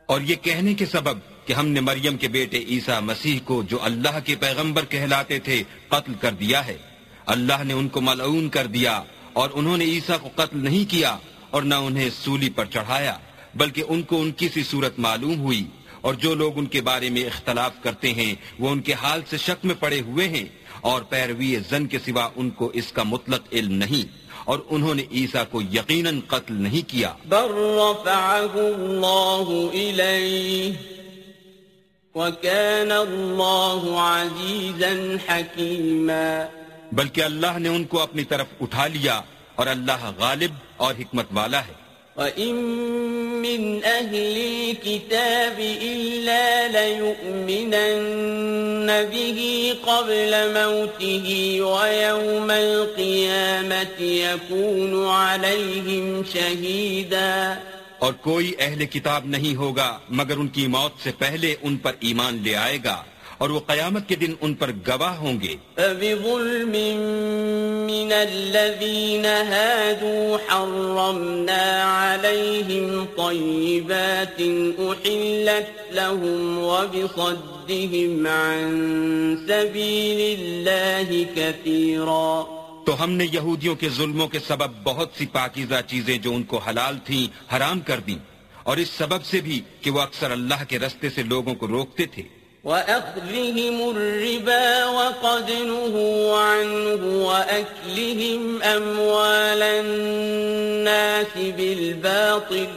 اور یہ کہنے کے سبب کہ ہم نے مریم کے بیٹے عیسیٰ مسیح کو جو اللہ کے پیغمبر کہلاتے تھے قتل کر دیا ہے۔ اللہ نے ان کو ملعون کر دیا اور انہوں نے عیسیٰ کو قتل نہیں کیا اور نہ انہیں سولی پر چڑھایا، بلکہ ان کو ان کی سی صورت معلوم ہوئی۔ اور جو لوگ ان کے بارے میں اختلاف کرتے ہیں وہ ان کے حال سے شک میں پڑے ہوئے ہیں۔ اور پیروی زن کے سوا ان کو اس کا مطلق علم نہیں۔ اور انہوں نے عیسیٰ کو یقیناً قتل نہیں کیا۔ بل رفعه اللہ الیہ وکان اللہ عزیزا حکیما بلکہ اللہ نے ان کو اپنی طرف اٹھا لیا اور اللہ غالب اور حکمت والا ہے۔ وَإِن مِّنْ أَهْلِ الْكِتَابِ إِلَّا لَيُؤْمِنَنَّ بِهِ قَبْلَ مَوْتِهِ وَيَوْمَ الْقِيَامَةِ يَكُونُ عَلَيْهِمْ شَهِيدًا اور کوئی اہل کتاب نہیں ہوگا مگر ان کی موت سے پہلے ان پر ایمان لے آئے گا۔ اور وہ قیامت کے دن ان پر گواہ ہوں گے۔ فبظلم من الذين هادوا حرمنا عليهم طيبات أحلت لهم وبصدهم عن سبيل الله كثيرا۔ تو ہم نے یہودیوں کے ظلموں کے سبب بہت سی پاکیزہ چیزیں جو ان کو حلال تھیں حرام کر دیں۔ اور اس سبب سے بھی کہ وہ اکثر اللہ کے رستے سے لوگوں کو روکتے تھے۔ وَأَخْذِهِمُ الرِّبَا وَقَدْ نُهُوا عَنْهُ وَأَكْلِهِمْ أَمْوَالَ النَّاسِ بِالْبَاطِلِ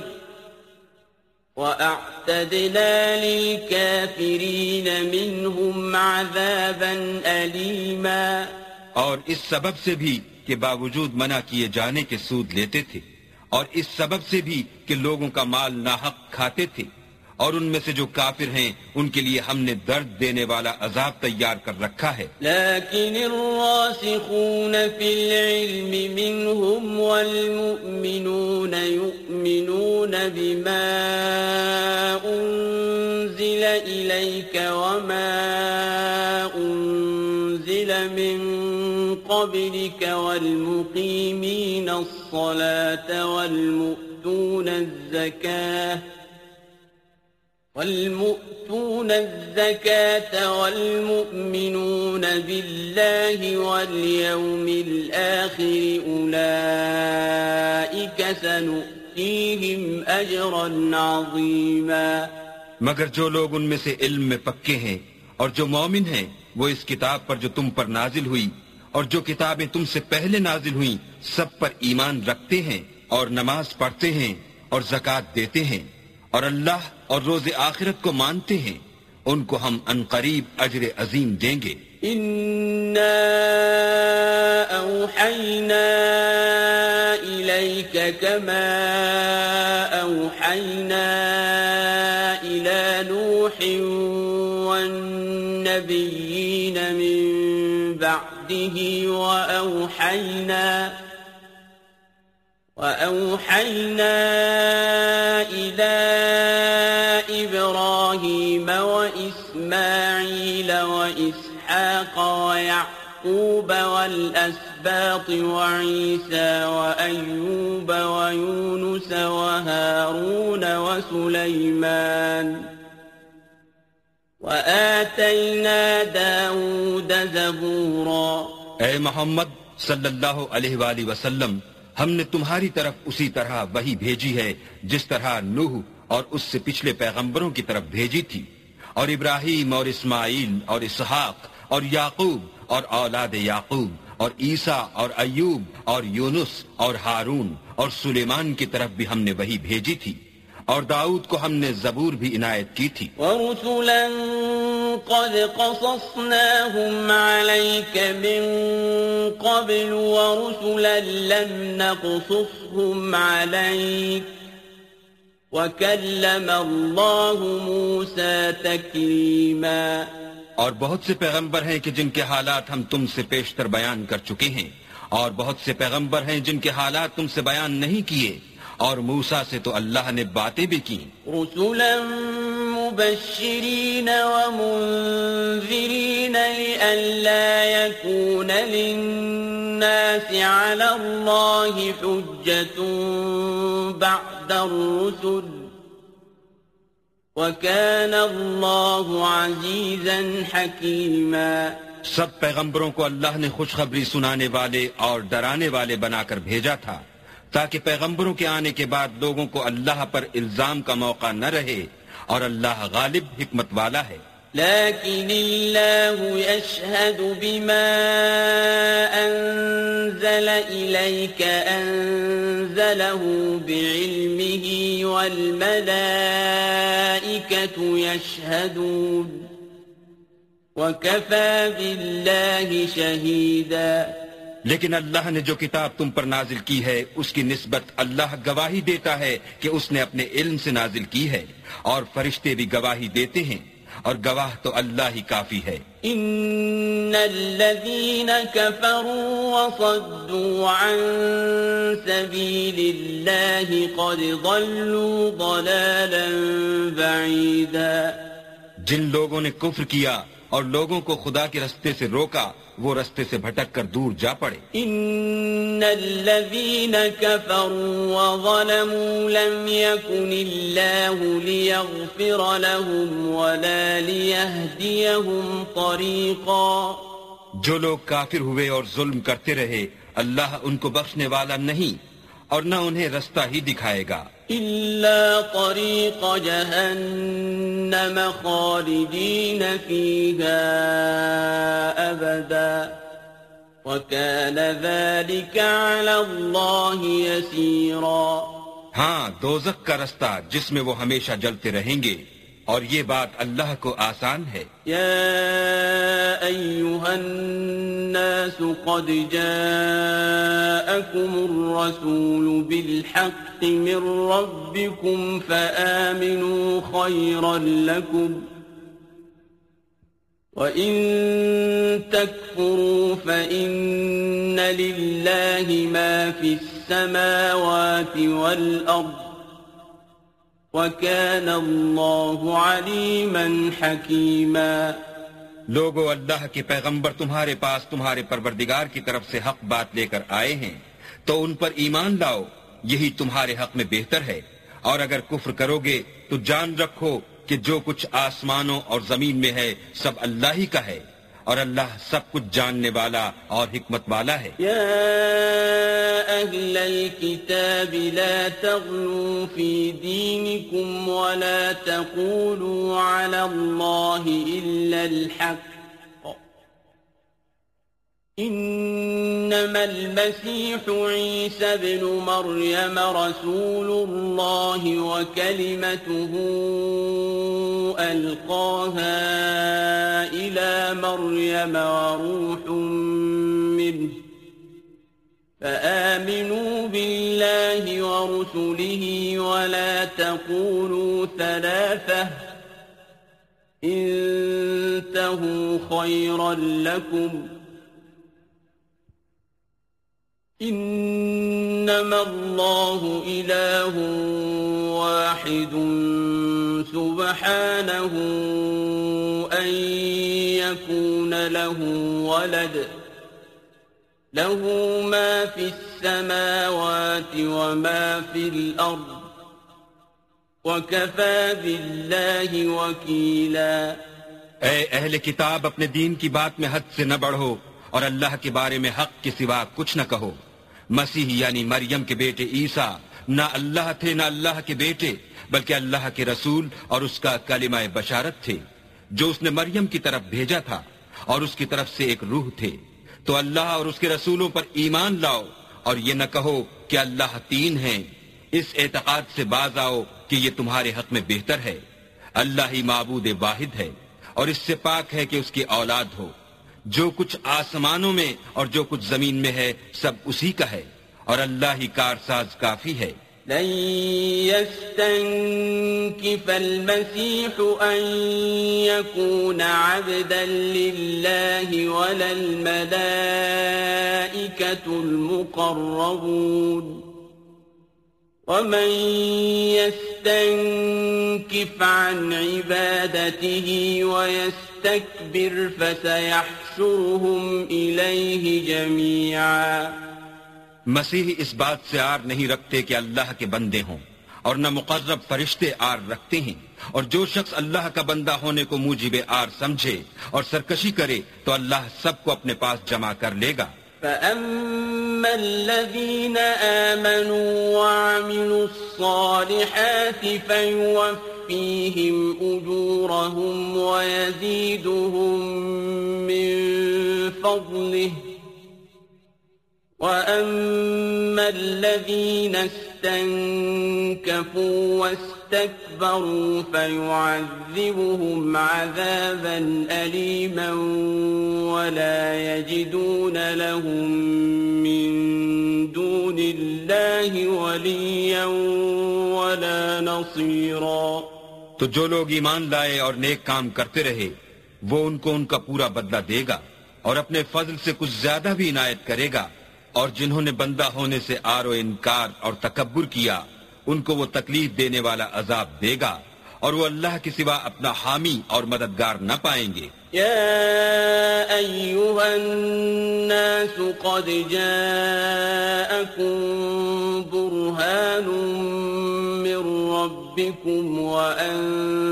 وَأَعْتَدْنَا لِلْكَافِرِينَ مِنْهُمْ عَذَابًا أَلِيمًا اور اس سبب سے بھی کہ باوجود منع کیے جانے کے سود لیتے تھے اور اس سبب سے بھی کہ لوگوں کا مال ناحق کھاتے تھے۔ اور ان میں سے جو کافر ہیں، ان کے لیے ہم نے درد دینے والا عذاب تیار کر رکھا ہے۔ لیکن الراسخون فی العلم منهم والمؤمنون يؤمنون بما انزل الیک وما انزل من قبلك والمقيمين الصلاة والمؤتون الزكاة والمؤتون الزكاة والمؤمنون بالله واليوم الآخر أولئك سنؤتيهم أجرا عظيما. مگر جو لوگ ان میں سے علم میں پکے ہیں اور جو مومن ہیں، وہ اس کتاب پر جو تم پر نازل ہوئی اور جو کتابیں تم سے پہلے نازل ہوئیں، سب پر ایمان رکھتے ہیں اور نماز پڑھتے ہیں اور زکوٰۃ دیتے ہیں۔ اور اللہ اور روز آخرت کو مانتے ہیں۔ ان کو ہم ان قریب اجر عظیم دیں گے۔ اوحینا الیک کما اوحینا الى نوح والنبیین من بعده وأوحينا وأوحينا إلى إبراهيم وإسماعيل وإسحاق ويعقوب والأسباط وعيسى وأيوب ويونس وهارون وسليمان وآتينا داود زبورا اے محمد صلی اللہ علیہ وآلہ وسلم ہم نے تمہاری طرف اسی طرح وہی بھیجی ہے، جس طرح نوح اور اس سے پچھلے پیغمبروں کی طرف بھیجی تھی۔ اور ابراہیم اور اسماعیل اور اسحاق اور یعقوب اور اولاد یعقوب اور عیسیٰ اور ایوب اور یونس اور ہارون اور سلیمان کی طرف بھی ہم نے وہی بھیجی تھی۔ اور داؤد کو ہم نے زبور بھی عنایت کی تھی۔ ورسلا قد قصصناهم عليك من قبل ورسلا لم نقصصهم عليك وكلم الله موسى تكليما اور بہت سے پیغمبر ہیں کہ جن کے حالات ہم تم سے پیشتر بیان کر چکے ہیں۔ اور بہت سے پیغمبر ہیں جن کے حالات تم سے بیان نہیں کیے۔ اور موسا سے تو اللہ نے باتیں بھی کی رسلا مبشرین ومنذرین لئلا يكون للناس على الله حجة بعد الرسل وكان الله عزيزا حكيما سب پیغمبروں کو اللہ نے خوشخبری سنانے والے اور ڈرانے والے بنا کر بھیجا تھا۔ تاکہ پیغمبروں کے آنے کے بعد لوگوں کو اللہ پر الزام کا موقع نہ رہے اور اللہ غالب حکمت والا ہے۔ لیکن اللہ يشهد بما انزل الیک انزله بعلمه والملائکة يشهدون وكفى بالله شهيدا لیکن اللہ نے جو کتاب تم پر نازل کی ہے اس کی نسبت اللہ گواہی دیتا ہے کہ اس نے اپنے علم سے نازل کی ہے اور فرشتے بھی گواہی دیتے ہیں اور گواہ تو اللہ ہی کافی ہے۔ ان الذين كفروا وصدوا عن سبيل الله قد ضلوا ضلالا بعيدا جن لوگوں نے کفر کیا اور لوگوں کو خدا کے رستے سے روکا وہ رستے سے بھٹک کر دور جا پڑے۔ ان الذين كفروا وظلموا لم يكن الله ليغفر لهم ولا ليهديهم طريقا۔ جو لوگ کافر ہوئے اور ظلم کرتے رہے اللہ ان کو بخشنے والا نہیں اور نہ انہیں رستہ ہی دکھائے گا۔ إلا طريق جهنم خالدين فيها أبدا وكان ذلك على الله يسيرا ہاں دوزک کا رستہ جس میں وہ ہمیشہ جلتے رہیں گے اور یہ بات اللہ کو آسان ہے۔ يا أيها الناس قد جاءكم الرسول بالحق من ربكم فآمنوا خيرا لكم وإن تكفروا فإن لله ما في السماوات والأرض وَكَانَ اللَّهُ عَلِيمًا حَكِيمًا لوگو، اللہ کے پیغمبر تمہارے پاس تمہارے پروردگار کی طرف سے حق بات لے کر آئے ہیں۔ تو ان پر ایمان لاؤ، یہی تمہارے حق میں بہتر ہے۔ اور اگر کفر کرو گے تو جان رکھو کہ جو کچھ آسمانوں اور زمین میں ہے، سب اللہ ہی کا ہے۔ اور اللہ سب کچھ جاننے والا اور حکمت والا ہے۔ یا اہل الكتاب لا تغلو فی دینکم ولا تقولوا علی اللہ الا الحق۔ انما المسيح عيسى بن مريم رسول الله وكلمته القاها الى مريم وروح منه فآمنوا بالله ورسله ولا تقولوا ثلاثة انتهوا خيرا لكم انما الله اله واحد سبحانه ان يكون له ولد له ما في السماوات وما في الارض وكفى بالله وكيلا اے اہل کتاب، اپنے دین کی بات میں حد سے نہ بڑھو۔ اور اللہ کے بارے میں حق کے سوا کچھ نہ کہو۔ مسیح یعنی مریم کے بیٹے عیسیٰ نہ اللہ تھے نہ اللہ کے بیٹے، بلکہ اللہ کے رسول اور اس کا کلمہ بشارت تھے، جو اس نے مریم کی طرف بھیجا تھا اور اس کی طرف سے ایک روح تھے۔ تو اللہ اور اس کے رسولوں پر ایمان لاؤ اور یہ نہ کہو کہ اللہ تین ہیں۔ اس اعتقاد سے باز آؤ کہ یہ تمہارے حق میں بہتر ہے۔ اللہ ہی معبود واحد ہے اور اس سے پاک ہے کہ اس کی اولاد ہو۔ جو کچھ آسمانوں میں اور جو کچھ زمین میں ہے، سب اسی کا ہے۔ اور اللہ ہی کارساز کافی ہے۔ لن يستنكف المسيح أن يكون عبدا لله ولا الملائكة المقربون۔ ومن يستنكف عن عبادته ويستكبر فسيحشرهم إليه جميعا مسیح اس بات سے آر نہیں رکھتے کہ اللہ کے بندے ہوں اور نہ مقرب فرشتے آر رکھتے ہیں اور جو شخص اللہ کا بندہ ہونے کو موجب آر سمجھے اور سرکشی کرے تو اللہ سب کو اپنے پاس جمع کر لے گا۔ فأما الذين آمنوا وعملوا الصالحات فيوفيهم أجورهم ويزيدهم من فضله وأما الذين استنكفوا واستكبروا فيعذبهم عذابا أليما ولا يجدون لهم من دون الله وليا ولا نصيرا تو جو لوگ ایمان لائے اور نیک کام کرتے رہے، وہ ان کو ان کا پورا بدلہ دے گا اور اپنے فضل سے کچھ زیادہ بھی عنایت کرے گا۔ اور جنہوں نے بندہ ہونے سے آر و انکار اور تکبر کیا، ان کو وہ تکلیف دینے والا عذاب دے گا اور وہ اللہ کے سوا اپنا حامی اور مددگار نہ پائیں گے۔ يا أيها الناس قد جاءكم برهان من ربكم وأنزلنا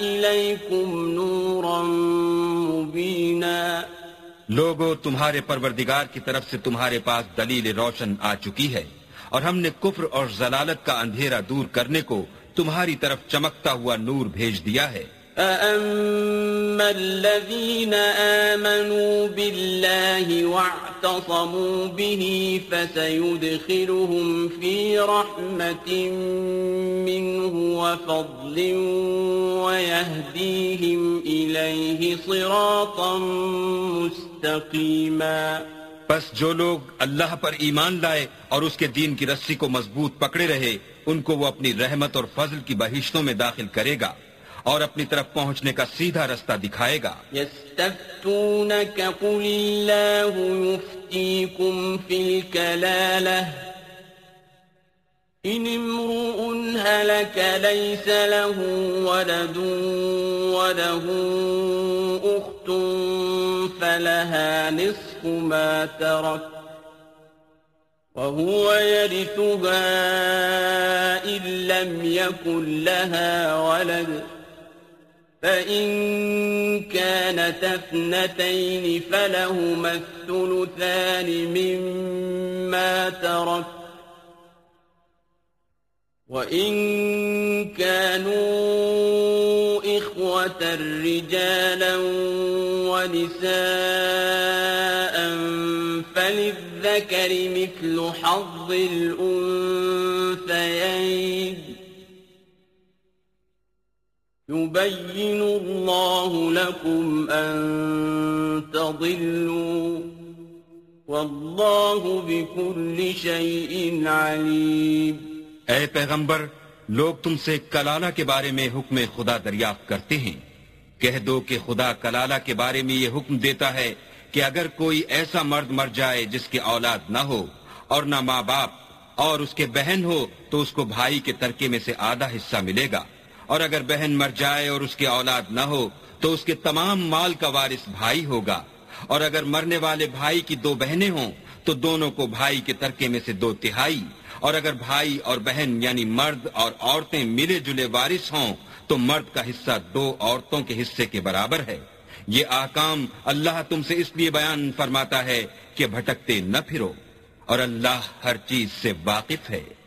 إليكم نورا مبينا لوگو تمہارے پروردگار کی طرف سے تمہارے پاس دلیل روشن آ چکی ہے اور ہم نے کفر اور زلالت کا اندھیرا دور کرنے کو تمہاری طرف چمکتا ہوا نور بھیج دیا ہے۔ فأما الذين آمنوا بالله واعتصموا به فسيدخلهم في رحمة منه وفضل ويهديهم إليه صراطا مستقيما بس جو لوگ اللہ پر ایمان لائے اور اس کے دین کی رسی کو مضبوط پکڑے رہے، ان کو وہ اپنی رحمت اور فضل کی بہشتوں میں داخل کرے گا۔ اور اپنی طرف پہنچنے کا سیدھا رستہ دکھائے گا۔ يستفتونك قل الله يفتيكم في الكلالة، إن امرؤ هلك ليس له ولد وله أخت فلها نصف ما ترك، وهو يرثها إن لم يكن لها ولد. فإن كانت اثنتين فلهما الثلثان مما ترك وإن كانوا إخوة رجالا ونساء فللذكر مثل حظ الأنثيين يبين الله لكم أن تضلوا والله بكل شيء عليم. اے پیغمبر، لوگ تم سے کلالہ کے بارے میں حکم خدا دریافت کرتے ہیں۔ کہہ دو کہ خدا کلالہ کے بارے میں یہ حکم دیتا ہے کہ اگر کوئی ایسا مرد مر جائے جس کی اولاد نہ ہو اور نہ ماں باپ اور اس کے بہن ہو تو اس کو بھائی کے ترکے میں سے آدھا حصہ ملے گا۔ اور اگر بہن مر جائے اور اس کی اولاد نہ ہو، تو اس کے تمام مال کا وارث بھائی ہوگا۔ اور اگر مرنے والے بھائی کی دو بہنیں ہوں، تو دونوں کو بھائی کے ترکے میں سے دو تہائی۔ اور اگر بھائی اور بہن یعنی مرد اور عورتیں ملے جلے وارث ہوں، تو مرد کا حصہ دو عورتوں کے حصے کے برابر ہے۔ یہ آکام اللہ تم سے اس لیے بیان فرماتا ہے کہ بھٹکتے نہ پھرو۔ اور اللہ ہر چیز سے واقف ہے۔